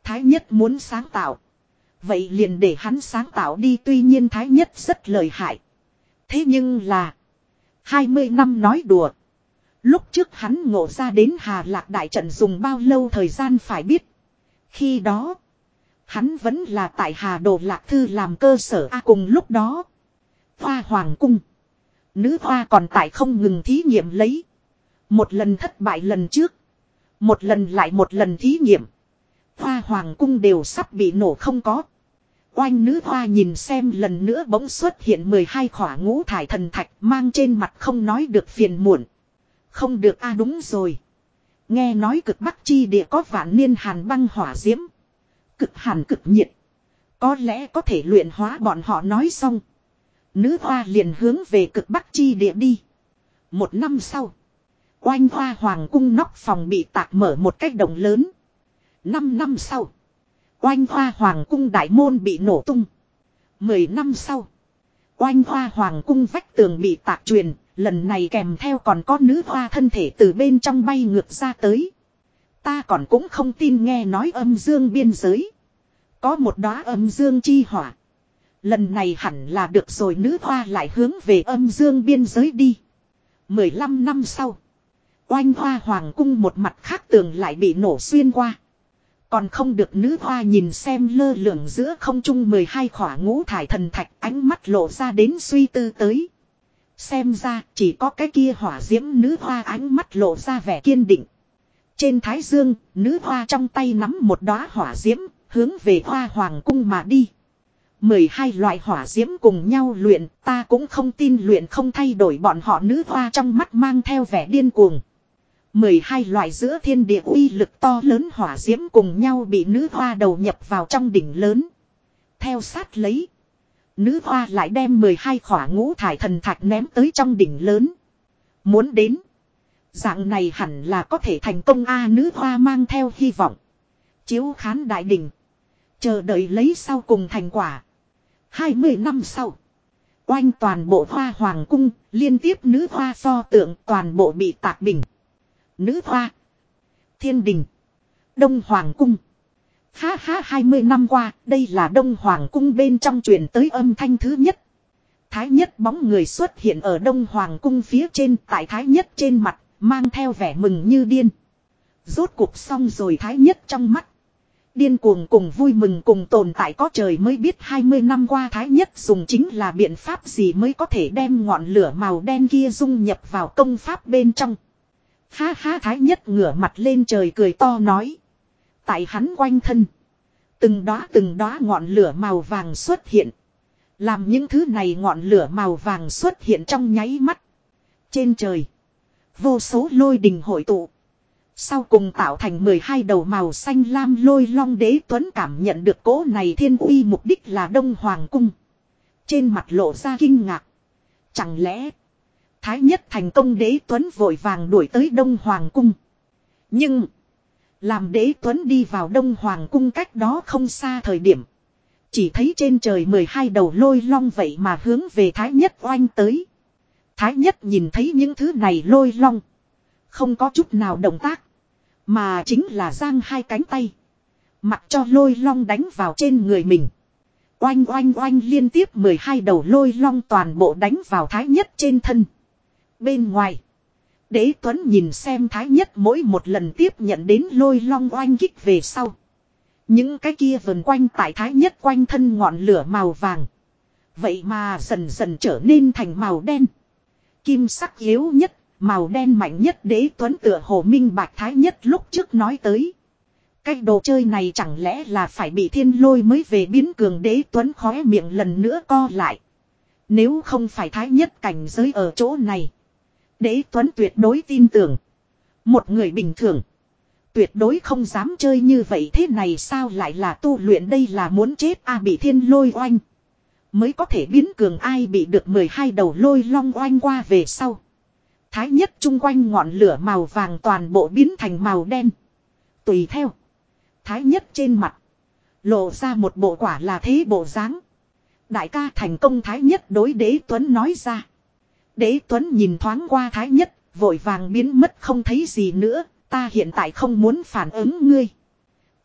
Thái nhất muốn sáng tạo. Vậy liền để hắn sáng tạo đi tuy nhiên Thái nhất rất lợi hại. Thế nhưng là. 20 năm nói đùa. Lúc trước hắn ngộ ra đến Hà Lạc Đại trận dùng bao lâu thời gian phải biết. Khi đó. Hắn vẫn là tại Hà Đồ Lạc Thư làm cơ sở A cùng lúc đó. Hoa Hoàng Cung. Nữ hoa còn tại không ngừng thí nghiệm lấy. Một lần thất bại lần trước. Một lần lại một lần thí nghiệm. Hoa Hoàng Cung đều sắp bị nổ không có. Oanh nữ hoa nhìn xem lần nữa bỗng xuất hiện 12 khỏa ngũ thải thần thạch mang trên mặt không nói được phiền muộn. Không được a, đúng rồi. Nghe nói cực bắc chi địa có vạn niên hàn băng hỏa diễm. Cực hàn cực nhiệt. Có lẽ có thể luyện hóa bọn họ nói xong. Nữ hoa liền hướng về cực bắc chi địa đi. Một năm sau. Oanh hoa hoàng cung nóc phòng bị tạc mở một cách đồng lớn. Năm năm sau. Oanh hoa hoàng cung đại môn bị nổ tung. Mười năm sau. Oanh hoa hoàng cung vách tường bị tạc truyền. Lần này kèm theo còn có nữ hoa thân thể từ bên trong bay ngược ra tới. Ta còn cũng không tin nghe nói âm dương biên giới. Có một đóa âm dương chi hỏa. Lần này hẳn là được rồi nữ hoa lại hướng về âm dương biên giới đi. 15 năm sau. Oanh hoa hoàng cung một mặt khác tường lại bị nổ xuyên qua. Còn không được nữ hoa nhìn xem lơ lửng giữa không trung 12 khỏa ngũ thải thần thạch ánh mắt lộ ra đến suy tư tới. Xem ra chỉ có cái kia hỏa diễm nữ hoa ánh mắt lộ ra vẻ kiên định. Trên thái dương, nữ hoa trong tay nắm một đóa hỏa diễm, hướng về hoa hoàng cung mà đi. 12 loại hỏa diễm cùng nhau luyện, ta cũng không tin luyện không thay đổi bọn họ nữ hoa trong mắt mang theo vẻ điên cuồng. 12 loại giữa thiên địa uy lực to lớn hỏa diễm cùng nhau bị nữ hoa đầu nhập vào trong đỉnh lớn. Theo sát lấy. Nữ hoa lại đem 12 khỏa ngũ thải thần thạch ném tới trong đỉnh lớn. Muốn đến. Dạng này hẳn là có thể thành công A nữ hoa mang theo hy vọng. Chiếu khán đại đỉnh. Chờ đợi lấy sau cùng thành quả. 20 năm sau. Oanh toàn bộ hoa hoàng cung, liên tiếp nữ hoa pho tượng toàn bộ bị tạc bình. Nữ hoa. Thiên đình. Đông Hoàng cung. Ha ha 20 năm qua, đây là Đông Hoàng cung bên trong truyền tới âm thanh thứ nhất. Thái nhất bóng người xuất hiện ở Đông Hoàng cung phía trên, tại Thái nhất trên mặt, mang theo vẻ mừng như điên. Rốt cuộc xong rồi Thái nhất trong mắt. Điên cuồng cùng vui mừng cùng tồn tại có trời mới biết 20 năm qua Thái nhất dùng chính là biện pháp gì mới có thể đem ngọn lửa màu đen kia dung nhập vào công pháp bên trong. Ha ha thái nhất ngửa mặt lên trời cười to nói. Tại hắn quanh thân. Từng đóa từng đóa ngọn lửa màu vàng xuất hiện. Làm những thứ này ngọn lửa màu vàng xuất hiện trong nháy mắt. Trên trời. Vô số lôi đình hội tụ. Sau cùng tạo thành 12 đầu màu xanh lam lôi long đế tuấn cảm nhận được cỗ này thiên uy mục đích là Đông Hoàng Cung. Trên mặt lộ ra kinh ngạc. Chẳng lẽ Thái nhất thành công đế tuấn vội vàng đuổi tới Đông Hoàng Cung. Nhưng. Làm đế tuấn đi vào Đông Hoàng Cung cách đó không xa thời điểm. Chỉ thấy trên trời 12 đầu lôi long vậy mà hướng về Thái Nhất oanh tới. Thái Nhất nhìn thấy những thứ này lôi long. Không có chút nào động tác. Mà chính là giang hai cánh tay. Mặc cho lôi long đánh vào trên người mình. Oanh oanh oanh liên tiếp 12 đầu lôi long toàn bộ đánh vào Thái Nhất trên thân. Bên ngoài. Đế Tuấn nhìn xem Thái Nhất mỗi một lần tiếp nhận đến lôi long oanh kích về sau. Những cái kia vần quanh tại Thái Nhất quanh thân ngọn lửa màu vàng. Vậy mà dần dần trở nên thành màu đen. Kim sắc yếu nhất, màu đen mạnh nhất đế Tuấn tựa hồ minh bạch Thái Nhất lúc trước nói tới. Cái đồ chơi này chẳng lẽ là phải bị thiên lôi mới về biến cường đế Tuấn khóe miệng lần nữa co lại. Nếu không phải Thái Nhất cảnh giới ở chỗ này. Đế Tuấn tuyệt đối tin tưởng. Một người bình thường. Tuyệt đối không dám chơi như vậy thế này sao lại là tu luyện đây là muốn chết a bị thiên lôi oanh. Mới có thể biến cường ai bị được 12 đầu lôi long oanh qua về sau. Thái nhất chung quanh ngọn lửa màu vàng toàn bộ biến thành màu đen. Tùy theo. Thái nhất trên mặt. Lộ ra một bộ quả là thế bộ dáng. Đại ca thành công Thái nhất đối đế Tuấn nói ra. Đế Tuấn nhìn thoáng qua Thái Nhất, vội vàng biến mất không thấy gì nữa, ta hiện tại không muốn phản ứng ngươi.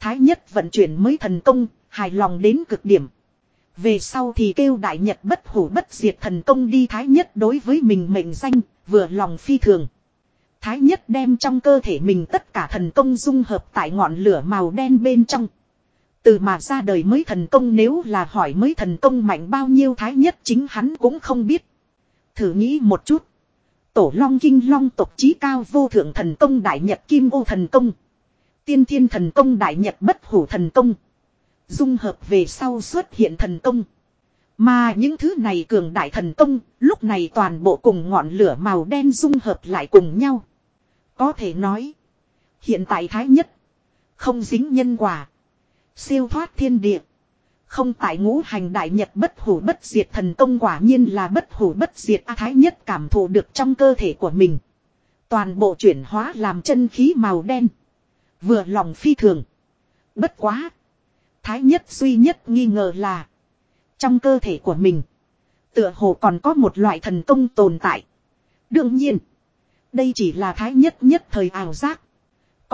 Thái Nhất vận chuyển mới thần công, hài lòng đến cực điểm. Về sau thì kêu đại nhật bất hủ bất diệt thần công đi Thái Nhất đối với mình mệnh danh, vừa lòng phi thường. Thái Nhất đem trong cơ thể mình tất cả thần công dung hợp tại ngọn lửa màu đen bên trong. Từ mà ra đời mới thần công nếu là hỏi mới thần công mạnh bao nhiêu Thái Nhất chính hắn cũng không biết. Thử nghĩ một chút. Tổ long kinh long tộc trí cao vô thượng thần công đại nhật kim ô thần công. Tiên thiên thần công đại nhật bất hủ thần công. Dung hợp về sau xuất hiện thần công. Mà những thứ này cường đại thần công, lúc này toàn bộ cùng ngọn lửa màu đen dung hợp lại cùng nhau. Có thể nói, hiện tại thái nhất, không dính nhân quả, siêu thoát thiên địa. Không tại ngũ hành đại nhật bất hủ bất diệt thần công quả nhiên là bất hủ bất diệt A Thái nhất cảm thụ được trong cơ thể của mình. Toàn bộ chuyển hóa làm chân khí màu đen. Vừa lòng phi thường. Bất quá. Thái nhất duy nhất nghi ngờ là. Trong cơ thể của mình. Tựa hồ còn có một loại thần công tồn tại. Đương nhiên. Đây chỉ là thái nhất nhất thời ảo giác.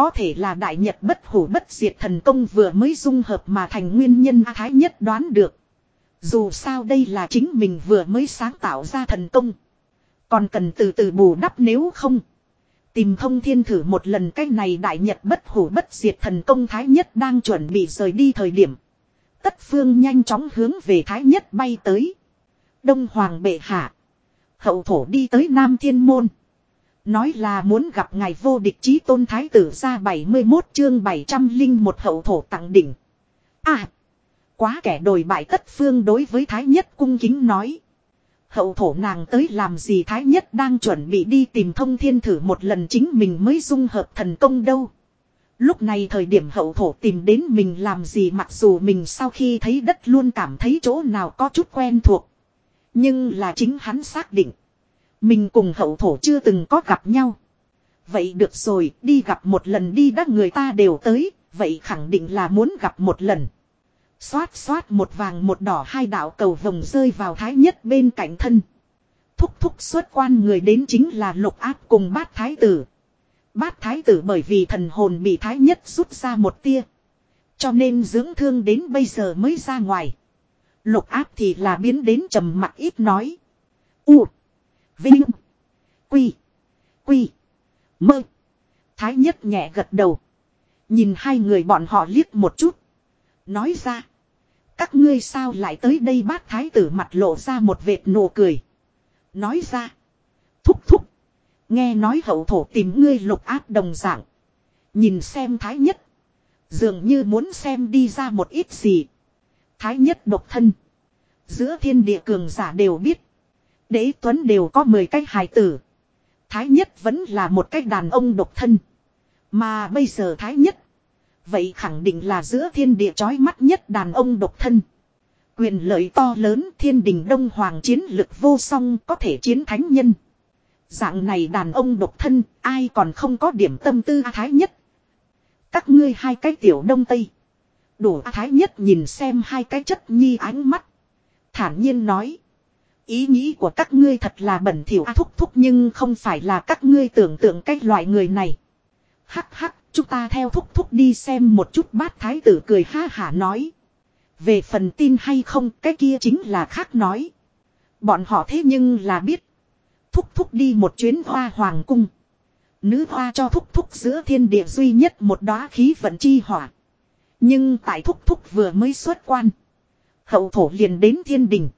Có thể là đại nhật bất hủ bất diệt thần công vừa mới dung hợp mà thành nguyên nhân A Thái nhất đoán được. Dù sao đây là chính mình vừa mới sáng tạo ra thần công. Còn cần từ từ bù đắp nếu không. Tìm thông thiên thử một lần cái này đại nhật bất hủ bất diệt thần công Thái nhất đang chuẩn bị rời đi thời điểm. Tất phương nhanh chóng hướng về Thái nhất bay tới. Đông Hoàng bệ hạ. Hậu thổ đi tới Nam Thiên Môn. Nói là muốn gặp ngài vô địch chí tôn thái tử ra 71 chương 701 hậu thổ tặng đỉnh. À! Quá kẻ đồi bại tất phương đối với thái nhất cung kính nói. Hậu thổ nàng tới làm gì thái nhất đang chuẩn bị đi tìm thông thiên thử một lần chính mình mới dung hợp thần công đâu. Lúc này thời điểm hậu thổ tìm đến mình làm gì mặc dù mình sau khi thấy đất luôn cảm thấy chỗ nào có chút quen thuộc. Nhưng là chính hắn xác định. Mình cùng hậu thổ chưa từng có gặp nhau. Vậy được rồi, đi gặp một lần đi đã người ta đều tới, vậy khẳng định là muốn gặp một lần. Xoát xoát một vàng một đỏ hai đạo cầu vồng rơi vào thái nhất bên cạnh thân. Thúc thúc xuất quan người đến chính là lục áp cùng bát thái tử. Bát thái tử bởi vì thần hồn bị thái nhất rút ra một tia. Cho nên dưỡng thương đến bây giờ mới ra ngoài. Lục áp thì là biến đến trầm mặt ít nói. U. Vinh. Quy. Quy. Mơ. Thái nhất nhẹ gật đầu. Nhìn hai người bọn họ liếc một chút. Nói ra. Các ngươi sao lại tới đây bát thái tử mặt lộ ra một vệt nụ cười. Nói ra. Thúc thúc. Nghe nói hậu thổ tìm ngươi lục áp đồng dạng. Nhìn xem thái nhất. Dường như muốn xem đi ra một ít gì. Thái nhất độc thân. Giữa thiên địa cường giả đều biết. Đế Tuấn đều có 10 cái hài tử. Thái nhất vẫn là một cái đàn ông độc thân. Mà bây giờ Thái nhất. Vậy khẳng định là giữa thiên địa chói mắt nhất đàn ông độc thân. Quyền lợi to lớn thiên đình đông hoàng chiến lực vô song có thể chiến thánh nhân. Dạng này đàn ông độc thân, ai còn không có điểm tâm tư Thái nhất. Các ngươi hai cái tiểu đông tây. Đủ thái nhất nhìn xem hai cái chất nhi ánh mắt. Thản nhiên nói. Ý nghĩ của các ngươi thật là bẩn thỉu à, thúc thúc nhưng không phải là các ngươi tưởng tượng cái loại người này. Hắc hắc, chúng ta theo thúc thúc đi xem một chút bát thái tử cười ha hả nói. Về phần tin hay không cái kia chính là khác nói. Bọn họ thế nhưng là biết. Thúc thúc đi một chuyến hoa hoàng cung. Nữ hoa cho thúc thúc giữa thiên địa duy nhất một đóa khí vận chi hỏa. Nhưng tại thúc thúc vừa mới xuất quan. Hậu thổ liền đến thiên đình.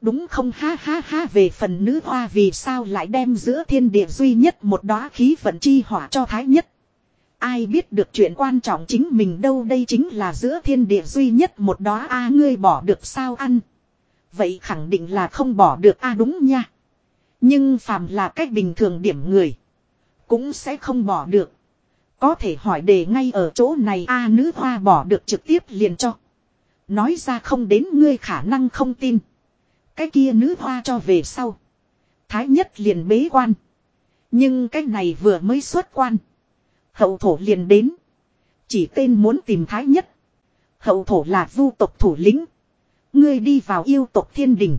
Đúng không ha ha ha, về phần nữ hoa vì sao lại đem giữa thiên địa duy nhất một đóa khí vận chi hỏa cho thái nhất. Ai biết được chuyện quan trọng chính mình đâu, đây chính là giữa thiên địa duy nhất một đóa a, ngươi bỏ được sao ăn. Vậy khẳng định là không bỏ được a, đúng nha. Nhưng phàm là cách bình thường điểm người. Cũng sẽ không bỏ được. Có thể hỏi đề ngay ở chỗ này, a, nữ hoa bỏ được trực tiếp liền cho. Nói ra không đến, ngươi khả năng không tin. Cái kia nữ hoa cho về sau. Thái nhất liền bế quan. Nhưng cái này vừa mới xuất quan. Hậu thổ liền đến. Chỉ tên muốn tìm thái nhất. Hậu thổ là vu tộc thủ lĩnh. Ngươi đi vào yêu tộc thiên đình.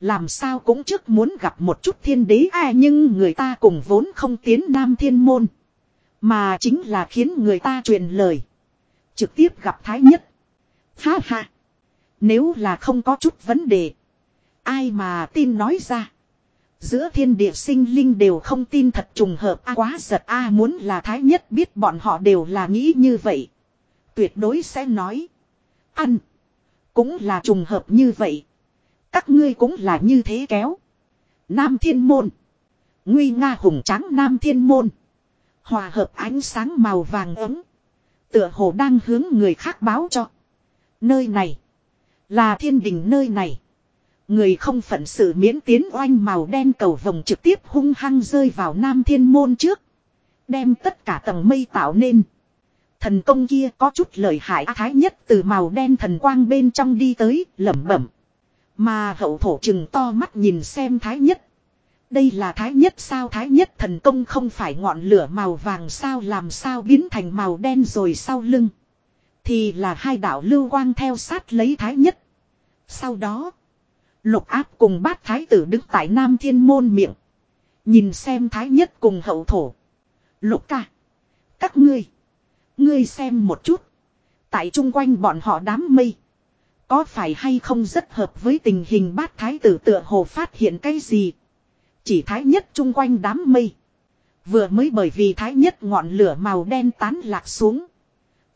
Làm sao cũng trước muốn gặp một chút thiên đế à nhưng người ta cùng vốn không tiến nam thiên môn. Mà chính là khiến người ta truyền lời. Trực tiếp gặp thái nhất. Ha ha. Nếu là không có chút vấn đề. Ai mà tin nói ra. Giữa thiên địa sinh linh đều không tin thật trùng hợp a, quá giật a, muốn là thái nhất biết bọn họ đều là nghĩ như vậy. Tuyệt đối sẽ nói. Ăn. Cũng là trùng hợp như vậy. Các ngươi cũng là như thế kéo. Nam thiên môn. Nguy nga hùng tráng nam thiên môn. Hòa hợp ánh sáng màu vàng ấm. Tựa hồ đang hướng người khác báo cho. Nơi này. Là thiên đình nơi này. Người không phận sự miễn tiến oanh màu đen cầu vòng trực tiếp hung hăng rơi vào nam thiên môn trước. Đem tất cả tầng mây tạo nên. Thần công kia có chút lợi hại thái nhất từ màu đen thần quang bên trong đi tới, lẩm bẩm. Mà hậu thổ chừng to mắt nhìn xem thái nhất. Đây là thái nhất sao thái nhất thần công không phải ngọn lửa màu vàng sao làm sao biến thành màu đen rồi sau lưng. Thì là hai đạo lưu quang theo sát lấy thái nhất. Sau đó. Lục áp cùng bát thái tử đứng tại nam thiên môn miệng. Nhìn xem thái nhất cùng hậu thổ. Lục ca. Các ngươi. Ngươi xem một chút. Tại chung quanh bọn họ đám mây. Có phải hay không rất hợp với tình hình bát thái tử tựa hồ phát hiện cái gì. Chỉ thái nhất chung quanh đám mây. Vừa mới bởi vì thái nhất ngọn lửa màu đen tán lạc xuống.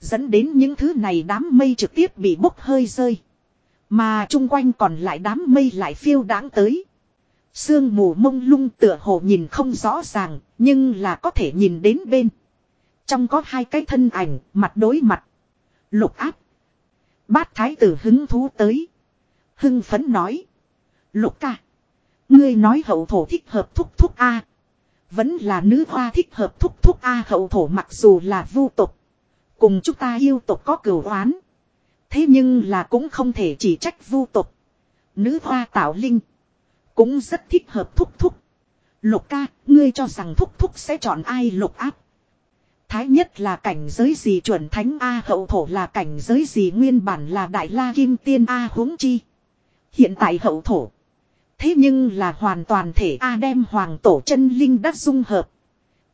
Dẫn đến những thứ này đám mây trực tiếp bị bốc hơi rơi. Mà chung quanh còn lại đám mây lại phiêu đáng tới. Sương mù mông lung tựa hồ nhìn không rõ ràng, nhưng là có thể nhìn đến bên. Trong có hai cái thân ảnh, mặt đối mặt. Lục áp. Bát thái tử hứng thú tới. Hưng phấn nói. Lục ca. Ngươi nói hậu thổ thích hợp thúc thúc A. Vẫn là nữ hoa thích hợp thúc thúc A hậu thổ mặc dù là vu tục. Cùng chúng ta yêu tục có cửu oán. Thế nhưng là cũng không thể chỉ trách vu tục. Nữ hoa tạo linh. Cũng rất thích hợp thúc thúc. Lục ca, ngươi cho rằng thúc thúc sẽ chọn ai lục áp. Thái nhất là cảnh giới gì chuẩn thánh A hậu thổ là cảnh giới gì nguyên bản là đại la kim tiên A huống chi. Hiện tại hậu thổ. Thế nhưng là hoàn toàn thể A đem hoàng tổ chân linh đắt dung hợp.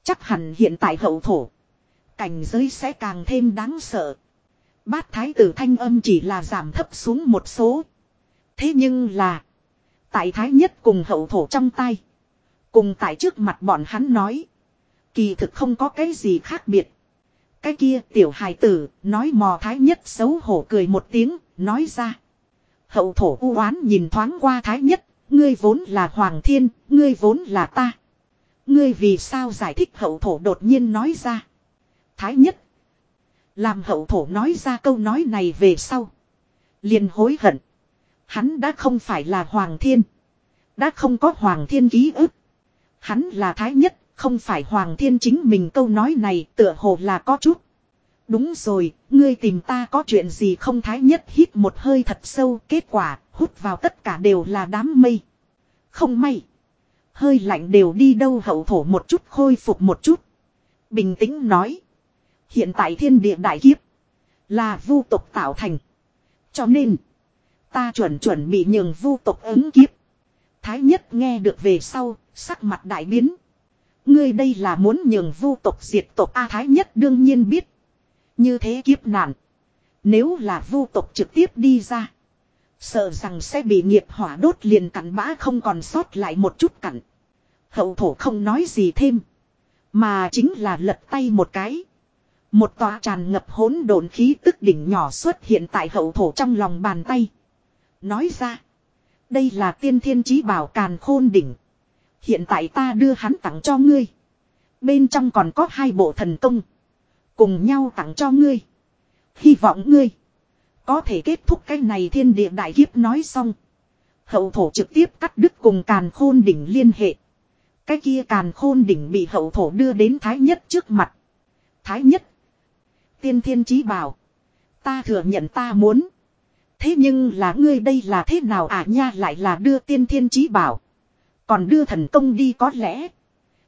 Chắc hẳn hiện tại hậu thổ. Cảnh giới sẽ càng thêm đáng sợ. Bát thái tử thanh âm chỉ là giảm thấp xuống một số. Thế nhưng là. Tại thái nhất cùng hậu thổ trong tay. Cùng tại trước mặt bọn hắn nói. Kỳ thực không có cái gì khác biệt. Cái kia tiểu hài tử nói mò thái nhất xấu hổ cười một tiếng, nói ra. Hậu thổ u oán nhìn thoáng qua thái nhất, ngươi vốn là hoàng thiên, ngươi vốn là ta. Ngươi vì sao giải thích hậu thổ đột nhiên nói ra. Thái nhất. Làm hậu thổ nói ra câu nói này về sau. liền hối hận. Hắn đã không phải là hoàng thiên. Đã không có hoàng thiên ký ức. Hắn là thái nhất không phải Hoàng Thiên chính mình câu nói này tựa hồ là có chút. Đúng rồi, ngươi tìm ta có chuyện gì không thái nhất hít một hơi thật sâu, kết quả, hút vào tất cả đều là đám mây. Không may. Hơi lạnh đều đi đâu hậu thổ một chút khôi phục một chút. Bình tĩnh nói. Hiện tại thiên địa đại kiếp. Là vu tộc tạo thành. Cho nên. Ta chuẩn chuẩn bị nhường vu tộc ứng kiếp. Thái nhất nghe được về sau. Sắc mặt đại biến. Ngươi đây là muốn nhường vu tộc diệt tộc A, Thái nhất đương nhiên biết. Như thế kiếp nạn. Nếu là vu tộc trực tiếp đi ra. Sợ rằng sẽ bị nghiệp hỏa đốt liền cặn bã không còn sót lại một chút cặn. Hậu thổ không nói gì thêm. Mà chính là lật tay một cái. Một tòa tràn ngập hỗn độn khí tức đỉnh nhỏ xuất hiện tại hậu thổ trong lòng bàn tay. Nói ra. Đây là tiên thiên chí bảo càn khôn đỉnh. Hiện tại ta đưa hắn tặng cho ngươi. Bên trong còn có hai bộ thần công. Cùng nhau tặng cho ngươi. Hy vọng ngươi. Có thể kết thúc cái này thiên địa đại kiếp nói xong. Hậu thổ trực tiếp cắt đứt cùng càn khôn đỉnh liên hệ. Cái kia càn khôn đỉnh bị hậu thổ đưa đến thái nhất trước mặt. Thái nhất. Tiên thiên chí bảo. Ta thừa nhận ta muốn. Thế nhưng là ngươi đây là thế nào à nha lại là đưa tiên thiên chí bảo. Còn đưa thần công đi có lẽ.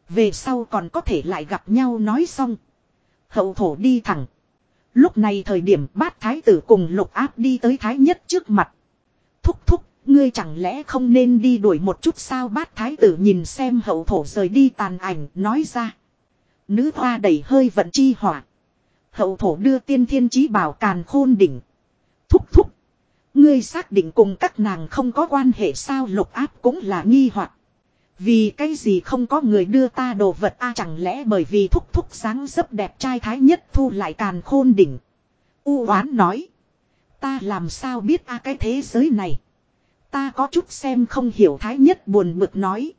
Về sau còn có thể lại gặp nhau nói xong. Hậu thổ đi thẳng. Lúc này thời điểm bát thái tử cùng lục áp đi tới thái nhất trước mặt. Thúc thúc, ngươi chẳng lẽ không nên đi đuổi một chút sao bát thái tử nhìn xem hậu thổ rời đi tàn ảnh nói ra. Nữ hoa đẩy hơi vận chi hỏa. Hậu thổ đưa tiên thiên chí bảo càn khôn đỉnh. Thúc thúc. Ngươi xác định cùng các nàng không có quan hệ sao lục áp cũng là nghi hoặc Vì cái gì không có người đưa ta đồ vật a à, chẳng lẽ bởi vì thúc thúc sáng dấp đẹp trai thái nhất thu lại càn khôn đỉnh. U oán nói. Ta làm sao biết a à, cái thế giới này. Ta có chút xem không hiểu thái nhất buồn bực nói.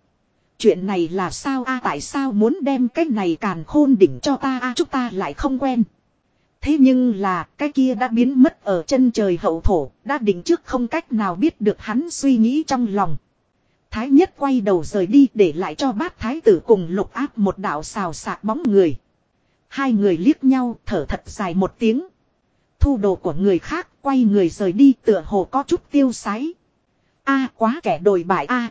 Chuyện này là sao a à, tại sao muốn đem cái này càn khôn đỉnh cho ta a chúng ta lại không quen. Thế nhưng là cái kia đã biến mất ở chân trời hậu thổ, đã định trước không cách nào biết được hắn suy nghĩ trong lòng. Thái nhất quay đầu rời đi để lại cho bát thái tử cùng lục áp một đạo xào sạc bóng người. Hai người liếc nhau thở thật dài một tiếng. Thu đồ của người khác quay người rời đi tựa hồ có chút tiêu sái. a quá kẻ đồi bại a